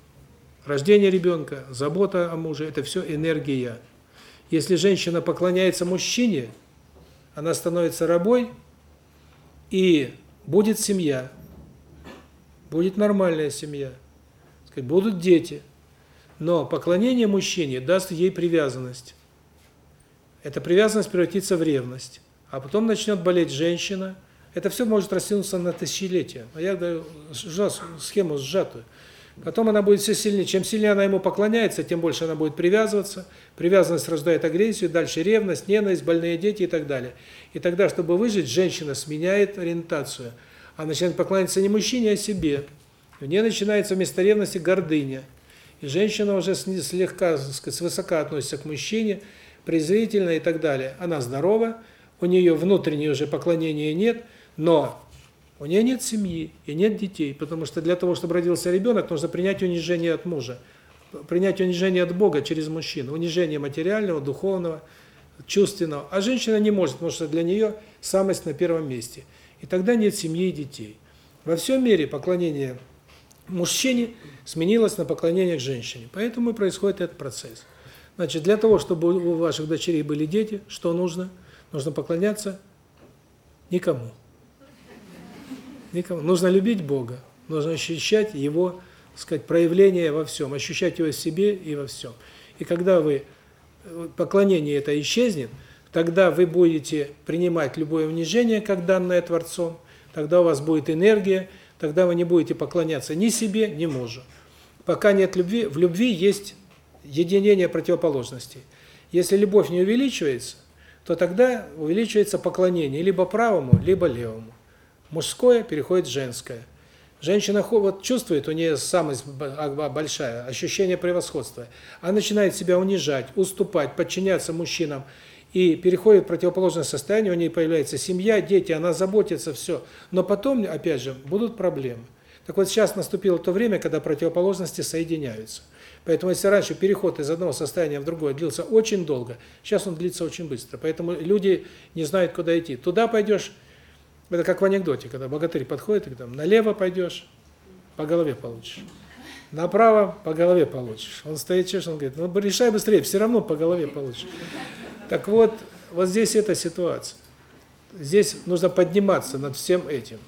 Рождение ребенка, забота о муже – это все энергия. Если женщина поклоняется мужчине, она становится рабой, и будет семья, будет нормальная семья, будут дети. Но поклонение мужчине даст ей привязанность. Эта привязанность превратится в ревность. А потом начнет болеть женщина. Это все может растянуться на тысячелетия. А я даю схему сжатую. Потом она будет все сильнее. Чем сильнее она ему поклоняется, тем больше она будет привязываться. Привязанность рождает агрессию, дальше ревность, ненависть, больные дети и так далее. И тогда, чтобы выжить, женщина сменяет ориентацию. Она начинает поклоняться не мужчине, а себе. У нее начинается вместо ревности гордыня. И женщина уже слегка, сказать, свысока относится к мужчине, презрительно и так далее. Она здорова, у нее внутреннего уже поклонения нет, но у нее нет семьи и нет детей, потому что для того, чтобы родился ребенок, нужно принять унижение от мужа, принять унижение от Бога через мужчину, унижение материального, духовного, чувственного. А женщина не может, потому что для нее самость на первом месте. И тогда нет семьи и детей. Во всем мире поклонение мужчине сменилось на поклонение к женщине. Поэтому и происходит этот процесс. Значит, для того, чтобы у ваших дочерей были дети, что нужно? Нужно поклоняться никому. Никому. Нужно любить Бога, нужно ощущать Его, сказать, проявление во всем, ощущать Его в себе и во всем. И когда вы, поклонение это исчезнет, тогда вы будете принимать любое унижение, как данное Творцом, тогда у вас будет энергия, тогда вы не будете поклоняться ни себе, ни мужу. Пока нет любви, в любви есть единение противоположностей. Если любовь не увеличивается, то тогда увеличивается поклонение либо правому, либо левому. Мужское переходит в женское. Женщина вот чувствует, у нее самость большая, ощущение превосходства. Она начинает себя унижать, уступать, подчиняться мужчинам и переходит в противоположное состояние, у нее появляется семья, дети, она заботится, все. Но потом, опять же, будут проблемы. Так вот сейчас наступило то время, когда противоположности соединяются. Поэтому если раньше переход из одного состояния в другое длился очень долго, сейчас он длится очень быстро. Поэтому люди не знают, куда идти. Туда пойдешь, это как в анекдоте, когда богатырь подходит и говорит, налево пойдешь, по голове получишь. Направо по голове получишь. Он стоит чешет, он говорит, ну решай быстрее, все равно по голове получишь. Так вот, вот здесь эта ситуация. Здесь нужно подниматься над всем этим.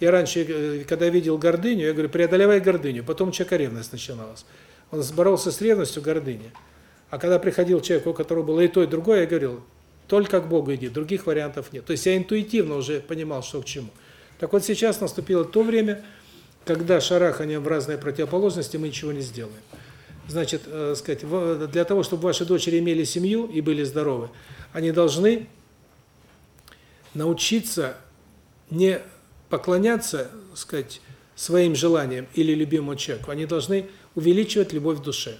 Я раньше, э, когда видел гордыню, я говорю, преодолевай гордыню, потом у человека ревность начиналась. Он боролся с ревностью, гордыней. А когда приходил человек, у которого было и то, и другое, я говорил, только к Богу иди, других вариантов нет. То есть я интуитивно уже понимал, что к чему. Так вот сейчас наступило то время, когда шараханием в разные противоположности мы ничего не сделаем. Значит, э, сказать, для того, чтобы ваши дочери имели семью и были здоровы, они должны научиться не поклоняться, сказать, своим желаниям или любимому человеку. Они должны увеличивать любовь в душе.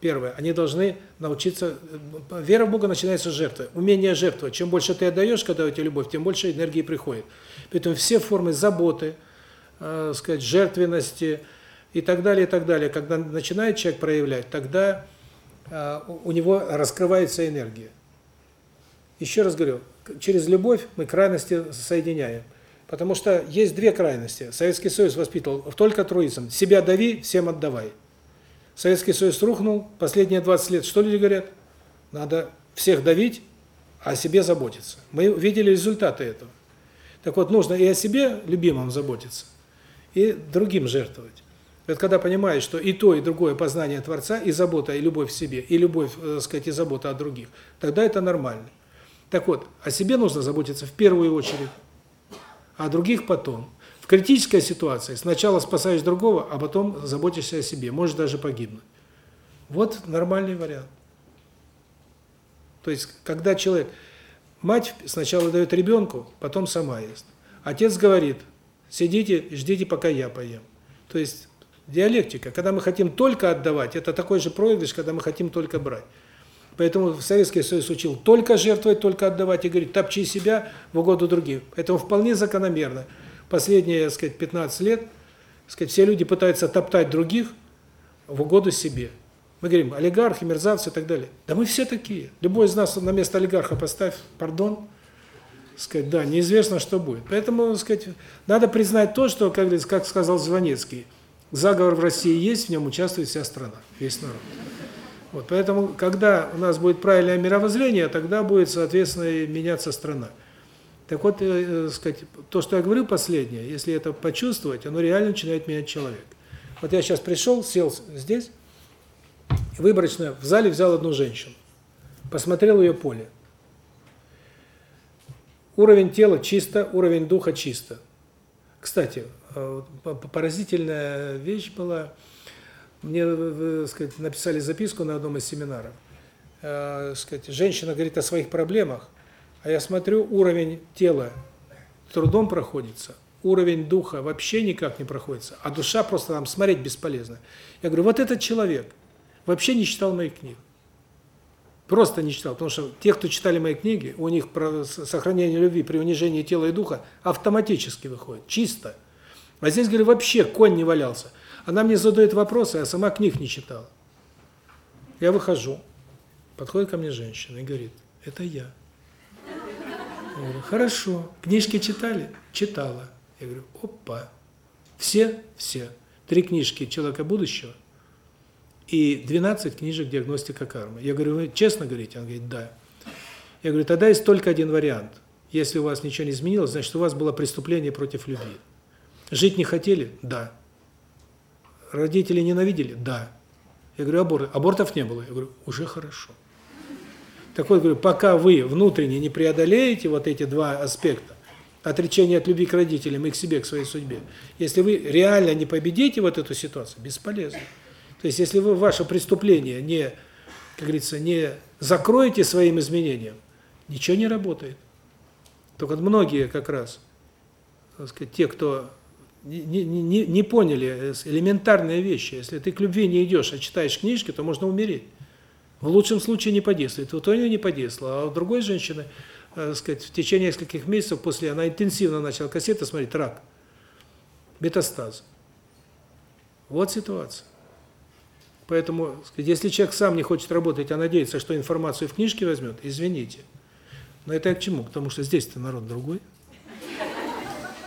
Первое, они должны научиться вера в Бога начинается с жертвы. Умение жертвовать. Чем больше ты отдаешь, когда у тебя любовь, тем больше энергии приходит. Поэтому все формы заботы, э, сказать, жертвенности и так далее, и так далее, когда начинает человек проявлять, тогда э, у него раскрывается энергия. Еще раз говорю, через любовь мы крайности соединяем. Потому что есть две крайности. Советский Союз воспитывал только труизм. Себя дави, всем отдавай. Советский Союз рухнул, последние 20 лет что люди говорят? Надо всех давить, а о себе заботиться. Мы видели результаты этого. Так вот, нужно и о себе, любимом, заботиться, и другим жертвовать. Вот когда понимаешь, что и то, и другое познание Творца, и забота, и любовь к себе, и любовь, э, так сказать, и забота о других, тогда это нормально. Так вот, о себе нужно заботиться в первую очередь а других потом. В критической ситуации сначала спасаешь другого, а потом заботишься о себе, можешь даже погибнуть. Вот нормальный вариант. То есть, когда человек... Мать сначала дает ребенку, потом сама ест. Отец говорит, сидите ждите, пока я поем. То есть, диалектика. Когда мы хотим только отдавать, это такой же проигрыш, когда мы хотим только брать. Поэтому Советский Союз учил только жертвовать, только отдавать и говорить, топчи себя в угоду другим. Поэтому вполне закономерно. Последние, так сказать, 15 лет, так сказать, все люди пытаются топтать других в угоду себе. Мы говорим, олигархи, мерзавцы и так далее. Да мы все такие. Любой из нас на место олигарха поставь, пардон, сказать, да, неизвестно, что будет. Поэтому, сказать, надо признать то, что, как, как сказал Звонецкий, заговор в России есть, в нем участвует вся страна, весь народ. Вот, поэтому, когда у нас будет правильное мировоззрение, тогда будет, соответственно, меняться страна. Так вот, э, э, сказать, то, что я говорю последнее, если это почувствовать, оно реально начинает менять человека. Вот я сейчас пришел, сел здесь, выборочно в зале взял одну женщину, посмотрел ее поле. Уровень тела чисто, уровень духа чисто. Кстати, поразительная вещь была. Мне, сказать, написали записку на одном из семинаров. Э, сказать, женщина говорит о своих проблемах, а я смотрю, уровень тела трудом проходится, уровень духа вообще никак не проходится, а душа просто там смотреть бесполезно. Я говорю, вот этот человек вообще не читал моих книг. Просто не читал, потому что те, кто читали мои книги, у них про сохранение любви при унижении тела и духа автоматически выходит, чисто. А здесь, говорю, вообще конь не валялся. Она мне задает вопросы, а сама книг не читала. Я выхожу, подходит ко мне женщина и говорит, это я. Я говорю, хорошо, книжки читали? Читала. Я говорю, опа, все? Все. Три книжки «Человека будущего», и 12 книжек «Диагностика кармы». Я говорю, вы честно говорите? Он говорит, да. Я говорю, тогда есть только один вариант. Если у вас ничего не изменилось, значит, у вас было преступление против любви. Жить не хотели? Да. Родители ненавидели? Да. Я говорю, аборт. Абортов не было. Я говорю, уже хорошо. Так вот, говорю, пока вы внутренне не преодолеете вот эти два аспекта, отречение от любви к родителям и к себе, к своей судьбе, если вы реально не победите вот эту ситуацию, бесполезно. То есть если вы ваше преступление не, как говорится, не закроете своим изменением, ничего не работает. Только многие как раз, так сказать, те, кто не, не, не поняли элементарные вещи. Если ты к любви не идешь, а читаешь книжки, то можно умереть. В лучшем случае не подействует. Вот у нее не подействовало, а у другой женщины, так сказать, в течение нескольких месяцев после она интенсивно начала кассеты смотреть рак, метастаз. Вот ситуация. Поэтому, если человек сам не хочет работать, а надеется, что информацию в книжке возьмет, извините. Но это к чему? Потому что здесь-то народ другой.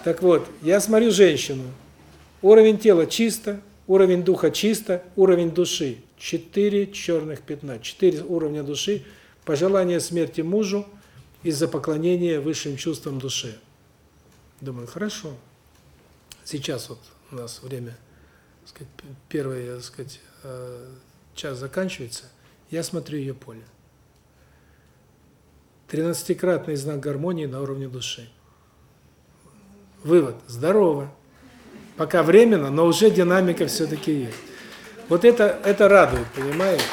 Так вот, я смотрю женщину. Уровень тела чисто, уровень духа чисто, уровень души. Четыре черных пятна, четыре уровня души. Пожелание смерти мужу из-за поклонения высшим чувствам души. Думаю, хорошо. Сейчас вот у нас время, сказать, первое, так сказать, Э, час заканчивается, я смотрю ее поле. Тринадцатикратный знак гармонии на уровне души. Вывод – здорово. Пока временно, но уже динамика все-таки есть. Вот это это радует, понимаете?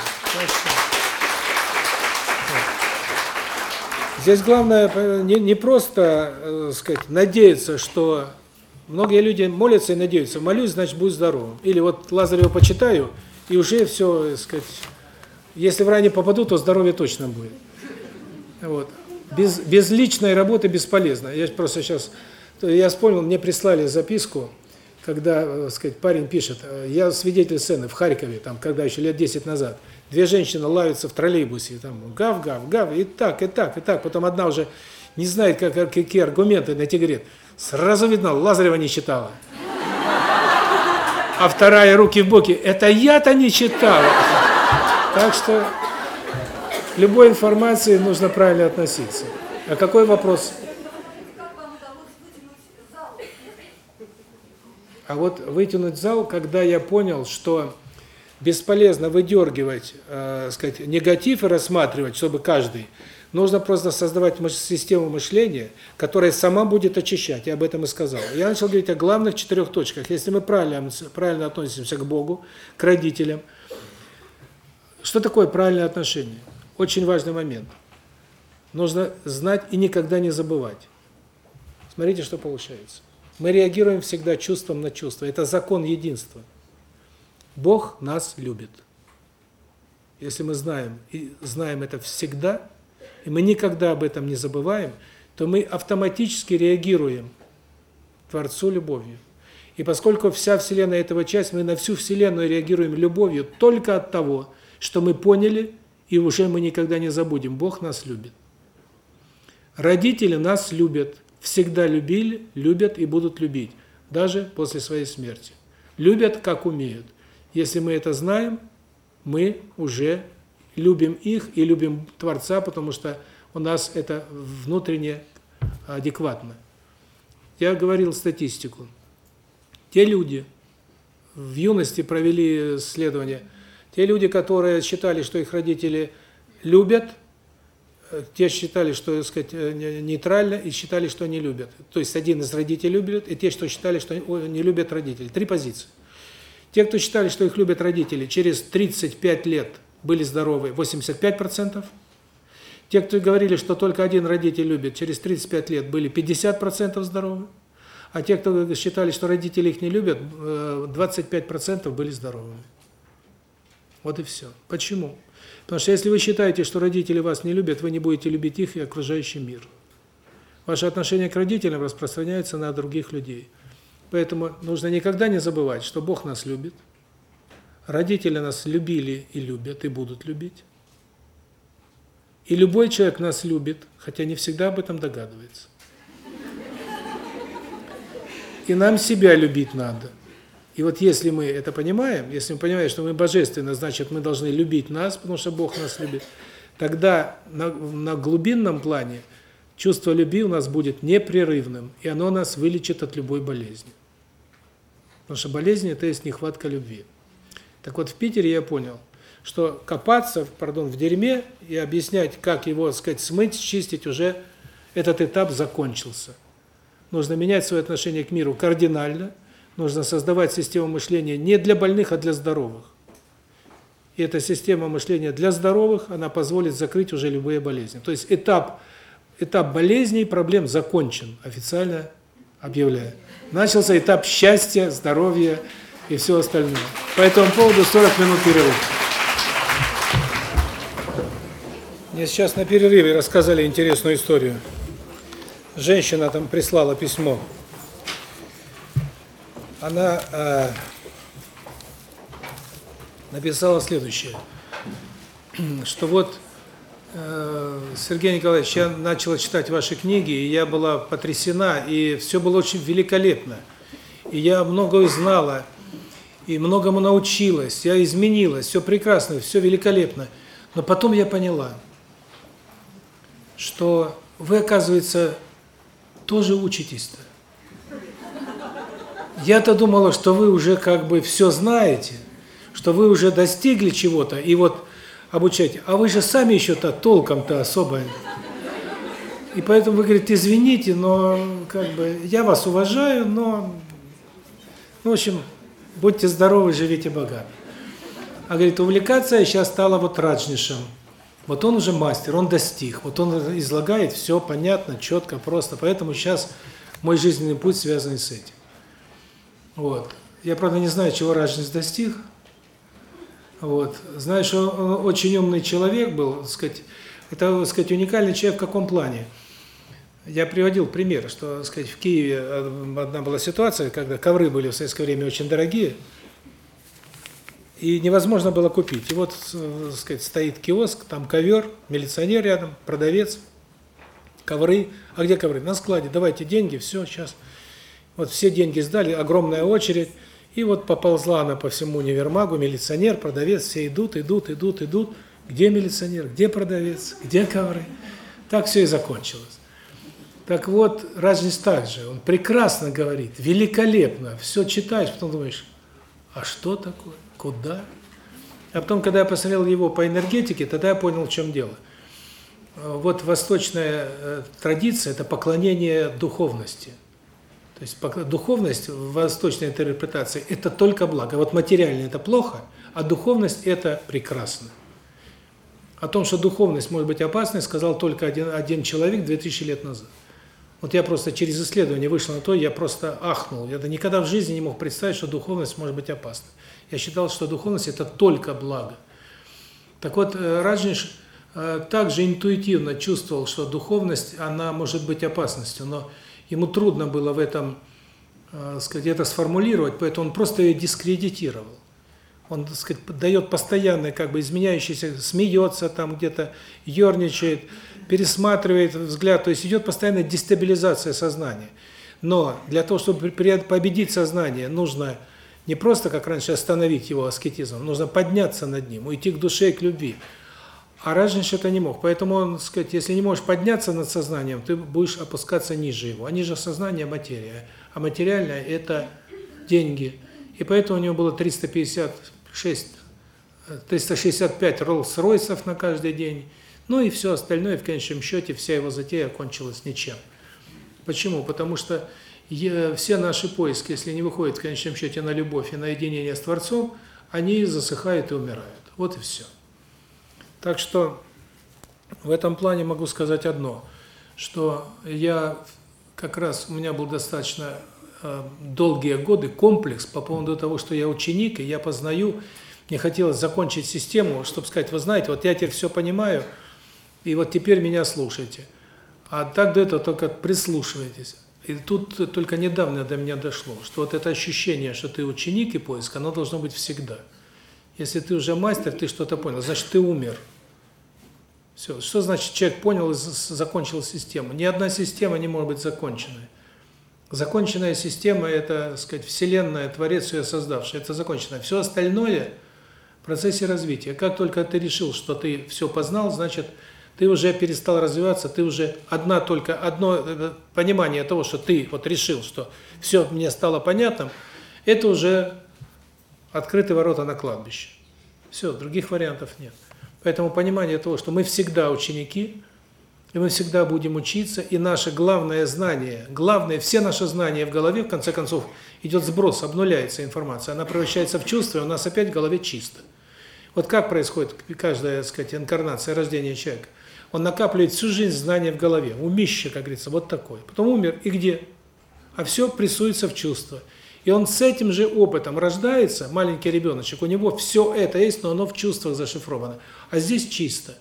Здесь главное э, не, не просто, э, сказать, надеяться, что многие люди молятся и надеются, молюсь, значит, будь здоровым. Или вот Лазарева почитаю, и уже все, так сказать, если в рай не попаду, то здоровье точно будет. Вот. Без без личной работы бесполезно. Я просто сейчас я вспомнил, мне прислали записку, когда, так э, сказать, парень пишет: "Я свидетель сцены в Харькове, там, когда еще лет 10 назад. Две женщины лаются в троллейбусе, там гав-гав, гав, и так, и так, и так. Потом одна уже не знает, как какие аргументы найти, говорит: "Сразу видно, Лазарева не читала" а вторая руки в боки. Это я-то не читал. Так что к любой информации нужно правильно относиться. А какой вопрос? А вот вытянуть зал, когда я понял, что бесполезно выдергивать, э, сказать, негатив и рассматривать, чтобы каждый Нужно просто создавать систему мышления, которая сама будет очищать. Я об этом и сказал. Я начал говорить о главных четырех точках. Если мы правильно правильно относимся к Богу, к родителям. Что такое правильное отношение? Очень важный момент. Нужно знать и никогда не забывать. Смотрите, что получается. Мы реагируем всегда чувством на чувство. Это закон единства. Бог нас любит. Если мы знаем и знаем это всегда, и мы никогда об этом не забываем, то мы автоматически реагируем Творцу любовью. И поскольку вся Вселенная этого часть, мы на всю Вселенную реагируем любовью только от того, что мы поняли, и уже мы никогда не забудем, Бог нас любит. Родители нас любят, всегда любили, любят и будут любить, даже после своей смерти. Любят, как умеют. Если мы это знаем, мы уже любим их и любим Творца, потому что у нас это внутренне адекватно. Я говорил статистику. Те люди в юности провели исследование, те люди, которые считали, что их родители любят, те считали, что, так сказать, э, нейтрально, и считали, что не любят. То есть один из родителей любит, и те, что считали, что не любят родителей. Три позиции. Те, кто считали, что их любят родители, через 35 лет были здоровы 85%. Те, кто говорили, что только один родитель любит, через 35 лет были 50% здоровы. А те, кто считали, что родители их не любят, 25% э, были здоровыми. Вот и все. Почему? Потому что если вы считаете, что родители вас не любят, вы не будете любить их и окружающий мир. Ваше отношение к родителям распространяется на других людей. Поэтому нужно никогда не забывать, что Бог нас любит, родители нас любили и любят, и будут любить. И любой человек нас любит, хотя не всегда об этом догадывается. И нам себя любить надо. И вот если мы это понимаем, если мы понимаем, что мы божественны, значит, мы должны любить нас, потому что Бог нас любит, тогда на, на глубинном плане чувство любви у нас будет непрерывным, и оно нас вылечит от любой болезни. Потому что болезнь – это есть нехватка любви. Так вот, в Питере я понял, что копаться, пардон, в дерьме и объяснять, как его, так сказать, смыть, чистить, уже этот этап закончился. Нужно менять свое отношение к миру кардинально, нужно создавать систему мышления не для больных, а для здоровых. И эта система мышления для здоровых, она позволит закрыть уже любые болезни. То есть этап этап болезней, проблем закончен, официально объявляю. Начался этап счастья, здоровья и все остальное. По этому поводу 40 минут перерыва. Мне сейчас на перерыве рассказали интересную историю. Женщина там прислала письмо. Она э, написала следующее, что вот, э, Сергей Николаевич, я начала читать ваши книги, и я была потрясена, и все было очень великолепно. И я многое знала, и многому научилась, я изменилась, все прекрасно, все великолепно. Но потом я поняла, что вы, оказывается, тоже учитесь-то. Я-то думала, что вы уже как бы все знаете, что вы уже достигли чего-то, и вот обучаете. А вы же сами еще-то толком-то особо. И поэтому вы говорите, извините, но как бы я вас уважаю, но, ну, в общем, будьте здоровы, живите богато. А говорит, увлекаться я сейчас стала вот раджнишем. Вот он уже мастер, он достиг. Вот он излагает все понятно, четко, просто. Поэтому сейчас мой жизненный путь связан с этим. Вот. Я, правда, не знаю, чего Раджнис достиг. Вот. Знаю, что он очень умный человек был, так сказать, это, так сказать, уникальный человек в каком плане? Я приводил пример, что, так сказать, в Киеве одна была ситуация, когда ковры были в советское время очень дорогие, и невозможно было купить. И вот, так сказать, стоит киоск, там ковер, милиционер рядом, продавец, ковры. А где ковры? На складе. Давайте деньги, все, сейчас. Вот все деньги сдали, огромная очередь. И вот поползла она по всему универмагу, милиционер, продавец, все идут, идут, идут, идут. Где милиционер, где продавец, где ковры? Так все и закончилось. Так вот, Раджнис также, он прекрасно говорит, великолепно, все читаешь, потом думаешь, а что такое, куда? А потом, когда я посмотрел его по энергетике, тогда я понял, в чем дело. Вот восточная э, традиция – это поклонение духовности – то есть духовность в восточной интерпретации – это только благо. Вот материально – это плохо, а духовность – это прекрасно. О том, что духовность может быть опасной, сказал только один, один человек 2000 лет назад. Вот я просто через исследование вышел на то, я просто ахнул. Я никогда в жизни не мог представить, что духовность может быть опасной. Я считал, что духовность – это только благо. Так вот, э, Раджниш э, также интуитивно чувствовал, что духовность, она может быть опасностью, но ему трудно было в этом, э, сказать, это сформулировать, поэтому он просто ее дискредитировал. Он, так сказать, дает постоянный, как бы изменяющийся, смеется там где-то, ерничает, пересматривает взгляд, то есть идет постоянная дестабилизация сознания. Но для того, чтобы победить сознание, нужно не просто, как раньше, остановить его аскетизм, нужно подняться над ним, уйти к душе и к любви. А раньше это не мог. Поэтому он, сказать, если не можешь подняться над сознанием, ты будешь опускаться ниже его. А ниже сознания – материя. А материальное – это деньги. И поэтому у него было 356, 365 Роллс-Ройсов на каждый день. Ну и все остальное, в конечном счете, вся его затея кончилась ничем. Почему? Потому что все наши поиски, если не выходят в конечном счете на любовь и на единение с Творцом, они засыхают и умирают. Вот и все. Так что в этом плане могу сказать одно, что я как раз, у меня был достаточно э, долгие годы комплекс по поводу того, что я ученик, и я познаю, мне хотелось закончить систему, чтобы сказать, вы знаете, вот я теперь все понимаю, и вот теперь меня слушайте. А так до этого только прислушивайтесь. И тут только недавно до меня дошло, что вот это ощущение, что ты ученик и поиск, оно должно быть всегда. Если ты уже мастер, ты что-то понял, значит, ты умер. Все. Что значит человек понял и закончил систему? Ни одна система не может быть законченной. Законченная система – это, так сказать, Вселенная, Творец ее создавший. Это законченное. Все остальное в процессе развития. Как только ты решил, что ты все познал, значит, ты уже перестал развиваться, ты уже одна только, одно э, понимание того, что ты вот решил, что все мне стало понятным, это уже открытые ворота на кладбище. Все, других вариантов нет. Поэтому понимание того, что мы всегда ученики, и мы всегда будем учиться, и наше главное знание, главное, все наши знания в голове, в конце концов, идет сброс, обнуляется информация, она превращается в чувство, и у нас опять в голове чисто. Вот как происходит каждая, так сказать, инкарнация, рождение человека? Он накапливает всю жизнь знания в голове, умище, как говорится, вот такой. Потом умер, и где? А все прессуется в чувство. И он с этим же опытом рождается, маленький ребеночек, у него все это есть, но оно в чувствах зашифровано. А здесь чисто.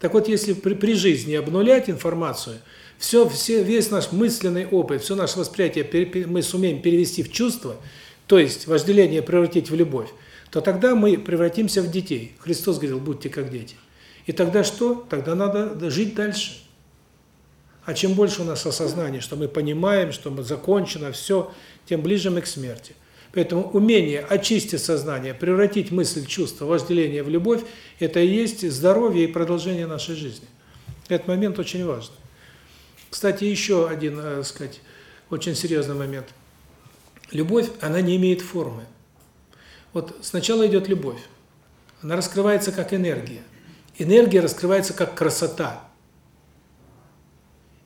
Так вот, если при, при жизни обнулять информацию, все, все, весь наш мысленный опыт, все наше восприятие мы сумеем перевести в чувство, то есть вожделение превратить в любовь, то тогда мы превратимся в детей. Христос говорил, будьте как дети. И тогда что? Тогда надо жить дальше. А чем больше у нас осознания, что мы понимаем, что мы закончено, все, тем ближе мы к смерти. Поэтому умение очистить сознание, превратить мысль, чувство, вожделение в любовь – это и есть здоровье и продолжение нашей жизни. Этот момент очень важный. Кстати, еще один, так э, сказать, очень серьезный момент. Любовь, она не имеет формы. Вот сначала идет любовь. Она раскрывается как энергия. Энергия раскрывается как красота.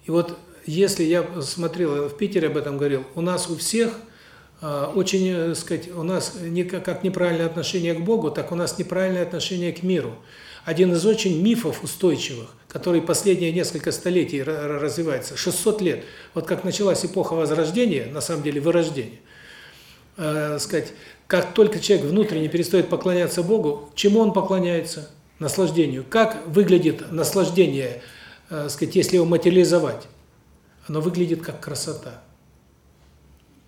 И вот если я смотрел, в Питере об этом говорил, у нас у всех очень, так э, сказать, у нас не как неправильное отношение к Богу, так у нас неправильное отношение к миру. Один из очень мифов устойчивых, который последние несколько столетий развивается, 600 лет. Вот как началась эпоха Возрождения, на самом деле вырождения, э, сказать, как только человек внутренне перестает поклоняться Богу, чему он поклоняется? Наслаждению. Как выглядит наслаждение, э, сказать, если его материализовать? оно выглядит как красота.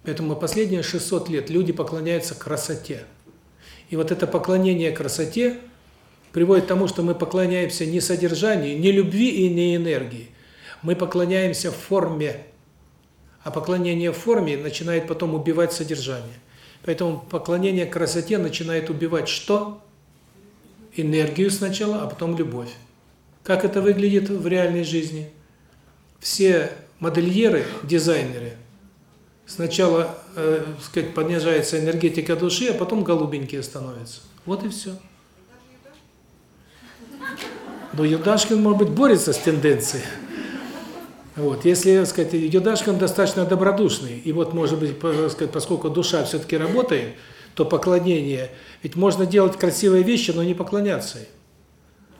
Поэтому последние 600 лет люди поклоняются красоте. И вот это поклонение красоте приводит к тому, что мы поклоняемся не содержанию, не любви и не энергии. Мы поклоняемся форме. А поклонение форме начинает потом убивать содержание. Поэтому поклонение красоте начинает убивать что? Энергию сначала, а потом любовь. Как это выглядит в реальной жизни? Все модельеры, дизайнеры, сначала, э, сказать, понижается энергетика души, а потом голубенькие становятся. Вот и все. Но Юдашкин, может быть, борется с тенденцией. Вот, если, сказать, Юдашкин достаточно добродушный, и вот, может быть, сказать, поскольку душа все-таки работает, то поклонение, ведь можно делать красивые вещи, но не поклоняться им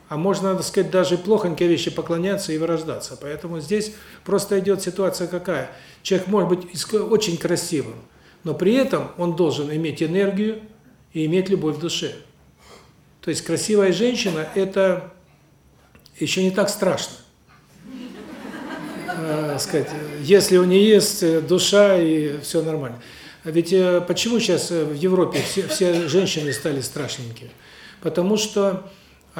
а можно, так сказать, даже плохонькие вещи поклоняться и вырождаться. Поэтому здесь просто идет ситуация какая? Человек может быть очень красивым, но при этом он должен иметь энергию и иметь любовь в душе. То есть красивая женщина – это еще не так страшно. Э, сказать, если у нее есть душа и все нормально. Ведь э, почему сейчас в Европе все, все женщины стали страшненькие? Потому что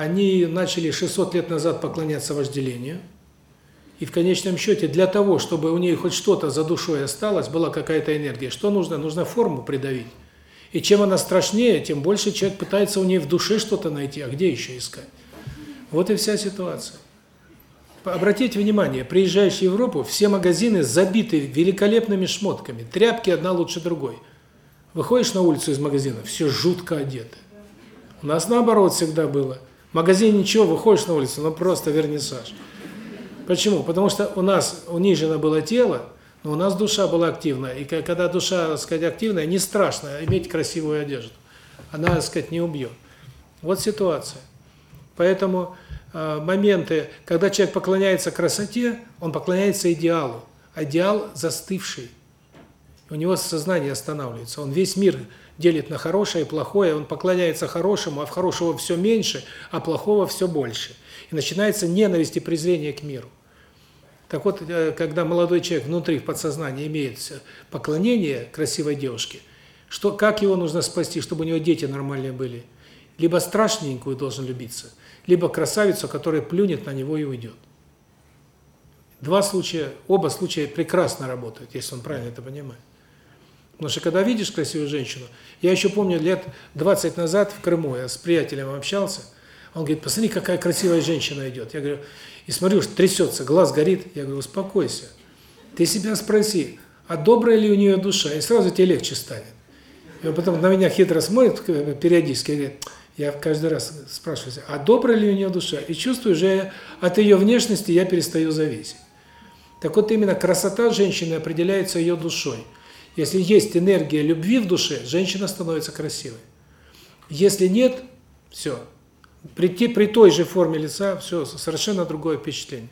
они начали 600 лет назад поклоняться вожделению, и в конечном счете для того, чтобы у нее хоть что-то за душой осталось, была какая-то энергия, что нужно? Нужно форму придавить. И чем она страшнее, тем больше человек пытается у нее в душе что-то найти, а где еще искать? Вот и вся ситуация. Обратите внимание, приезжаешь в Европу, все магазины забиты великолепными шмотками, тряпки одна лучше другой. Выходишь на улицу из магазина, все жутко одеты. У нас наоборот всегда было. В магазине ничего, выходишь на улицу, ну просто вернисаж. Почему? Потому что у нас унижено было тело, но у нас душа была активная. И когда душа, так сказать, активная, не страшно иметь красивую одежду. Она, так сказать, не убьет. Вот ситуация. Поэтому э, моменты, когда человек поклоняется красоте, он поклоняется идеалу. Идеал застывший. У него сознание останавливается. Он весь мир делит на хорошее и плохое, он поклоняется хорошему, а в хорошего все меньше, а плохого все больше. И начинается ненависть и презрение к миру. Так вот, э, когда молодой человек внутри в подсознании имеет поклонение красивой девушке, что как его нужно спасти, чтобы у него дети нормальные были? Либо страшненькую должен любиться, либо красавицу, которая плюнет на него и уйдет. Два случая, оба случая прекрасно работают, если он правильно это понимает. Потому что когда видишь красивую женщину, я еще помню лет 20 назад в Крыму я с приятелем общался, он говорит, посмотри, какая красивая женщина идет. Я говорю, и смотрю, трясется, глаз горит. Я говорю, успокойся. Ты себя спроси, а добрая ли у нее душа? И сразу тебе легче станет. И он потом на меня хитро смотрит периодически, говорит, я каждый раз спрашиваю, а добрая ли у нее душа? И чувствую, уже от ее внешности я перестаю зависеть. Так вот именно красота женщины определяется ее душой. Если есть энергия любви в душе, женщина становится красивой. Если нет, все. При, при той же форме лица, все, совершенно другое впечатление.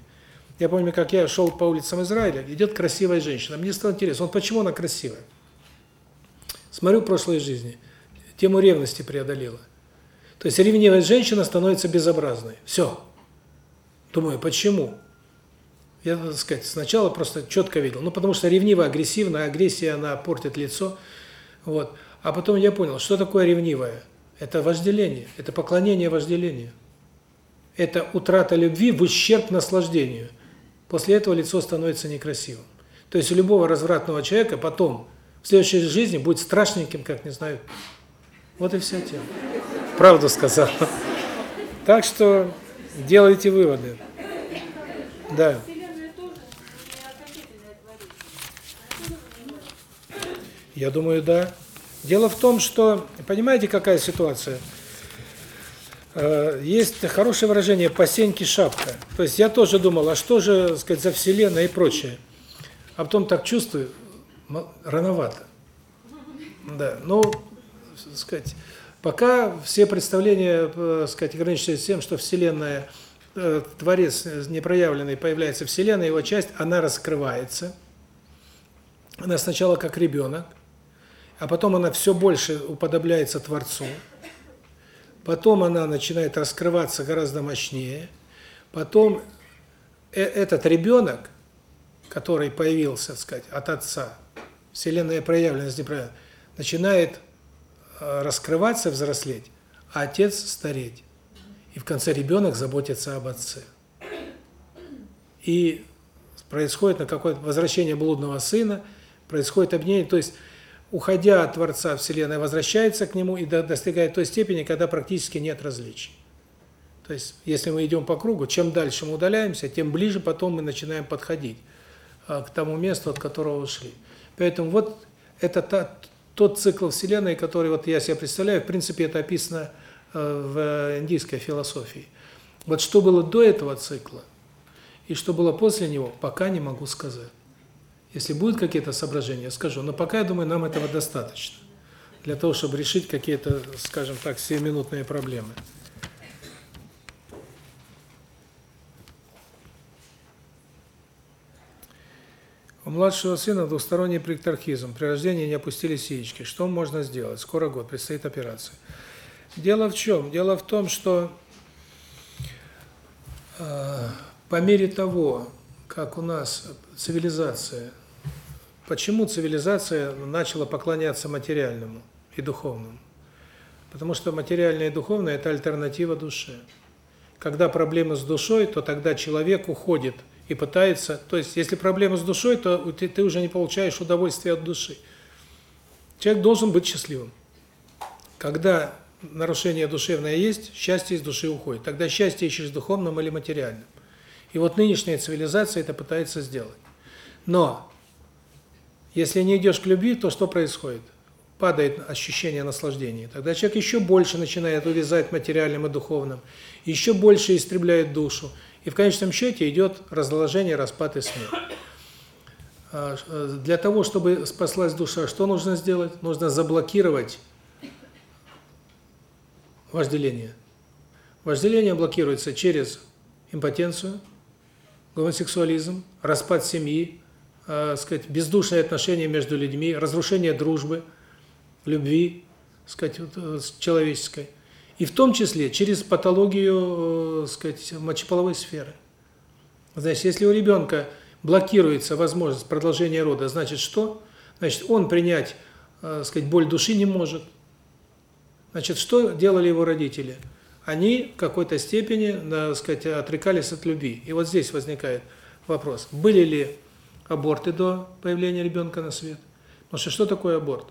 Я помню, как я шел по улицам Израиля, идет красивая женщина. Мне стало интересно, вот почему она красивая? Смотрю прошлой жизни, тему ревности преодолела. То есть ревнивая женщина становится безобразной. Все. Думаю, почему? Я, так сказать, сначала просто четко видел. Ну, потому что ревнивая, агрессивная, агрессия, она портит лицо. Вот. А потом я понял, что такое ревнивая. Это вожделение, это поклонение вожделению. Это утрата любви в ущерб наслаждению. После этого лицо становится некрасивым. То есть у любого развратного человека потом, в следующей жизни, будет страшненьким, как не знаю. Вот и вся тема. Правду сказал. Так что делайте выводы. Да. Я думаю, да. Дело в том, что, понимаете, какая ситуация? Э, есть хорошее выражение «по шапка». То есть я тоже думал, а что же, так сказать, за Вселенная и прочее. А потом так чувствую, рановато. Да, ну, так сказать, пока все представления, э, так сказать, ограничиваются тем, что Вселенная, э, Творец непроявленный, появляется Вселенная, его часть, она раскрывается. Она сначала как ребенок, а потом она все больше уподобляется Творцу, потом она начинает раскрываться гораздо мощнее, потом э, этот ребенок, который появился, так сказать, от Отца, Вселенная проявленность непроявленная, начинает э, раскрываться, взрослеть, а Отец стареть. И в конце ребенок заботится об Отце. И происходит на какое-то возвращение блудного сына, происходит объединение, то есть уходя от Творца Вселенная, возвращается к Нему и достигает той степени, когда практически нет различий. То есть, если мы идем по кругу, чем дальше мы удаляемся, тем ближе потом мы начинаем подходить а, к тому месту, от которого ушли. Поэтому вот это та, тот цикл Вселенной, который вот я себе представляю, в принципе, это описано э, в индийской философии. Вот что было до этого цикла и что было после него, пока не могу сказать. Если будут какие-то соображения, я скажу. Но пока, я думаю, нам этого достаточно. Для того, чтобы решить какие-то, скажем так, сиюминутные проблемы. У младшего сына двусторонний прикторхизм. При рождении не опустились яички. Что можно сделать? Скоро год, предстоит операция. Дело в чем? Дело в том, что э, по мере того, как у нас цивилизация почему цивилизация начала поклоняться материальному и духовному? Потому что материальное и духовное – это альтернатива душе. Когда проблемы с душой, то тогда человек уходит и пытается... То есть, если проблема с душой, то ты, ты уже не получаешь удовольствия от души. Человек должен быть счастливым. Когда нарушение душевное есть, счастье из души уходит. Тогда счастье ищешь духовным или материальным. И вот нынешняя цивилизация это пытается сделать. Но если не идешь к любви, то что происходит? Падает ощущение наслаждения. Тогда человек еще больше начинает увязать материальным и духовным, еще больше истребляет душу. И в конечном счете идет разложение, распад и смерть. А, э, для того, чтобы спаслась душа, что нужно сделать? Нужно заблокировать вожделение. Вожделение блокируется через импотенцию, гомосексуализм, распад семьи, э, сказать, бездушные отношения между людьми, разрушение дружбы, любви, сказать, э, человеческой. И в том числе через патологию, э, сказать, мочеполовой сферы. Значит, если у ребенка блокируется возможность продолжения рода, значит что? Значит, он принять, э, сказать, боль души не может. Значит, что делали его родители? Они в какой-то степени, так сказать, отрекались от любви. И вот здесь возникает вопрос: были ли аборты до появления ребенка на свет? Потому что что такое аборт?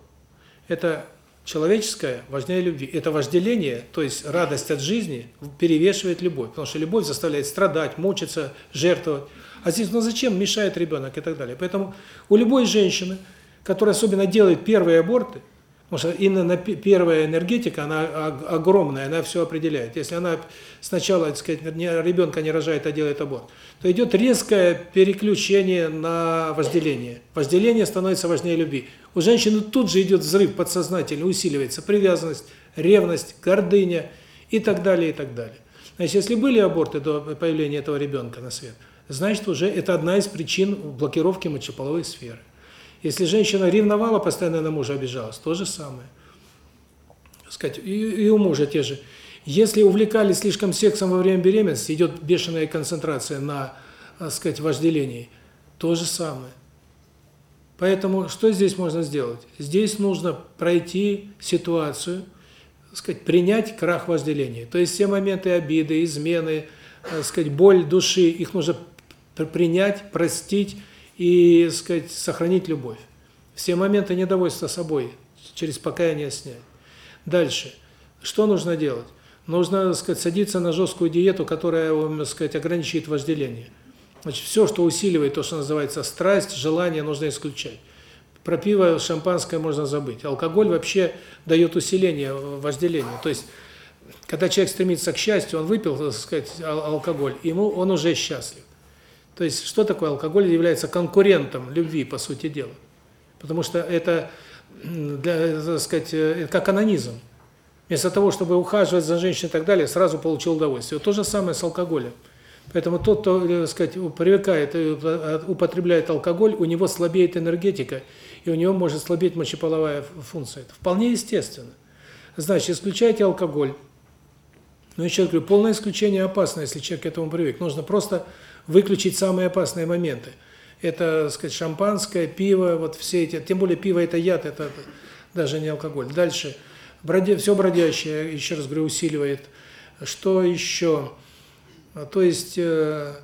Это человеческое важнее любви. Это вожделение, то есть радость от жизни перевешивает любовь, потому что любовь заставляет страдать, мучиться, жертвовать. А здесь, ну зачем мешает ребенок и так далее. Поэтому у любой женщины, которая особенно делает первые аборты, Потому что именно первая энергетика, она огромная, она все определяет. Если она сначала, так сказать, ребенка не рожает, а делает аборт, то идет резкое переключение на вожделение. Вожделение становится важнее любви. У женщины тут же идет взрыв подсознательный, усиливается привязанность, ревность, гордыня и так далее, и так далее. Значит, если были аборты до появления этого ребенка на свет, значит, уже это одна из причин блокировки мочеполовой сферы. Если женщина ревновала, постоянно на мужа обижалась, то же самое. Сказать, и, и у мужа те же. Если увлекались слишком сексом во время беременности, идет бешеная концентрация на, так сказать, вожделении, то же самое. Поэтому что здесь можно сделать? Здесь нужно пройти ситуацию, сказать, принять крах вожделения. То есть все моменты обиды, измены, так сказать, боль души, их нужно принять, простить и, сказать, сохранить любовь. Все моменты недовольства собой через покаяние снять. Дальше. Что нужно делать? Нужно, сказать, садиться на жесткую диету, которая, сказать, ограничивает вожделение. Значит, все, что усиливает то, что называется страсть, желание, нужно исключать. Про пиво, шампанское можно забыть. Алкоголь вообще дает усиление вожделения. То есть, когда человек стремится к счастью, он выпил, так сказать, алкоголь, ему он уже счастлив. То есть, что такое алкоголь? Является конкурентом любви, по сути дела. Потому что это, для, так сказать, э, как анонизм. Вместо того, чтобы ухаживать за женщиной и так далее, сразу получил удовольствие. То же самое с алкоголем. Поэтому тот, кто, э, так сказать, привыкает э, употребляет алкоголь, у него слабеет энергетика, и у него может слабеть мочеполовая функция. Это вполне естественно. Значит, исключайте алкоголь. Но еще говорю, полное исключение опасно, если человек к этому привык. Нужно просто выключить самые опасные моменты. Это, так сказать, шампанское, пиво, вот все эти, тем более пиво это яд, это даже не алкоголь. Дальше броди, все бродящее, еще раз говорю, усиливает. Что еще? То есть э,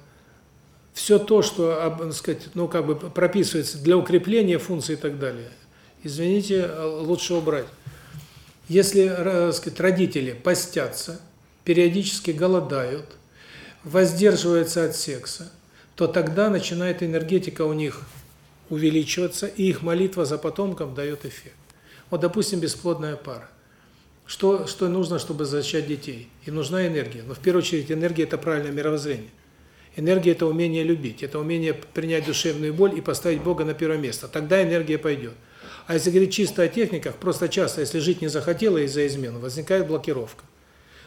все то, что, так сказать, ну как бы прописывается для укрепления функций и так далее. Извините, лучше убрать. Если, так сказать, родители постятся, периодически голодают, воздерживаются от секса, то тогда начинает энергетика у них увеличиваться, и их молитва за потомков дает эффект. Вот, допустим, бесплодная пара. Что, что нужно, чтобы зачать детей? Им нужна энергия. Но в первую очередь энергия – это правильное мировоззрение. Энергия – это умение любить, это умение принять душевную боль и поставить Бога на первое место. Тогда энергия пойдет. А если говорить чисто о техниках, просто часто, если жить не захотела из-за измены, возникает блокировка.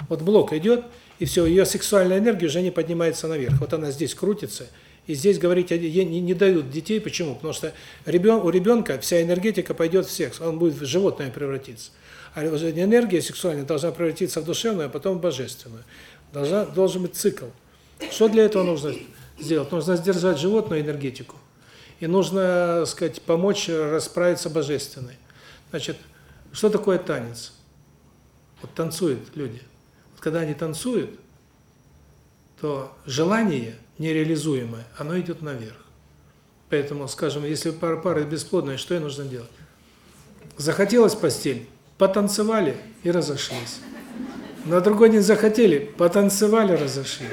Вот блок идет, и все, ее сексуальная энергия уже не поднимается наверх. Вот она здесь крутится, и здесь говорить ей не, не дают детей. Почему? Потому что ребен, у ребенка вся энергетика пойдет в секс, он будет в животное превратиться. А энергия сексуальная должна превратиться в душевную, а потом в божественную. Должна, должен быть цикл. Что для этого нужно сделать? Нужно сдержать животную энергетику И нужно, так сказать, помочь расправиться божественной. Значит, что такое танец? Вот танцуют люди. Когда они танцуют, то желание нереализуемое, оно идет наверх. Поэтому, скажем, если пара пара бесплодная, что ей нужно делать? Захотелось постель, потанцевали и разошлись. На другой день захотели, потанцевали, разошлись.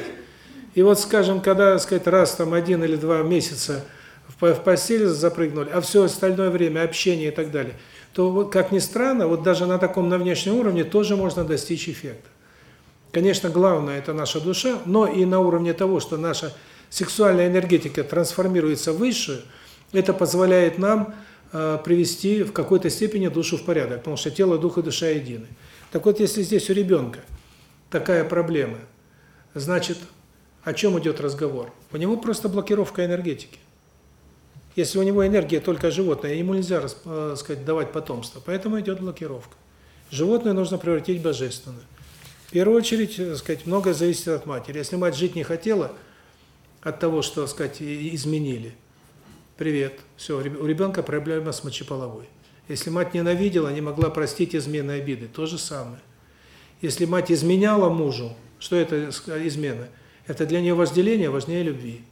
И вот, скажем, когда, сказать, раз там один или два месяца в постель запрыгнули, а все остальное время общение и так далее, то вот как ни странно, вот даже на таком на внешнем уровне тоже можно достичь эффекта. Конечно, главное это наша душа, но и на уровне того, что наша сексуальная энергетика трансформируется в высшую, это позволяет нам э, привести в какой-то степени душу в порядок, потому что тело, дух и душа едины. Так вот, если здесь у ребенка такая проблема, значит, о чем идет разговор? У него просто блокировка энергетики. Если у него энергия только животное, ему нельзя, э, сказать, давать потомство, поэтому идет блокировка. Животное нужно превратить в божественное. В первую очередь, так сказать, многое зависит от матери. Если мать жить не хотела от того, что, так сказать, изменили, привет, все, у ребенка проблема с мочеполовой. Если мать ненавидела, не могла простить измены обиды, то же самое. Если мать изменяла мужу, что это измена? Это для нее вожделение важнее любви.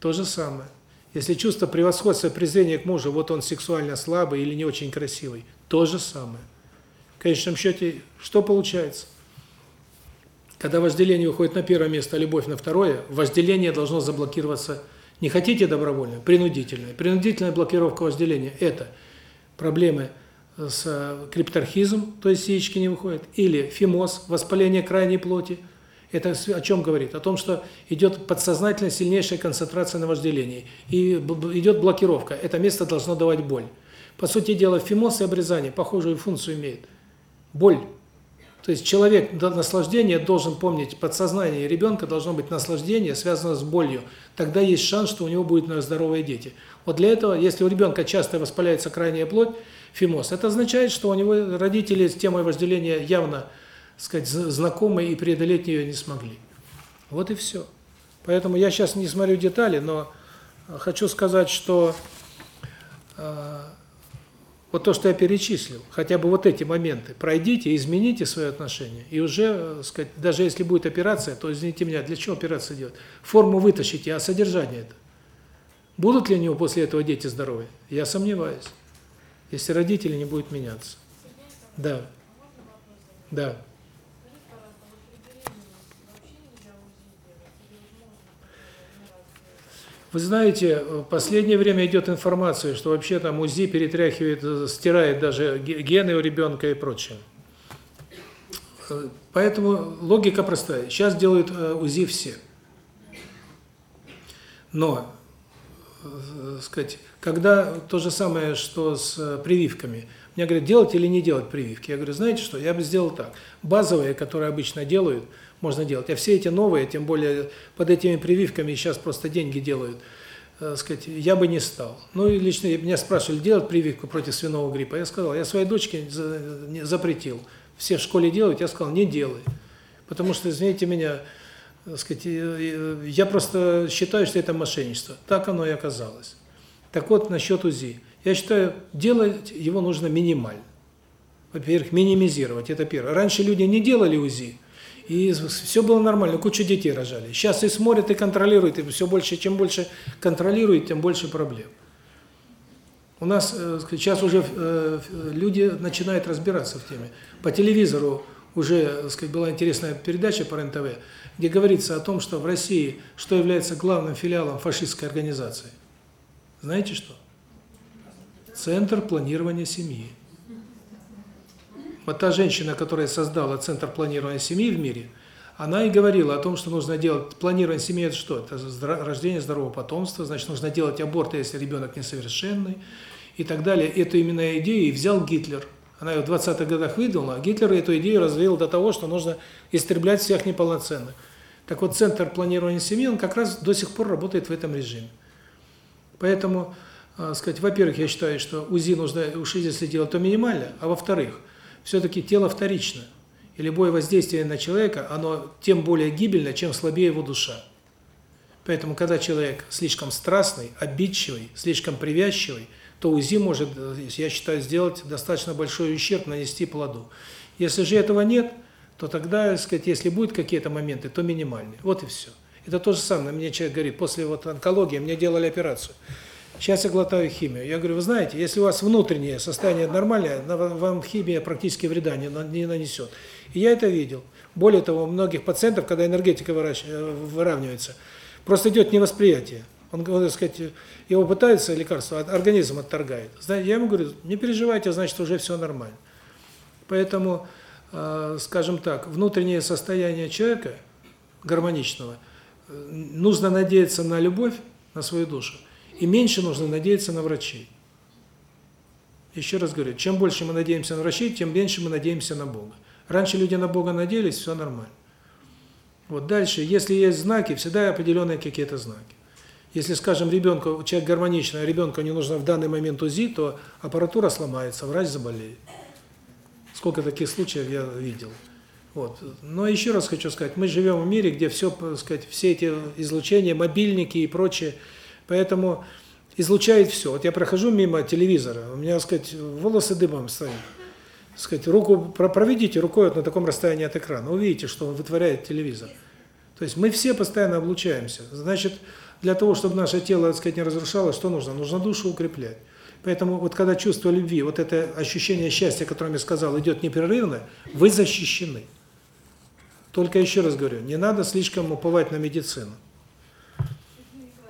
То же самое. Если чувство превосходства, презрения к мужу, вот он сексуально слабый или не очень красивый, то же самое. В конечном счете, что получается? Когда вожделение уходит на первое место, а любовь на второе, вожделение должно заблокироваться. Не хотите добровольно? Принудительное. Принудительная блокировка вожделения – это – проблемы с э, крипторхизм, то есть яички не выходят, или фимоз, воспаление крайней плоти. Это о чем говорит? О том, что идет подсознательно сильнейшая концентрация на вожделении. И идет блокировка. Это место должно давать боль. По сути дела, фимоз и обрезание похожую функцию имеют. Боль. То есть человек до наслаждения должен помнить, подсознание ребенка должно быть наслаждение, связано с болью. Тогда есть шанс, что у него будут здоровые дети. Вот для этого, если у ребенка часто воспаляется крайняя плоть, фимоз, это означает, что у него родители с темой вожделения явно, сказать, знакомы и преодолеть ее не смогли. Вот и все. Поэтому я сейчас не смотрю детали, но хочу сказать, что э, вот то, что я перечислил, хотя бы вот эти моменты, пройдите, измените свое отношение, и уже, э, сказать, даже если будет операция, то, извините меня, для чего операция делать? Форму вытащите, а содержание это? Будут ли у него после этого дети здоровые? Я сомневаюсь. Если родители не будут меняться. Да. Да. Вы знаете, в последнее время идет информация, что вообще там УЗИ перетряхивает, стирает даже гены у ребенка и прочее. Поэтому логика простая. Сейчас делают э, УЗИ все. Но Э, сказать, когда то же самое, что с э, прививками. Мне говорят, делать или не делать прививки. Я говорю, знаете что, я бы сделал так. Базовые, которые обычно делают, можно делать. А все эти новые, тем более под этими прививками сейчас просто деньги делают, э, сказать, я бы не стал. Ну и лично меня спрашивали, делать прививку против свиного гриппа. Я сказал, я своей дочке запретил. Все в школе делают, я сказал, не делай. Потому что, извините меня, сказать, я просто считаю, что это мошенничество. Так оно и оказалось. Так вот, насчет УЗИ. Я считаю, делать его нужно минимально. Во-первых, минимизировать, это первое. Раньше люди не делали УЗИ, и все было нормально, кучу детей рожали. Сейчас и смотрят, и контролируют, и все больше, чем больше контролируют, тем больше проблем. У нас э, сейчас уже э, люди начинают разбираться в теме. По телевизору уже, так сказать, была интересная передача по РЕН-ТВ, где говорится о том, что в России, что является главным филиалом фашистской организации. Знаете что? Центр планирования семьи. Вот та женщина, которая создала Центр планирования семьи в мире, она и говорила о том, что нужно делать планирование семьи это что? Это рождение здорового потомства, значит, нужно делать аборты, если ребенок несовершенный и так далее. Эту именно идею взял Гитлер. Она ее в 20-х годах выдала, а Гитлер эту идею развил до того, что нужно истреблять всех неполноценных. Так вот, Центр планирования семьи, он как раз до сих пор работает в этом режиме. Поэтому, э, сказать, во-первых, я считаю, что УЗИ нужно, уж если делать, то минимально, а во-вторых, все-таки тело вторично. И любое воздействие на человека, оно тем более гибельно, чем слабее его душа. Поэтому, когда человек слишком страстный, обидчивый, слишком привязчивый, то УЗИ может, я считаю, сделать достаточно большой ущерб, нанести плоду. Если же этого нет, то тогда, сказать, если будут какие-то моменты, то минимальные. Вот и все. Это то же самое. Мне человек говорит, после вот онкологии мне делали операцию. Сейчас я глотаю химию. Я говорю, вы знаете, если у вас внутреннее состояние нормальное, вам химия практически вреда не, не нанесет. И я это видел. Более того, у многих пациентов, когда энергетика выравнивается, просто идет невосприятие. Он, так сказать, его пытается лекарство, а организм отторгает. Я ему говорю, не переживайте, значит, уже все нормально. Поэтому, э, скажем так, внутреннее состояние человека, гармоничного, э, нужно надеяться на любовь, на свою душу, и меньше нужно надеяться на врачей. Еще раз говорю, чем больше мы надеемся на врачей, тем меньше мы надеемся на Бога. Раньше люди на Бога надеялись, все нормально. Вот дальше, если есть знаки, всегда определенные какие-то знаки. Если, скажем, ребенку, человек гармоничный, а ребенку не нужно в данный момент УЗИ, то аппаратура сломается, врач заболеет. Сколько таких случаев я видел. Вот. Но еще раз хочу сказать, мы живем в мире, где все, так сказать, все эти излучения, мобильники и прочее, поэтому излучает все. Вот я прохожу мимо телевизора, у меня, так сказать, волосы дыбом стоят. Так сказать, руку проведите рукой вот на таком расстоянии от экрана, увидите, что вытворяет телевизор. То есть мы все постоянно облучаемся. Значит, для того, чтобы наше тело, так сказать, не разрушалось, что нужно? Нужно душу укреплять. Поэтому вот когда чувство любви, вот это ощущение счастья, о котором я сказал, идет непрерывно, вы защищены. Только еще раз говорю, не надо слишком уповать на медицину.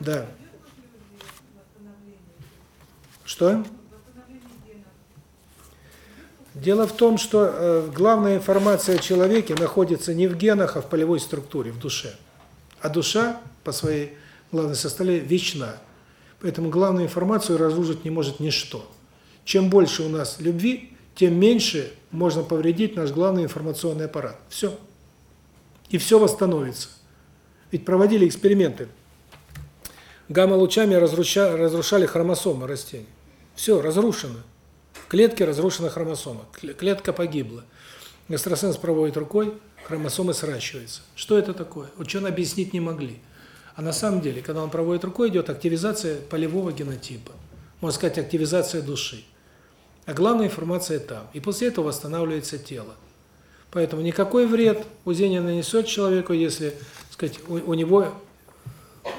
Да. Что? Дело в том, что э, главная информация о человеке находится не в генах, а в полевой структуре, в душе. А душа по своей главной составляющей вечна. Поэтому главную информацию разрушить не может ничто. Чем больше у нас любви, тем меньше можно повредить наш главный информационный аппарат. Все. И все восстановится. Ведь проводили эксперименты. Гамма-лучами разрушали хромосомы растений. Все, разрушено. В клетке разрушена хромосома. Клетка погибла. Экстрасенс проводит рукой, хромосомы сращиваются. Что это такое? Ученые объяснить не могли. А на самом деле, когда он проводит рукой, идет активизация полевого генотипа. Можно сказать, активизация души. А главная информация там. И после этого восстанавливается тело. Поэтому никакой вред УЗИ не нанесет человеку, если, сказать, у, у него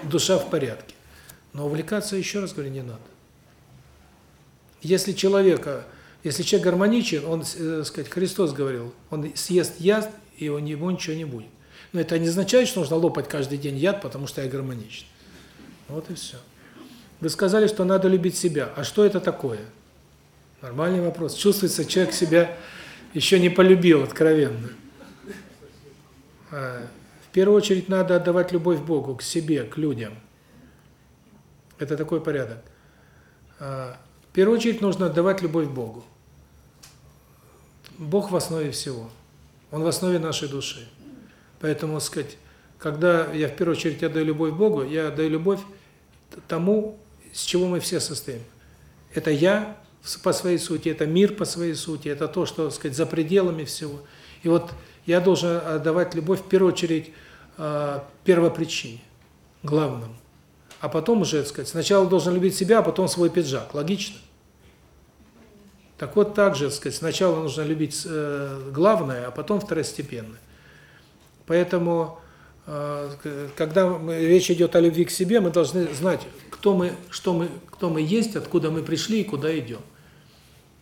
душа в порядке. Но увлекаться, еще раз говорю, не надо. Если человека, если человек гармоничен, он, э, сказать, Христос говорил, он съест яд, и у него ничего не будет. Но это не означает, что нужно лопать каждый день яд, потому что я гармоничен. Вот и все. Вы сказали, что надо любить себя. А что это такое? Нормальный вопрос. Чувствуется, человек себя еще не полюбил откровенно. А, в первую очередь надо отдавать любовь Богу, к себе, к людям. Это такой порядок. А, первую очередь нужно отдавать любовь Богу. Бог в основе всего. Он в основе нашей души. Поэтому, сказать, когда я в первую очередь отдаю любовь Богу, я отдаю любовь тому, с чего мы все состоим. Это я по своей сути, это мир по своей сути, это то, что, сказать, за пределами всего. И вот я должен отдавать любовь в первую очередь э, первопричине, главному. А потом уже, сказать, сначала должен любить себя, а потом свой пиджак. Логично? Так вот так же, сказать, сначала нужно любить э, главное, а потом второстепенное. Поэтому, э, когда речь идет о любви к себе, мы должны знать, кто мы, что мы, кто мы есть, откуда мы пришли и куда идем.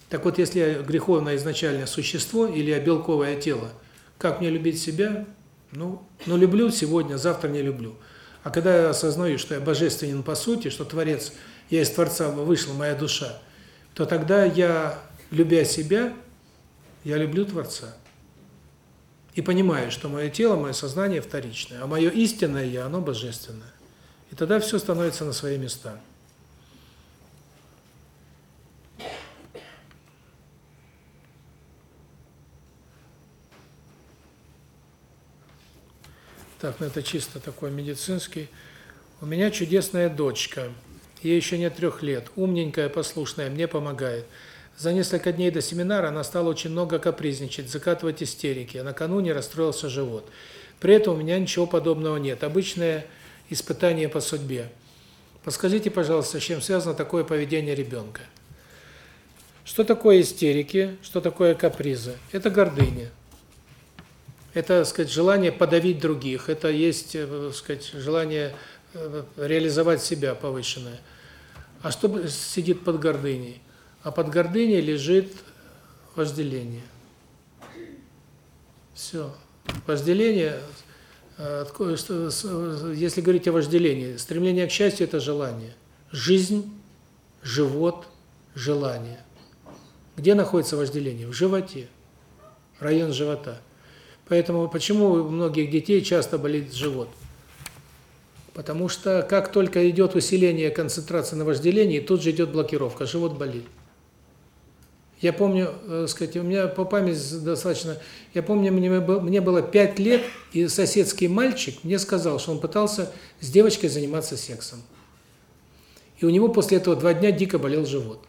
Так вот, если я греховное изначальное существо или я белковое тело, как мне любить себя? Ну, ну люблю сегодня, завтра не люблю. А когда я осознаю, что я божественен по сути, что Творец, я из Творца вышла, моя душа, то тогда я, любя себя, я люблю Творца и понимаю, что мое тело, мое сознание вторичное, а мое истинное я, оно божественное. И тогда все становится на свои места. Так, ну это чисто такой медицинский. У меня чудесная дочка. Ей еще нет трех лет. Умненькая, послушная, мне помогает. За несколько дней до семинара она стала очень много капризничать, закатывать истерики, а накануне расстроился живот. При этом у меня ничего подобного нет. Обычная испытание по судьбе. Подскажите, пожалуйста, с чем связано такое поведение ребенка? Что такое истерики, что такое капризы? Это гордыня. Это, так сказать, желание подавить других, это есть, э, так сказать, желание э, реализовать себя повышенное. А что сидит под гордыней? А под гордыней лежит вожделение. Все. Вожделение Э, если говорить о вожделении, стремление к счастью – это желание. Жизнь, живот, желание. Где находится вожделение? В животе, район живота. Поэтому почему у многих детей часто болит живот? Потому что как только идет усиление концентрации на вожделении, тут же идет блокировка, живот болит. Я помню, э, сказать, у меня по памяти достаточно, я помню, мне, мне было 5 лет, и соседский мальчик мне сказал, что он пытался с девочкой заниматься сексом. И у него после этого два дня дико болел живот.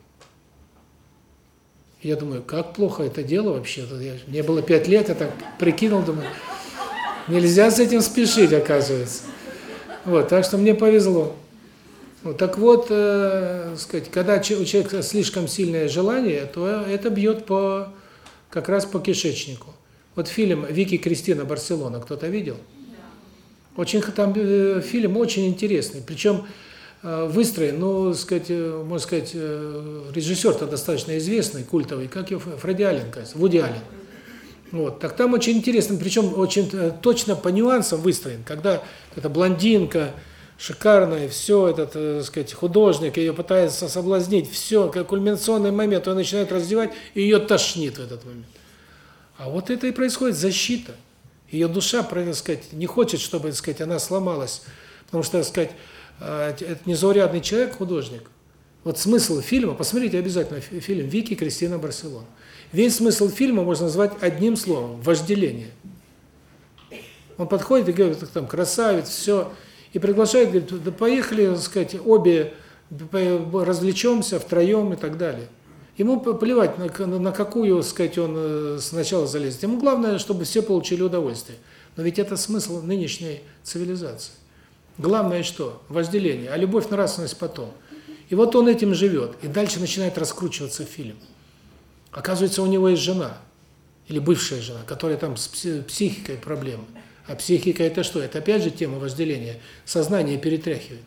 Я думаю, как плохо это дело вообще. Мне было 5 лет, я так прикинул, думаю, нельзя с этим спешить, оказывается. Вот, так что мне повезло. Вот, так вот, э, сказать, когда у человека слишком сильное желание, то это бьет по как раз по кишечнику. Вот фильм Вики Кристина Барселона, кто-то видел? Очень там э, фильм очень интересный, причем э, выстроен, ну, сказать, э, можно сказать, э, режиссер-то достаточно известный, культовый, как его Фредди Аллен, кажется, Вуди Аллен. Вот, так там очень интересно, причем очень э, точно по нюансам выстроен, когда эта блондинка, шикарная, все, этот, э, так сказать, художник ее пытается соблазнить, все, как кульминационный момент, он начинает раздевать, и ее тошнит в этот момент. А вот это и происходит защита. Ее душа, так сказать, не хочет, чтобы, так сказать, она сломалась, потому что, так сказать, э, это незаурядный человек, художник. Вот смысл фильма, посмотрите обязательно фильм Вики Кристина Барселона. Весь смысл фильма можно назвать одним словом – вожделение. Он подходит и говорит, там, красавец, все, и приглашает, говорит, да поехали, так сказать, обе развлечемся втроем и так далее. Ему плевать, на, на какую, так сказать, он э, сначала залезет. Ему главное, чтобы все получили удовольствие. Но ведь это смысл нынешней цивилизации. Главное что? Вожделение, а любовь, нравственность потом. И вот он этим живет, и дальше начинает раскручиваться фильм. Оказывается, у него есть жена, или бывшая жена, которая там с психикой проблемы. А психика это что? Это опять же тема вожделения. Сознание перетряхивает.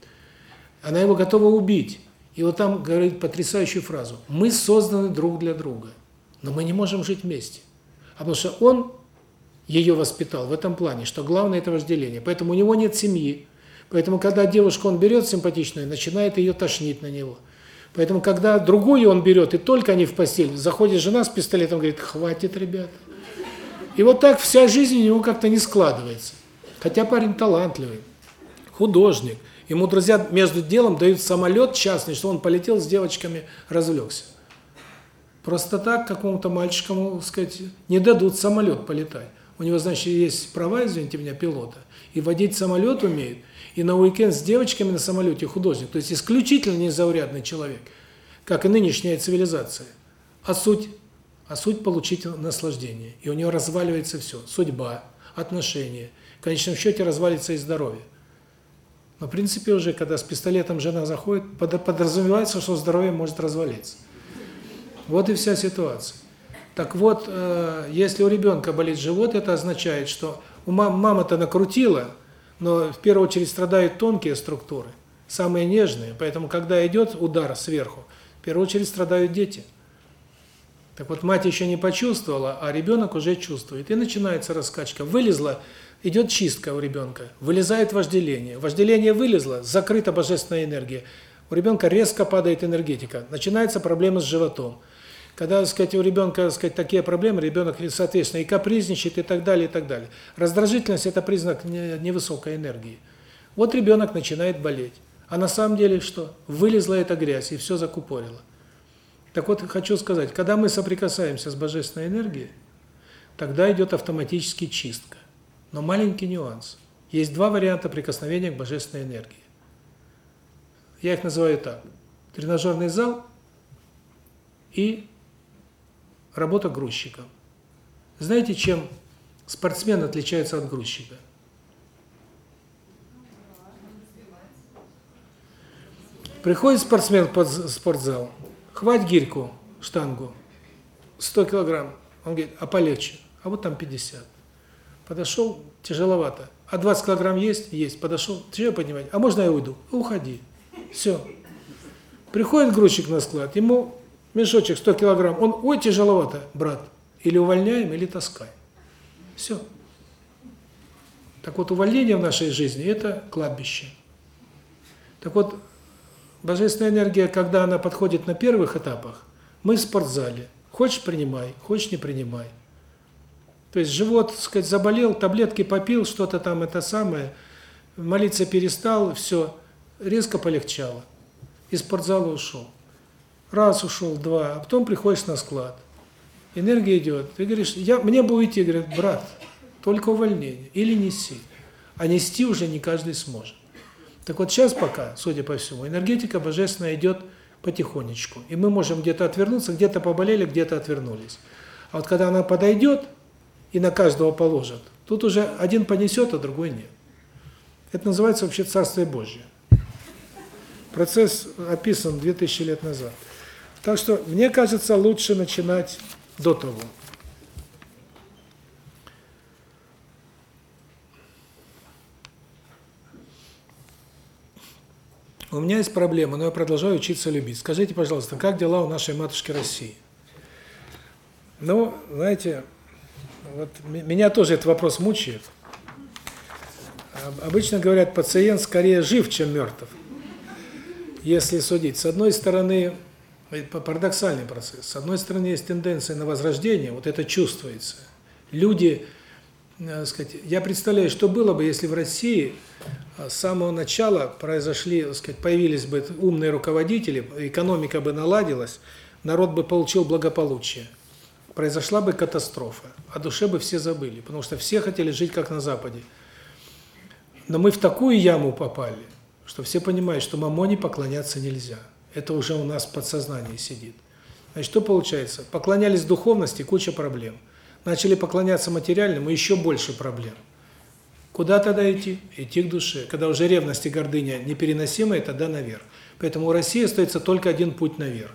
Она его готова убить. И вот там говорит потрясающую фразу. Мы созданы друг для друга, но мы не можем жить вместе. А потому что он ее воспитал в этом плане, что главное это вожделение. Поэтому у него нет семьи. Поэтому когда девушку он берет симпатичную, начинает ее тошнить на него. Поэтому когда другую он берет, и только они в постель, заходит жена с пистолетом, говорит, хватит, ребята. И вот так вся жизнь у него как-то не складывается. Хотя парень талантливый, художник. Ему друзья между делом дают самолет частный, что он полетел с девочками, развлекся. Просто так какому-то мальчику, сказать, не дадут самолет полетать. У него, значит, есть права, извините меня, пилота. И водить самолет умеет. И на уикенд с девочками на самолете художник. То есть исключительно незаурядный человек. Как и нынешняя цивилизация. А суть а суть получить наслаждение. И у него разваливается все: судьба, отношения. В конечном счете развалится и здоровье. Но в принципе уже, когда с пистолетом жена заходит, подразумевается, что здоровье может развалиться. Вот и вся ситуация. Так вот, э, если у ребенка болит живот, это означает, что у мам мама-то накрутила, но в первую очередь страдают тонкие структуры, самые нежные. Поэтому, когда идет удар сверху, в первую очередь страдают дети. Так вот, мать еще не почувствовала, а ребенок уже чувствует. И начинается раскачка. Вылезла, идет чистка у ребенка. Вылезает вожделение. Вожделение вылезло, закрыта божественная энергия. У ребенка резко падает энергетика. Начинается проблема с животом. Когда, так сказать, у ребенка, так сказать, такие проблемы, ребенок, соответственно, и капризничает, и так далее, и так далее. Раздражительность – это признак невысокой энергии. Вот ребенок начинает болеть. А на самом деле что? Вылезла эта грязь, и все закупорило. Так вот, хочу сказать, когда мы соприкасаемся с божественной энергией, тогда идет автоматически чистка. Но маленький нюанс. Есть два варианта прикосновения к божественной энергии. Я их называю так. Тренажерный зал и работа грузчиком. Знаете, чем спортсмен отличается от грузчика? Приходит спортсмен под спортзал, хвать гирьку, штангу, 100 килограмм. Он говорит, а полегче, а вот там 50. Подошел, тяжеловато. А 20 килограмм есть? Есть. Подошел, тяжело поднимать. А можно я уйду? Уходи. Все. Приходит грузчик на склад, ему мешочек 100 килограмм, он, ой, тяжеловато, брат. Или увольняем, или таскаем. Все. Так вот, увольнение в нашей жизни – это кладбище. Так вот, божественная энергия, когда она подходит на первых этапах, мы в спортзале. Хочешь – принимай, хочешь – не принимай. То есть живот, так сказать, заболел, таблетки попил, что-то там это самое, молиться перестал, все, резко полегчало. Из спортзала ушел. Раз ушел, два, а потом приходишь на склад. Энергия идет. Ты говоришь, я, мне бы уйти, говорит, брат, только увольнение. Или неси. А нести уже не каждый сможет. Так вот сейчас пока, судя по всему, энергетика божественная идет потихонечку. И мы можем где-то отвернуться, где-то поболели, где-то отвернулись. А вот когда она подойдет, и на каждого положат, тут уже один понесет, а другой нет. Это называется вообще Царствие Божье. Процесс описан 2000 лет назад. Так что, мне кажется, лучше начинать до того. У меня есть проблема, но я продолжаю учиться любить. Скажите, пожалуйста, как дела у нашей матушки России? Ну, знаете, вот меня тоже этот вопрос мучает. Обычно говорят, пациент скорее жив, чем мертв. Если судить. С одной стороны, парадоксальный процесс. С одной стороны, есть тенденция на возрождение, вот это чувствуется. Люди, сказать, я представляю, что было бы, если в России с самого начала произошли, так сказать, появились бы умные руководители, экономика бы наладилась, народ бы получил благополучие. Произошла бы катастрофа, о душе бы все забыли, потому что все хотели жить как на Западе. Но мы в такую яму попали, что все понимают, что мамоне поклоняться нельзя. Это уже у нас в подсознании сидит. Значит, что получается? Поклонялись духовности, куча проблем. Начали поклоняться материальному, еще больше проблем. Куда тогда идти? Идти к душе. Когда уже ревность и гордыня непереносимые, тогда наверх. Поэтому у России остается только один путь наверх.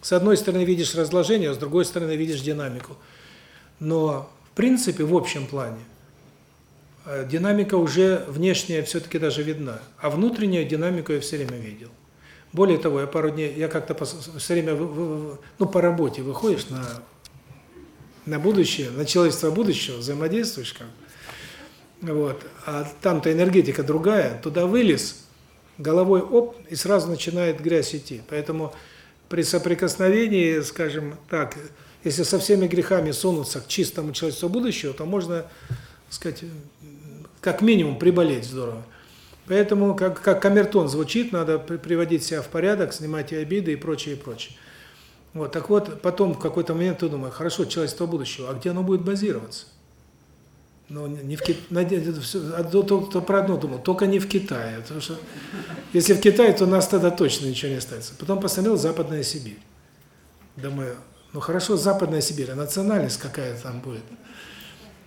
С одной стороны видишь разложение, а с другой стороны видишь динамику. Но, в принципе, в общем плане, э, динамика уже внешняя все-таки даже видна. А внутреннюю динамику я все время видел. Более того, я пару дней, я как-то все время, ну, по работе выходишь на на будущее, на человечество будущего, взаимодействуешь как вот, а там-то энергетика другая, туда вылез, головой оп, и сразу начинает грязь идти. Поэтому при соприкосновении, скажем так, если со всеми грехами сунуться к чистому человечеству будущего, то можно, сказать, как минимум приболеть здорово. Поэтому, как, как камертон звучит, надо приводить себя в порядок, снимать и обиды и прочее, и прочее. Вот, так вот, потом в какой-то момент ты думаешь, хорошо, человечество будущего, а где оно будет базироваться? Ну, не в Китае, а то, про одно думал, только не в Китае, потому что если в Китае, то нас тогда точно ничего не останется. Потом посмотрел Западная Сибирь. Думаю, ну хорошо, Западная Сибирь, а национальность какая там будет?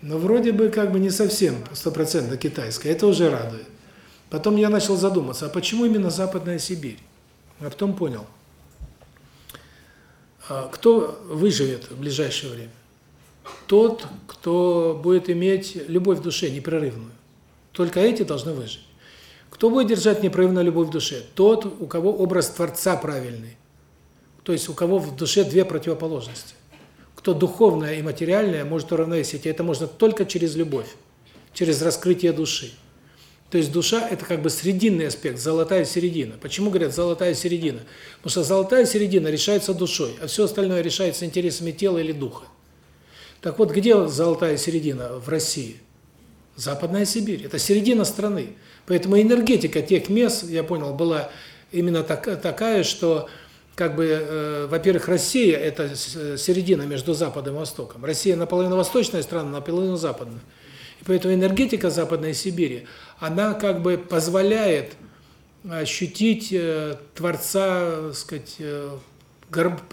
Но вроде бы как бы не совсем стопроцентно китайская, это уже радует. Потом я начал задуматься, а почему именно Западная Сибирь? А потом понял, кто выживет в ближайшее время? Тот, кто будет иметь любовь в душе непрерывную. Только эти должны выжить. Кто будет держать непрерывную любовь в душе? Тот, у кого образ Творца правильный. То есть у кого в душе две противоположности. Кто духовное и материальное может уравновесить, и это можно только через любовь, через раскрытие души. То есть душа – это как бы срединный аспект, золотая середина. Почему говорят «золотая середина»? Потому что золотая середина решается душой, а все остальное решается интересами тела или духа. Так вот, где золотая середина в России? Западная Сибирь. Это середина страны. Поэтому энергетика тех мест, я понял, была именно так, такая, что как бы, э, во-первых, Россия – это середина между Западом и Востоком. Россия наполовину восточная страна, наполовину западная. И поэтому энергетика Западной Сибири, она как бы позволяет ощутить э, Творца, так сказать, э,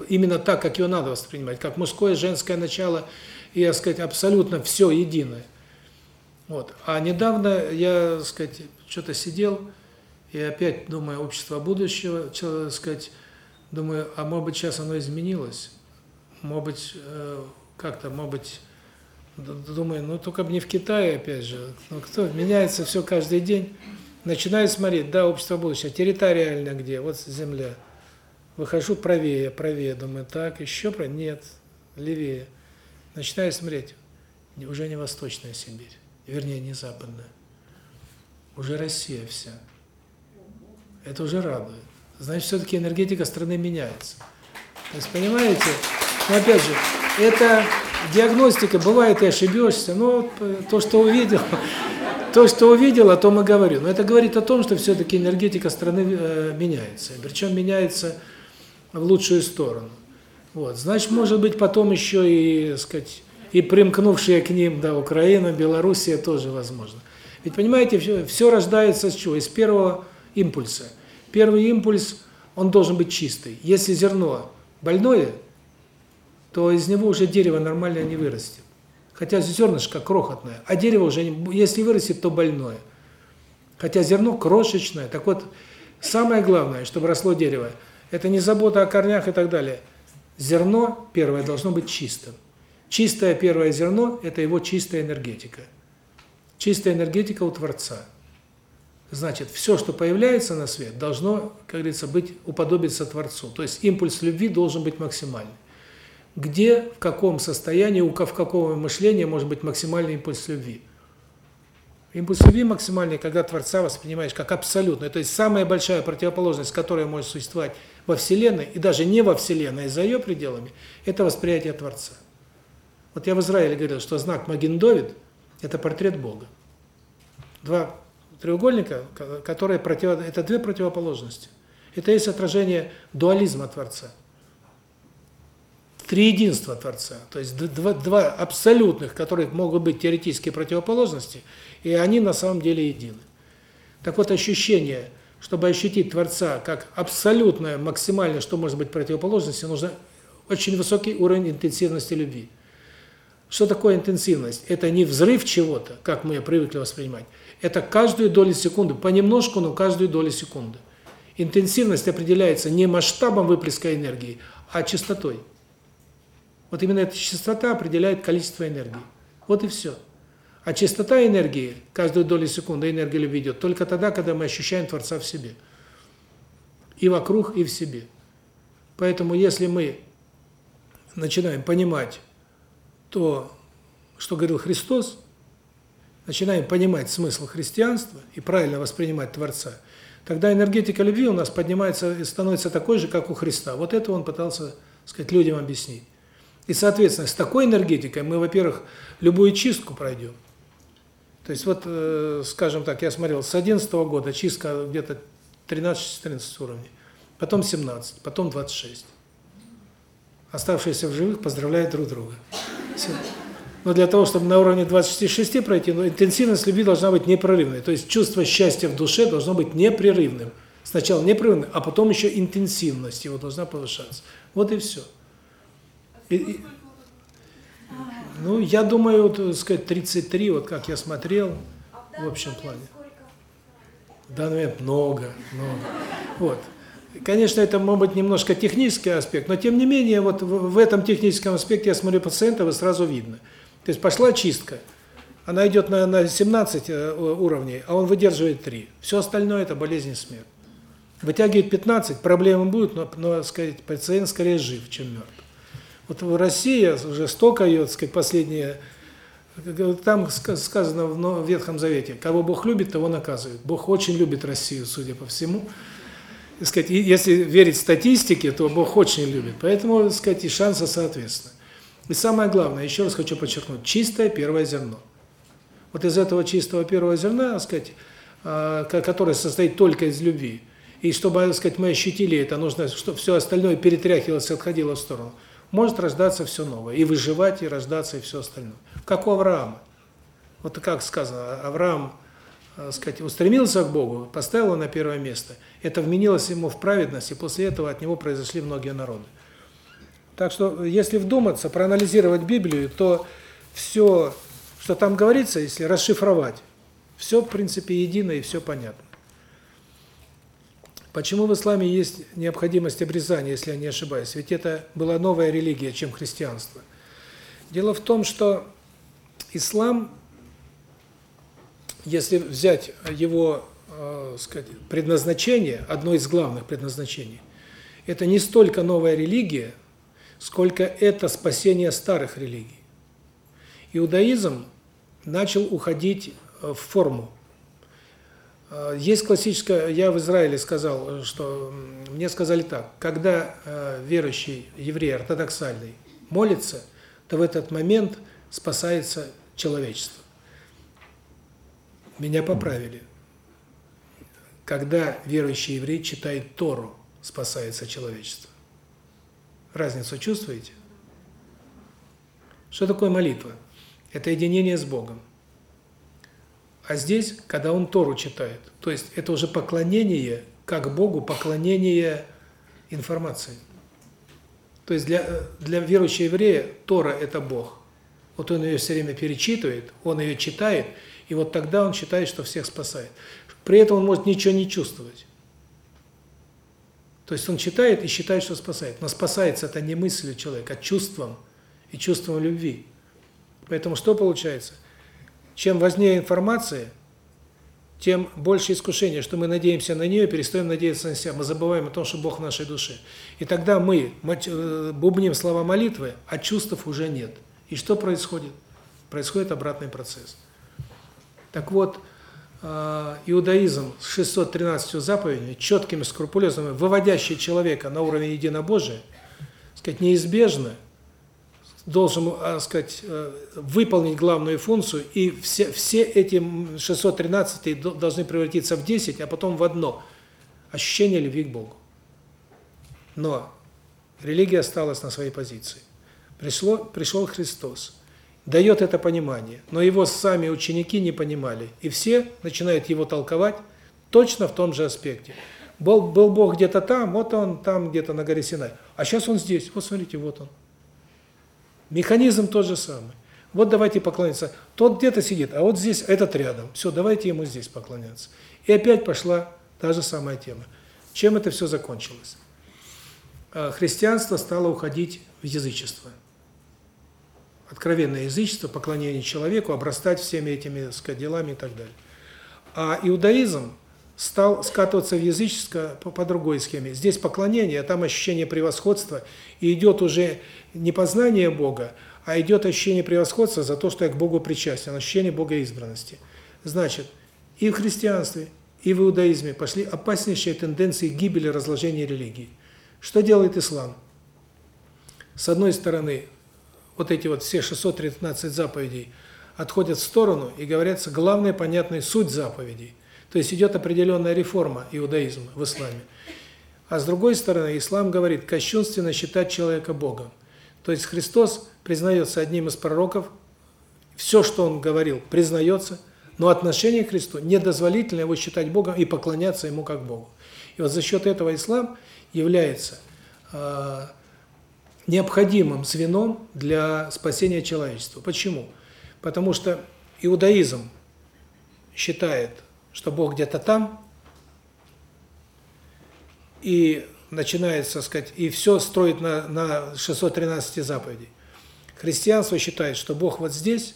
именно так, как его надо воспринимать, как мужское, женское начало – и, так сказать, абсолютно все единое. Вот. А недавно я, так сказать, что-то сидел И опять думаю, общество будущего, человек, сказать, думаю, а может быть сейчас оно изменилось? Может быть, э, как-то, может быть, думаю, ну только бы не в Китае, опять же. Ну кто, меняется все каждый день. Начинаю смотреть, да, общество будущего, территориально где, вот земля. Выхожу правее, правее, думаю, так, еще про нет, левее. Начинаю смотреть, уже не Восточная Сибирь, вернее, не Западная. Уже Россия вся. Это уже радует. Значит, все-таки энергетика страны меняется. То есть, понимаете, но опять же, это диагностика, бывает и ошибешься, но то, что увидел, то, что увидел, о том и говорю. Но это говорит о том, что все-таки энергетика страны э, меняется. Причем меняется в лучшую сторону. Вот. Значит, может быть, потом еще и, сказать, и примкнувшие к ним, да, Украина, Белоруссия тоже возможно. Ведь, понимаете, все, все рождается с чего? Из первого импульса. Первый импульс, он должен быть чистый. Если зерно больное, то из него уже дерево нормально не вырастет. Хотя зернышко крохотное, а дерево уже, если вырастет, то больное. Хотя зерно крошечное. Так вот, самое главное, чтобы росло дерево, это не забота о корнях и так далее. Зерно первое должно быть чистым. Чистое первое зерно – это его чистая энергетика. Чистая энергетика у Творца. Значит, все, что появляется на свет, должно, как говорится, быть уподобиться Творцу. То есть импульс любви должен быть максимальный. Где, в каком состоянии, у какого мышления может быть максимальный импульс любви? Импульс любви максимальный, когда Творца воспринимаешь как абсолютно. Это есть самая большая противоположность, которая может существовать во Вселенной, и даже не во Вселенной, а за ее пределами, это восприятие Творца. Вот я в Израиле говорил, что знак Маген-Довид – это портрет Бога. Два треугольника, которые против... это две противоположности. Это есть отражение дуализма Творца. Триединство Творца. То есть два, два абсолютных, которые могут быть теоретические противоположности, и они на самом деле едины. Так вот, ощущение, чтобы ощутить Творца как абсолютное, максимальное, что может быть противоположностью, нужно очень высокий уровень интенсивности любви. Что такое интенсивность? Это не взрыв чего-то, как мы привыкли воспринимать. Это каждую долю секунды, понемножку, но каждую долю секунды. Интенсивность определяется не масштабом выплеска энергии, а частотой. Вот именно эта частота определяет количество энергии. Вот и все. А частота энергии, каждую долю секунды энергия любви идет только тогда, когда мы ощущаем Творца в себе. И вокруг, и в себе. Поэтому если мы начинаем понимать то, что говорил Христос, начинаем понимать смысл христианства и правильно воспринимать Творца, тогда энергетика любви у нас поднимается и становится такой же, как у Христа. Вот это он пытался, сказать, людям объяснить. И, соответственно, с такой энергетикой мы, во-первых, любую чистку пройдем. То есть вот, э, скажем так, я смотрел, с 11 -го года чистка где-то 13-14 уровней, потом 17, потом 26. Оставшиеся в живых поздравляют друг друга. Но для того, чтобы на уровне 26 пройти, ну, интенсивность любви должна быть непрерывной. То есть чувство счастья в душе должно быть непрерывным. Сначала непрерывным, а потом еще интенсивность его должна повышаться. Вот и все. И, и, ну, я думаю, вот, так сказать, 33, вот как я смотрел, в общем плане. В данный момент много, много. Вот. Конечно, это может быть немножко технический аспект, но тем не менее, вот в, в этом техническом аспекте я смотрю пациента, и сразу видно. То есть пошла чистка, она идет на, на 17 э, уровней, а он выдерживает 3. Все остальное – это болезнь и смерть. Вытягивает 15, проблемы будут, но, но сказать, пациент скорее жив, чем мертв. Вот в России уже столько ее, сказать, последние там сказано в Ветхом Завете, кого Бог любит, того наказывает. Бог очень любит Россию, судя по всему так сказать, если верить статистике, то Бог очень любит. Поэтому, так сказать, и шансы соответственно. И самое главное, еще раз хочу подчеркнуть, чистое первое зерно. Вот из этого чистого первого зерна, так сказать, а, которое состоит только из любви, и чтобы, так сказать, мы ощутили это, нужно, чтобы все остальное перетряхивалось, отходило в сторону. Может рождаться все новое, и выживать, и рождаться, и все остальное. Как у Авраама. Вот как сказано, Авраам Э, сказать, устремился к Богу, поставил его на первое место. Это вменилось ему в праведность, и после этого от него произошли многие народы. Так что, если вдуматься, проанализировать Библию, то все, что там говорится, если расшифровать, все, в принципе, едино и все понятно. Почему в исламе есть необходимость обрезания, если я не ошибаюсь? Ведь это была новая религия, чем христианство. Дело в том, что ислам, если взять его, э, сказать, предназначение, одно из главных предназначений, это не столько новая религия, сколько это спасение старых религий. Иудаизм начал уходить в форму. Э, есть классическая, я в Израиле сказал, что мне сказали так, когда э, верующий еврей ортодоксальный молится, то в этот момент спасается человечество. Меня поправили. Когда верующий еврей читает Тору, спасается человечество. Разницу чувствуете? Что такое молитва? Это единение с Богом. А здесь, когда он Тору читает, то есть это уже поклонение, как Богу, поклонение информации. То есть для для верующего еврея Тора – это Бог. Вот он ее все время перечитывает, он ее читает, и вот тогда он считает, что всех спасает. При этом он может ничего не чувствовать. То есть он читает и считает, что спасает. Но спасается это не мыслью человека, а чувством и чувством любви. Поэтому что получается? Чем важнее информация, тем больше искушение, что мы надеемся на нее, перестаем надеяться на себя. Мы забываем о том, что Бог в нашей душе. И тогда мы э, бубним слова молитвы, а чувств уже нет. И что происходит? Происходит обратный процесс. Так вот, э, иудаизм с 613 заповедями, четкими, скрупулезными, выводящий человека на уровень единобожия, сказать, неизбежно – должен, так э, сказать, э, выполнить главную функцию, и все все эти 613 должны превратиться в 10, а потом в одно ощущение любви к Богу. Но религия осталась на своей позиции. Пришло пришел Христос. Дает это понимание, но его сами ученики не понимали, и все начинают его толковать точно в том же аспекте. Был был Бог где-то там, вот он там где-то на горе Синай. А сейчас он здесь. Вот смотрите, вот он. Механизм тот же самый. Вот давайте поклоняться. Тот где-то сидит, а вот здесь этот рядом. Все, давайте ему здесь поклоняться. И опять пошла та же самая тема. Чем это все закончилось? А, христианство стало уходить в язычество. Откровенное язычество, поклонение человеку, обрастать всеми этими сказать, делами и так далее. А иудаизм стал скатываться в языческое по, по другой схеме. Здесь поклонение, а там ощущение превосходства, и идет уже не познание Бога, а идет ощущение превосходства за то, что я к Богу причастен, ощущение богоизбранности. Значит, и в христианстве, и в иудаизме пошли опаснейшие тенденции гибели, разложения религии. Что делает ислам? С одной стороны, вот эти вот все 613 заповедей отходят в сторону и говорятся главная понятная суть заповедей. То есть идет определенная реформа иудаизма в исламе. А с другой стороны, ислам говорит, кощунственно считать человека Богом. То есть Христос признается одним из пророков, все, что он говорил, признается, но отношение к Христу недозволительно его считать Богом и поклоняться ему как Богу. И вот за счет этого ислам является э, необходимым звеном для спасения человечества. Почему? Потому что иудаизм считает что Бог где-то там, и начинается, сказать, и все строит на на 613 заповедей. Христианство считает, что Бог вот здесь,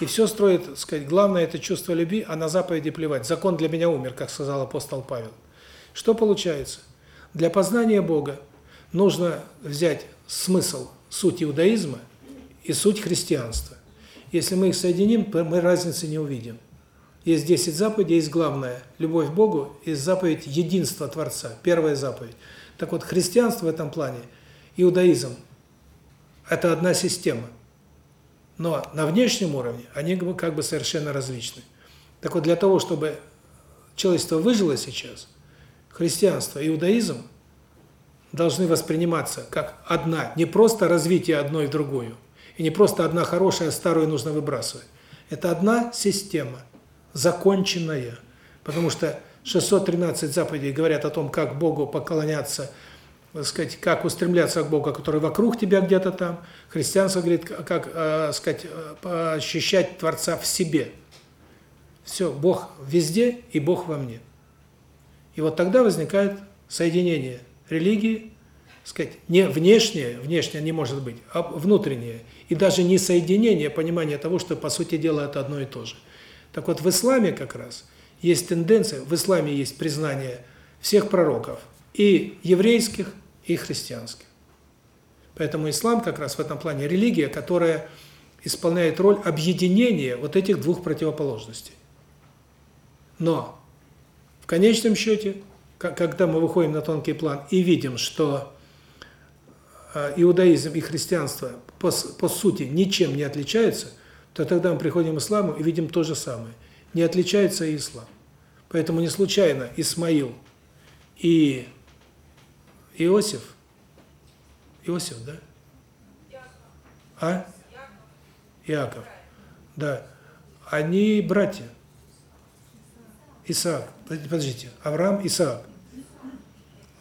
и все строит, сказать, главное это чувство любви, а на заповеди плевать. Закон для меня умер, как сказал апостол Павел. Что получается? Для познания Бога нужно взять смысл, суть иудаизма и суть христианства. Если мы их соединим, мы разницы не увидим. Есть 10 заповедей, есть главное – любовь к Богу, есть заповедь единства Творца, первая заповедь. Так вот, христианство в этом плане, иудаизм – это одна система. Но на внешнем уровне они как бы совершенно различны. Так вот, для того, чтобы человечество выжило сейчас, христианство и иудаизм должны восприниматься как одна, не просто развитие одной в другую, и не просто одна хорошая, старую нужно выбрасывать. Это одна система – законченное. Потому что 613 заповедей говорят о том, как Богу поклоняться, так сказать, как устремляться к Богу, который вокруг тебя где-то там. Христианство говорит, как, э, сказать, э, ощущать Творца в себе. Все, Бог везде и Бог во мне. И вот тогда возникает соединение религии, сказать, не внешнее, внешнее не может быть, а внутреннее. И даже не соединение, а понимание того, что по сути дела это одно и то же. Так вот в исламе как раз есть тенденция, в исламе есть признание всех пророков, и еврейских, и христианских. Поэтому ислам как раз в этом плане религия, которая исполняет роль объединения вот этих двух противоположностей. Но в конечном счете, когда мы выходим на тонкий план и видим, что а, иудаизм и христианство по, по сути ничем не отличаются, то тогда мы приходим к исламу и видим то же самое. Не отличается и ислам. Поэтому не случайно Исмаил и Иосиф, Иосиф, да? А? Иаков. Да. Они братья. Исаак. Подождите. Авраам, Исаак.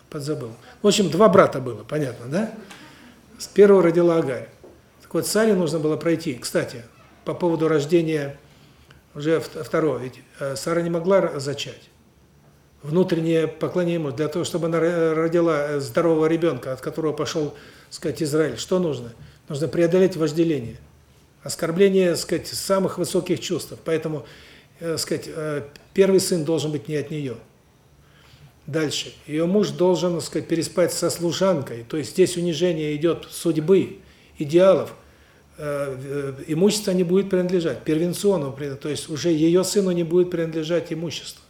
Подзабыл. В общем, два брата было, понятно, да? С первого родила Агарь. Так вот, Саре нужно было пройти. Кстати, по поводу рождения уже второго. Ведь э, Сара не могла зачать. Внутреннее поклонение ему, для того, чтобы она родила э, здорового ребенка, от которого пошел, сказать, Израиль, что нужно? Нужно преодолеть вожделение. Оскорбление, сказать, самых высоких чувств. Поэтому, э, сказать, первый сын должен быть не от нее. Дальше. Ее муж должен, сказать, переспать со служанкой. То есть здесь унижение идет судьбы, идеалов. Э, имущество не будет принадлежать. Первенционному, то есть уже ее сыну не будет принадлежать имущество.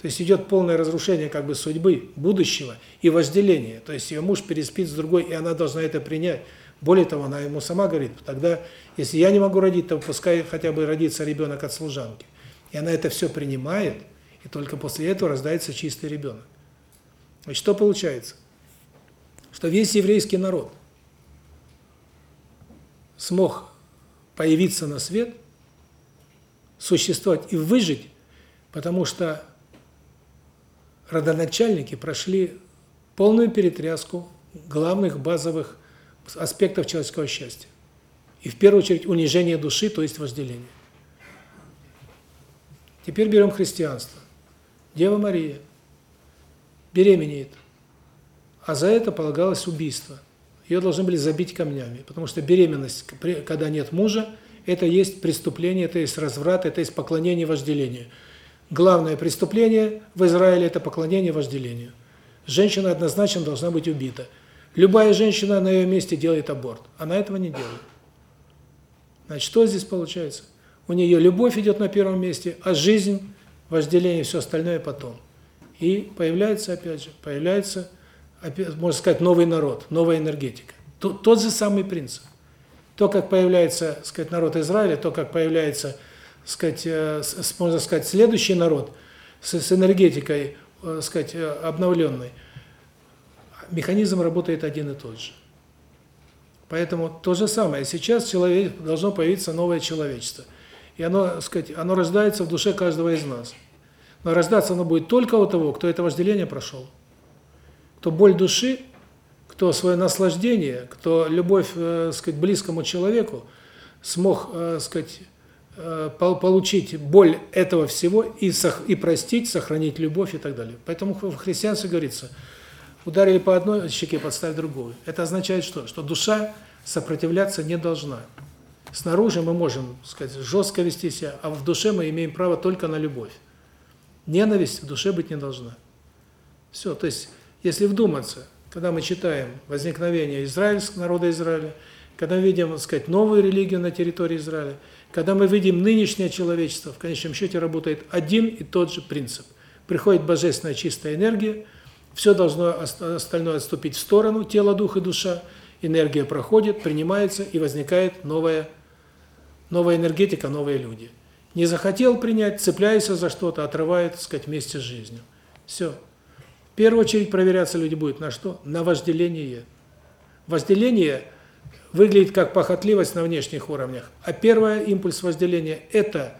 То есть идет полное разрушение как бы судьбы, будущего и возделение. То есть ее муж переспит с другой, и она должна это принять. Более того, она ему сама говорит, тогда, если я не могу родить, то пускай хотя бы родится ребенок от служанки. И она это все принимает, и только после этого рождается чистый ребенок. Значит, что получается? Что весь еврейский народ смог появиться на свет, существовать и выжить, потому что родоначальники прошли полную перетряску главных базовых аспектов человеческого счастья. И в первую очередь унижение души, то есть вожделение. Теперь берем христианство. Дева Мария беременеет, а за это полагалось убийство. Ее должны были забить камнями, потому что беременность, когда нет мужа, это есть преступление, это есть разврат, это есть поклонение вожделению. Главное преступление в Израиле – это поклонение вожделению. Женщина однозначно должна быть убита. Любая женщина на ее месте делает аборт. Она этого не делает. Значит, что здесь получается? У нее любовь идет на первом месте, а жизнь, вожделение, все остальное потом. И появляется, опять же, появляется, можно сказать, новый народ, новая энергетика. Тот, тот же самый принцип. То, как появляется, сказать, народ Израиля, то, как появляется, сказать, э, можно сказать, следующий народ с, с энергетикой, э, сказать, э, обновленной – механизм работает один и тот же. Поэтому то же самое. Сейчас человек должно появиться новое человечество. И оно, сказать, оно рождается в душе каждого из нас. Но рождаться оно будет только у того, кто это вожделение прошел. Кто боль души, кто свое наслаждение, кто любовь, э, сказать, близкому человеку смог, э, сказать, э, получить боль этого всего и и простить, сохранить любовь и так далее. Поэтому в христианстве говорится – Ударили по одной щеке, подставь другую. Это означает что? Что душа сопротивляться не должна. Снаружи мы можем, сказать, жестко вести себя, а в душе мы имеем право только на любовь. Ненависть в душе быть не должна. Все, то есть, если вдуматься, когда мы читаем возникновение израильского народа Израиля, когда видим, так сказать, новую религию на территории Израиля, когда мы видим нынешнее человечество, в конечном счете работает один и тот же принцип. Приходит божественная чистая энергия, все должно остальное отступить в сторону, тело, дух и душа. Энергия проходит, принимается и возникает новая новая энергетика, новые люди. Не захотел принять, цепляется за что-то, отрывает, так сказать, вместе с жизнью. Все. В первую очередь проверяться люди будут на что? На вожделение. Вожделение выглядит как похотливость на внешних уровнях, а первый импульс вожделения – это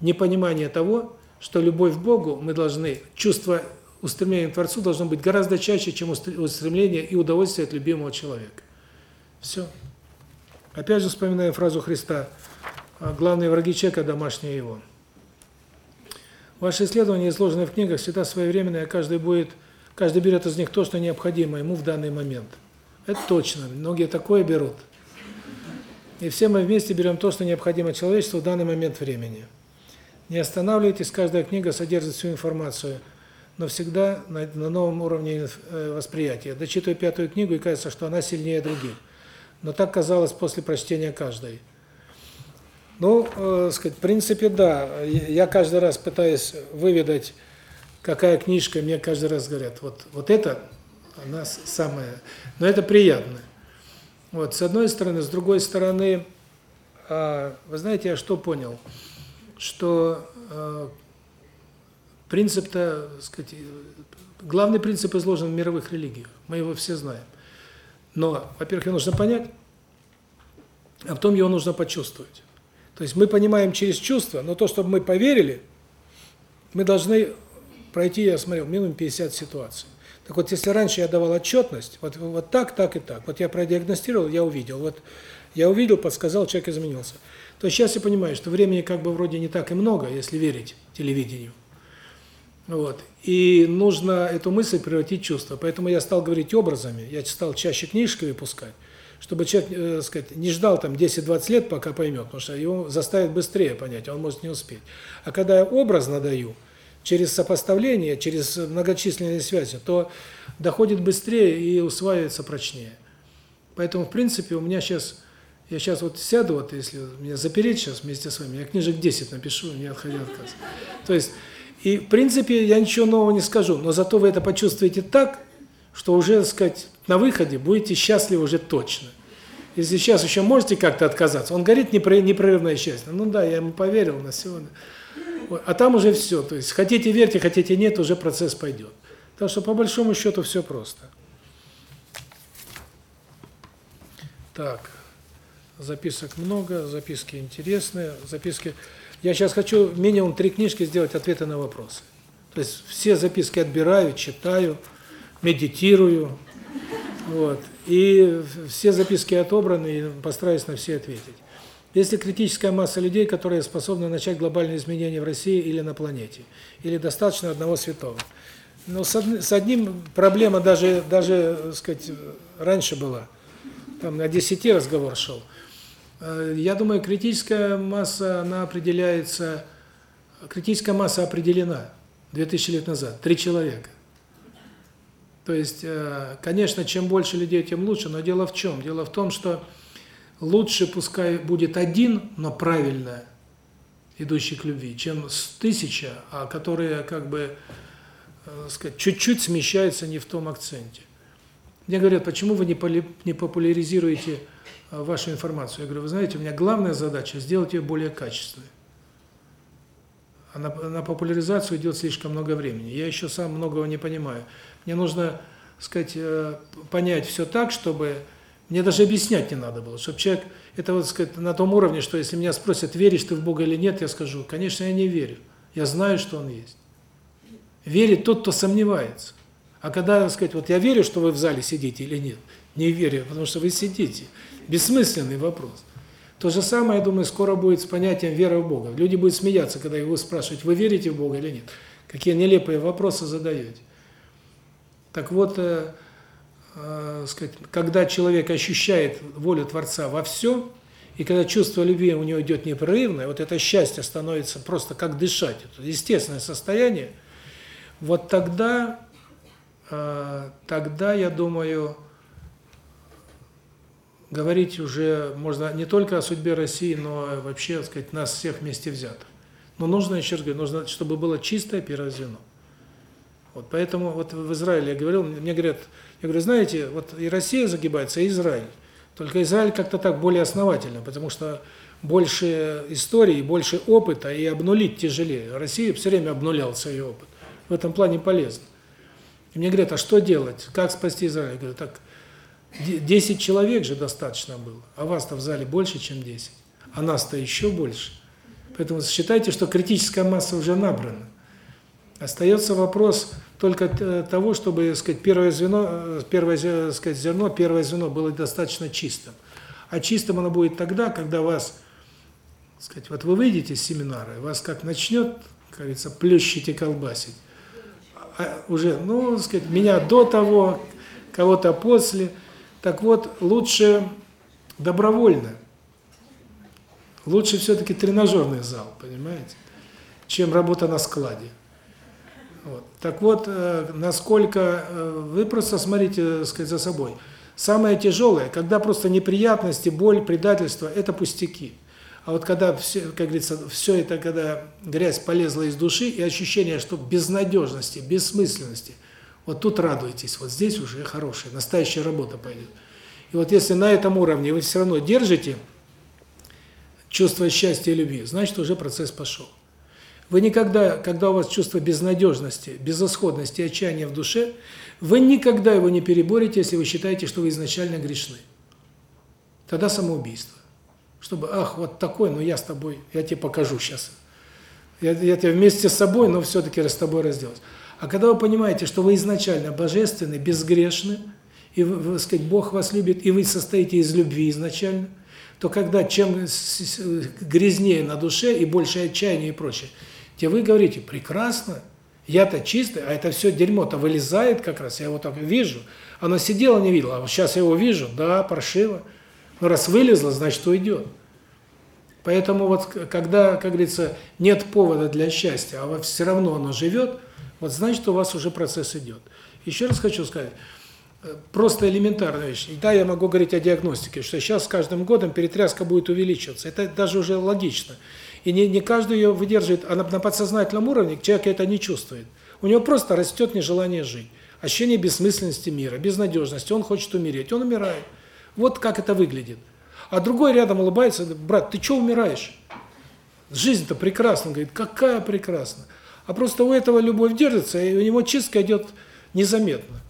непонимание того, что любовь к Богу мы должны, чувство устремление к Творцу должно быть гораздо чаще, чем устремление и удовольствие от любимого человека. Все. Опять же вспоминаем фразу Христа «Главные враги человека – домашние его». Ваши исследования, изложенные в книгах, всегда своевременные, а каждый будет, каждый берет из них то, что необходимо ему в данный момент. Это точно. Многие такое берут. И все мы вместе берем то, что необходимо человечеству в данный момент времени. Не останавливайтесь, каждая книга содержит всю информацию, но всегда на, на новом уровне э, восприятия. Дочитываю пятую книгу, и кажется, что она сильнее других. Но так казалось после прочтения каждой. Ну, э, сказать, в принципе, да. Я каждый раз пытаюсь выведать, какая книжка, мне каждый раз говорят, вот, вот это, она самая. Но это приятно. Вот, с одной стороны. С другой стороны, э, вы знаете, я что понял? Что э, принцип-то, сказать, главный принцип изложен в мировых религиях. Мы его все знаем. Но, во-первых, его нужно понять, а потом его нужно почувствовать. То есть мы понимаем через чувства, но то, чтобы мы поверили, мы должны пройти, я смотрел, минимум 50 ситуаций. Так вот, если раньше я давал отчетность, вот, вот так, так и так, вот я продиагностировал, я увидел, вот я увидел, подсказал, человек изменился. То сейчас я понимаю, что времени как бы вроде не так и много, если верить телевидению. Вот. И нужно эту мысль превратить в чувство. Поэтому я стал говорить образами, я стал чаще книжки выпускать чтобы человек, э, сказать, не ждал там 10-20 лет, пока поймет, потому что его заставит быстрее понять, он может не успеть. А когда я образно даю, через сопоставление, через многочисленные связи, то доходит быстрее и усваивается прочнее. Поэтому, в принципе, у меня сейчас, я сейчас вот сяду, вот если меня запереть сейчас вместе с вами, я книжек 10 напишу, не отходя от кассы. То есть, и, в принципе, я ничего нового не скажу, но зато вы это почувствуете так, что уже, так сказать, на выходе будете счастливы уже точно. Если сейчас еще можете как-то отказаться, он говорит непрерывное счастье. Ну да, я ему поверил на сегодня. А там уже все, то есть хотите верьте, хотите нет, уже процесс пойдет. Так что по большому счету все просто. Так, записок много, записки интересные, записки... Я сейчас хочу минимум три книжки сделать ответы на вопросы. То есть все записки отбираю, читаю, медитирую, вот. И все записки отобраны, и постараюсь на все ответить. Есть ли критическая масса людей, которые способны начать глобальные изменения в России или на планете? Или достаточно одного святого? Но с одним проблема даже, даже, так сказать, раньше была. Там на 10 разговор шел. Э, я думаю, критическая масса, она определяется... Критическая масса определена 2000 лет назад. Три человека. То есть, э, конечно, чем больше людей, тем лучше, но дело в чем? Дело в том, что лучше пускай будет один, но правильно идущий к любви, чем тысяча, а которые как бы, э, сказать, чуть-чуть смещаются не в том акценте. Мне говорят, почему вы не не популяризируете э, вашу информацию? Я говорю, вы знаете, у меня главная задача сделать ее более качественной. А на, на популяризацию идет слишком много времени. Я еще сам многого не понимаю. Мне нужно, сказать, э, понять все так, чтобы мне даже объяснять не надо было, чтобы человек это вот сказать на том уровне, что если меня спросят, веришь ты в Бога или нет, я скажу: "Конечно, я не верю. Я знаю, что он есть". Верит тот, кто сомневается. А когда, сказать, вот я верю, что вы в зале сидите или нет? Не верю, потому что вы сидите. Бессмысленный вопрос. То же самое, я думаю, скоро будет с понятием веры в Бога. Люди будут смеяться, когда его спрашивают: "Вы верите в Бога или нет?" Какие нелепые вопросы задаете. Так вот, э, сказать, когда человек ощущает волю Творца во всем, и когда чувство любви у него идет непрерывное, вот это счастье становится просто как дышать, это естественное состояние, вот тогда, э, тогда, я думаю, говорить уже можно не только о судьбе России, но вообще, так сказать, нас всех вместе взятых. Но нужно, еще раз говорю, нужно, чтобы было чистое первое звено. Вот поэтому вот в Израиле я говорил, мне говорят, я говорю, знаете, вот и Россия загибается, и Израиль. Только Израиль как-то так более основательно, потому что больше истории, больше опыта, и обнулить тяжелее. Россия все время обнуляла свой опыт. В этом плане полезно. И мне говорят, а что делать? Как спасти Израиль? Я говорю, так, 10 человек же достаточно было, а вас-то в зале больше, чем 10. А нас-то еще больше. Поэтому считайте, что критическая масса уже набрана. Остается вопрос только э, того, чтобы, сказать, первое звено, э, первое, э, сказать, зерно, первое звено было достаточно чистым. А чистым оно будет тогда, когда вас, сказать, вот вы выйдете из семинара, вас как начнет как говорится, плющить и колбасить. А уже, ну, сказать, меня до того, кого-то после. Так вот, лучше добровольно. Лучше все-таки тренажерный зал, понимаете, чем работа на складе. Так вот, э, насколько э, вы просто смотрите, так сказать, за собой. Самое тяжелое, когда просто неприятности, боль, предательство это пустяки. А вот когда все, как говорится, все это когда грязь полезла из души и ощущение, что безнадежности, бессмысленности, вот тут радуйтесь. Вот здесь уже хорошая, настоящая работа пойдет. И вот если на этом уровне вы все равно держите чувство счастья и любви, значит, уже процесс пошел. Вы никогда, когда у вас чувство безнадежности, безысходности, отчаяния в душе, вы никогда его не переборете, если вы считаете, что вы изначально грешны. Тогда самоубийство. Чтобы, ах, вот такой, но я с тобой, я тебе покажу сейчас. Я, я тебя вместе с собой, но все-таки с тобой разделаюсь. А когда вы понимаете, что вы изначально божественны, безгрешны, и, вы, сказать, Бог вас любит, и вы состоите из любви изначально, то когда чем грязнее на душе и больше отчаяния и прочее, те вы говорите, прекрасно, я-то чистый, а это все дерьмо-то вылезает как раз, я его так вижу. Оно сидело, не видело, а вот сейчас я его вижу, да, паршиво. Но раз вылезло, значит уйдет. Поэтому вот когда, как говорится, нет повода для счастья, а все равно оно живет, вот значит у вас уже процесс идет. Еще раз хочу сказать, э, просто элементарная вещь. Да, я могу говорить о диагностике, что сейчас с каждым годом перетряска будет увеличиваться. Это даже уже логично. И не, не каждый ее выдерживает, а на, на подсознательном уровне человек это не чувствует. У него просто растет нежелание жить. Ощущение бессмысленности мира, безнадежности. Он хочет умереть, он умирает. Вот как это выглядит. А другой рядом улыбается, брат, ты что умираешь? Жизнь-то прекрасна. Он говорит, какая прекрасна. А просто у этого любовь держится, и у него чистка идет незаметно.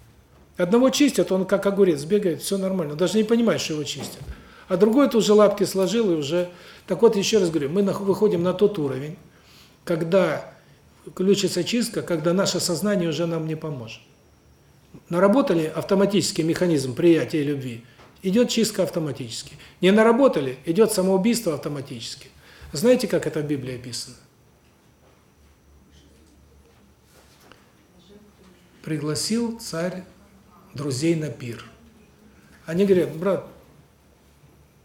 Одного чистят, он как огурец бегает, все нормально, даже не понимает, что его чистят. А другой тут уже лапки сложил и уже... Так вот, еще раз говорю, мы выходим на тот уровень, когда включится чистка, когда наше сознание уже нам не поможет. Наработали автоматический механизм приятия любви, идет чистка автоматически. Не наработали, идет самоубийство автоматически. Знаете, как это в Библии описано? Пригласил царь друзей на пир. Они говорят, брат,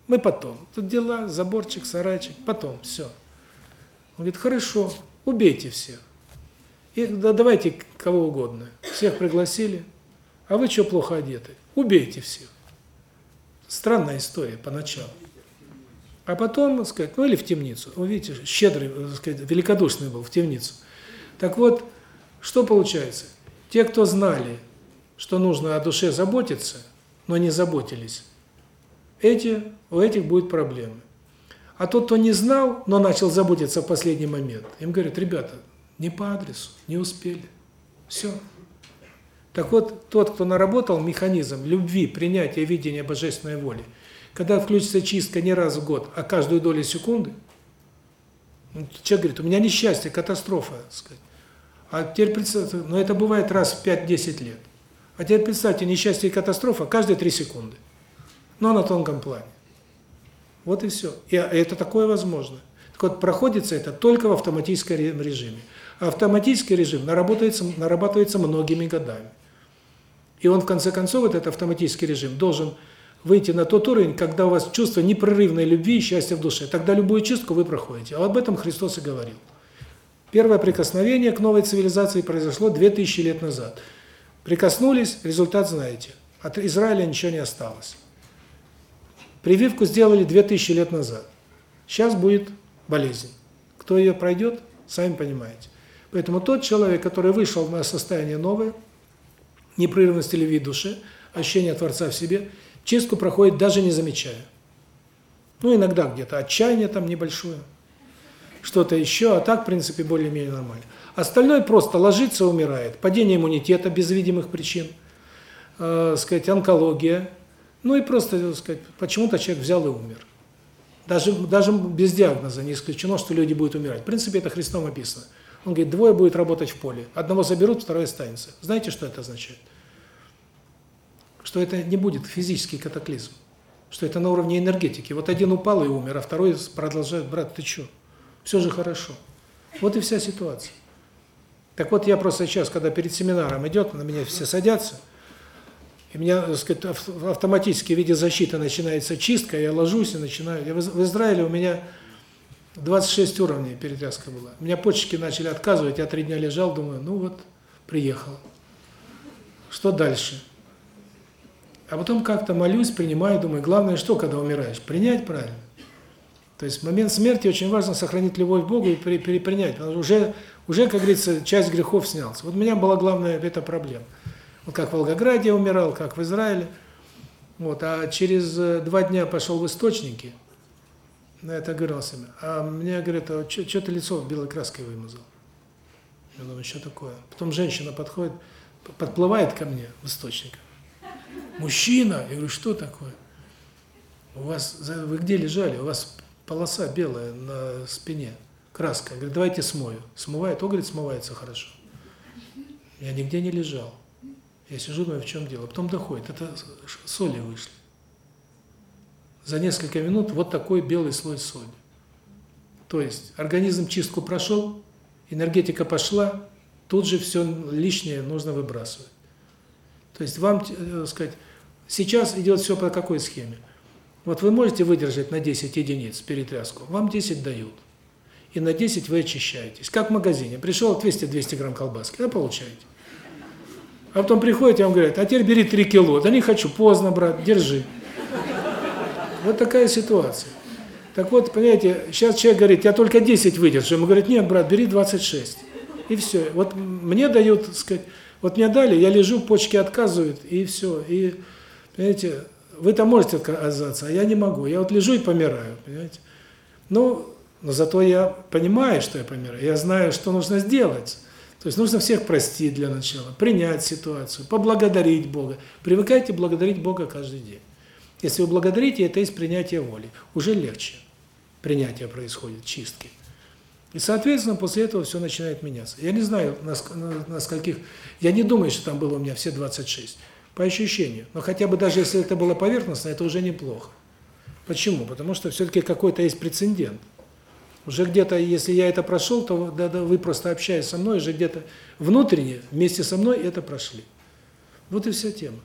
мы потом. Тут дела, заборчик, сарайчик, потом, все. Он говорит, хорошо, убейте всех. И да, давайте кого угодно. Всех пригласили. А вы что плохо одеты? Убейте всех. Странная история поначалу. А потом, так сказать, ну или в темницу. Вы видите, щедрый, так сказать, великодушный был в темницу. Так вот, что получается? Те, кто знали, что нужно о душе заботиться, но не заботились, эти, у этих будут проблемы. А тот, кто не знал, но начал заботиться в последний момент, им говорят, ребята, не по адресу, не успели. Все. Так вот, тот, кто наработал механизм любви, принятия, видения божественной воли, когда включится чистка не раз в год, а каждую долю секунды, ну, человек говорит, у меня несчастье, катастрофа, сказать. А теперь представьте, но это бывает раз в 5-10 лет. А теперь представьте, несчастье и катастрофа каждые 3 секунды. Но на тонком плане. Вот и все. И это такое возможно. Так вот, проходится это только в автоматическом режиме. А автоматический режим нарабатывается, нарабатывается многими годами. И он, в конце концов, этот автоматический режим должен выйти на тот уровень, когда у вас чувство непрерывной любви и счастья в душе. Тогда любую чистку вы проходите. А об этом Христос и говорил. Первое прикосновение к новой цивилизации произошло 2000 лет назад. Прикоснулись, результат знаете. От Израиля ничего не осталось. Прививку сделали 2000 лет назад. Сейчас будет болезнь. Кто ее пройдет, сами понимаете. Поэтому тот человек, который вышел на состояние новое, непрерывности любви души, ощущение Творца в себе, чистку проходит даже не замечая. Ну, иногда где-то отчаяние там небольшое, что-то еще, а так, в принципе, более-менее нормально. Остальное просто ложится, умирает. Падение иммунитета без видимых причин, э, сказать, онкология. Ну и просто, так сказать, почему-то человек взял и умер. Даже даже без диагноза не исключено, что люди будут умирать. В принципе, это Христом описано. Он говорит, двое будет работать в поле. Одного заберут, второй останется. Знаете, что это означает? Что это не будет физический катаклизм. Что это на уровне энергетики. Вот один упал и умер, а второй продолжает, брат, ты что? Все же хорошо. Вот и вся ситуация. Так вот, я просто сейчас, когда перед семинаром идет, на меня все садятся, и меня, так сказать, автоматически в виде защиты начинается чистка, я ложусь и начинаю. Я в Израиле у меня 26 уровней перетряска была. У меня почки начали отказывать, я три дня лежал, думаю, ну вот, приехал. Что дальше? А потом как-то молюсь, принимаю, думаю, главное что, когда умираешь? Принять правильно. То есть момент смерти очень важно сохранить любовь к Богу и при, при, уже, уже, как говорится, часть грехов снялся. Вот у меня была главная эта проблема. Вот как в Волгограде умирал, как в Израиле. Вот, а через э, два дня пошел в источники, на это говорил себе. А мне говорят, а что ты лицо белой краской вымазал? Я думаю, что такое? Потом женщина подходит, подплывает ко мне в источник. Мужчина! Я говорю, что такое? У вас, вы где лежали? У вас полоса белая на спине, краска. Говорит, давайте смою. Смывает, он говорит, смывается хорошо. Я нигде не лежал. Я сижу, думаю, в чем дело. Потом доходит, это соли вышли. За несколько минут вот такой белый слой соли. То есть организм чистку прошел, энергетика пошла, тут же все лишнее нужно выбрасывать. То есть вам, э, сказать, сейчас идет все по какой схеме? Вот вы можете выдержать на 10 единиц перетряску, вам 10 дают. И на 10 вы очищаетесь. Как в магазине. Пришел 200-200 грамм колбаски, а получаете. А потом приходите, вам говорят, а теперь бери 3 кило. Да не хочу, поздно, брат, держи. Вот такая ситуация. Так вот, понимаете, сейчас человек говорит, я только 10 выдержу. Ему говорят, нет, брат, бери 26. И все. Вот мне дают, сказать, вот мне дали, я лежу, почки отказывают, и все. И, понимаете, вы-то можете отказаться, а я не могу. Я вот лежу и помираю, понимаете? Ну, но зато я понимаю, что я помираю. Я знаю, что нужно сделать. То есть нужно всех простить для начала, принять ситуацию, поблагодарить Бога. Привыкайте благодарить Бога каждый день. Если вы благодарите, это есть принятие воли. Уже легче. Принятие происходит, чистки. И, соответственно, после этого все начинает меняться. Я не знаю, на, на, на скольких... Я не думаю, что там было у меня все 26 по ощущению. Но хотя бы даже если это было поверхностно, это уже неплохо. Почему? Потому что все-таки какой-то есть прецедент. Уже где-то, если я это прошел, то да, да, вы просто общаясь со мной, уже где-то внутренне, вместе со мной это прошли. Вот и вся тема.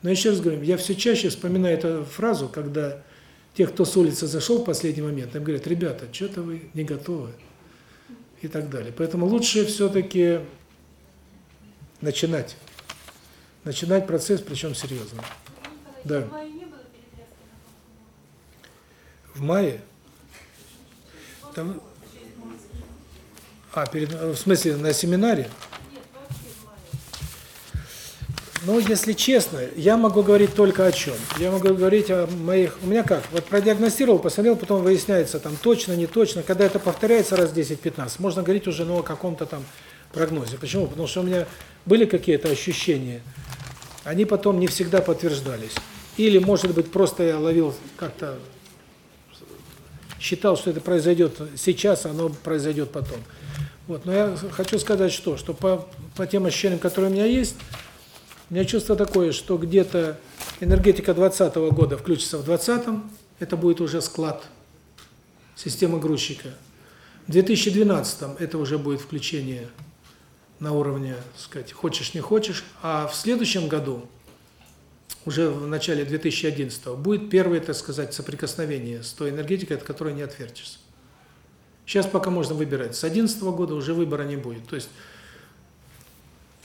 Но еще раз говорю, я все чаще вспоминаю эту фразу, когда те, кто с улицы зашел в последний момент, им говорят, ребята, что-то вы не готовы и так далее. Поэтому лучше все-таки начинать начинать процесс, причем серьезно. Да. В мае? Там... А, перед, в смысле, на семинаре? Ну, если честно, я могу говорить только о чем. Я могу говорить о моих... У меня как? Вот продиагностировал, посмотрел, потом выясняется, там, точно, не точно. Когда это повторяется раз 10-15, можно говорить уже ну, о каком-то там прогнозе. Почему? Потому что у меня были какие-то ощущения, они потом не всегда подтверждались. Или, может быть, просто я ловил как-то, считал, что это произойдет сейчас, оно произойдет потом. Вот. Но я хочу сказать что, что по, по тем ощущениям, которые у меня есть, у меня чувство такое, что где-то энергетика 20 -го года включится в 20-м, это будет уже склад, системы грузчика. В 2012 это уже будет включение на уровне, сказать, хочешь не хочешь, а в следующем году, уже в начале 2011 будет первое, так сказать, соприкосновение с той энергетикой, от которой не отвертишься. Сейчас пока можно выбирать. С 2011 года уже выбора не будет. То есть,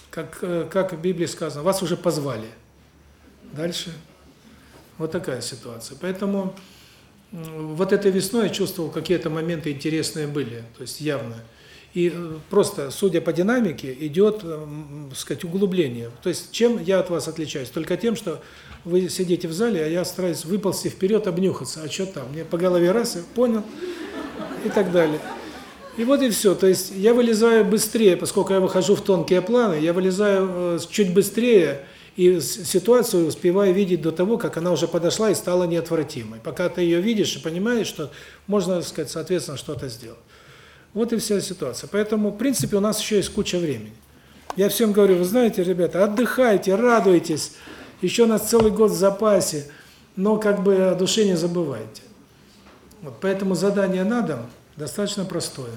как, как в Библии сказано, вас уже позвали. Дальше вот такая ситуация. Поэтому вот этой весной я чувствовал, какие-то моменты интересные были, то есть явно. И э, просто, судя по динамике, идет, так сказать, углубление. То есть, чем я от вас отличаюсь? Только тем, что вы сидите в зале, а я стараюсь выползти вперед, обнюхаться. А что там? Мне по голове раз, и понял, и так далее. И вот и все. То есть, я вылезаю быстрее, поскольку я выхожу в тонкие планы, я вылезаю э, чуть быстрее, и ситуацию успеваю видеть до того, как она уже подошла и стала неотвратимой. Пока ты ее видишь и понимаешь, что можно, так сказать, соответственно, что-то сделать. Вот и вся ситуация. Поэтому, в принципе, у нас еще есть куча времени. Я всем говорю, вы знаете, ребята, отдыхайте, радуйтесь. Еще у нас целый год в запасе, но как бы о душе не забывайте. Вот поэтому задание на дом достаточно простое.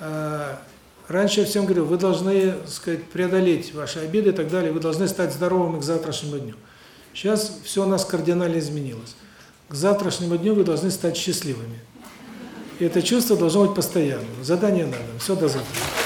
А, раньше я всем говорил, вы должны, сказать, преодолеть ваши обиды и так далее, вы должны стать здоровыми к завтрашнему дню. Сейчас все у нас кардинально изменилось. К завтрашнему дню вы должны стать счастливыми. Это чувство должно быть постоянным. Задание на дом. Все, до завтра.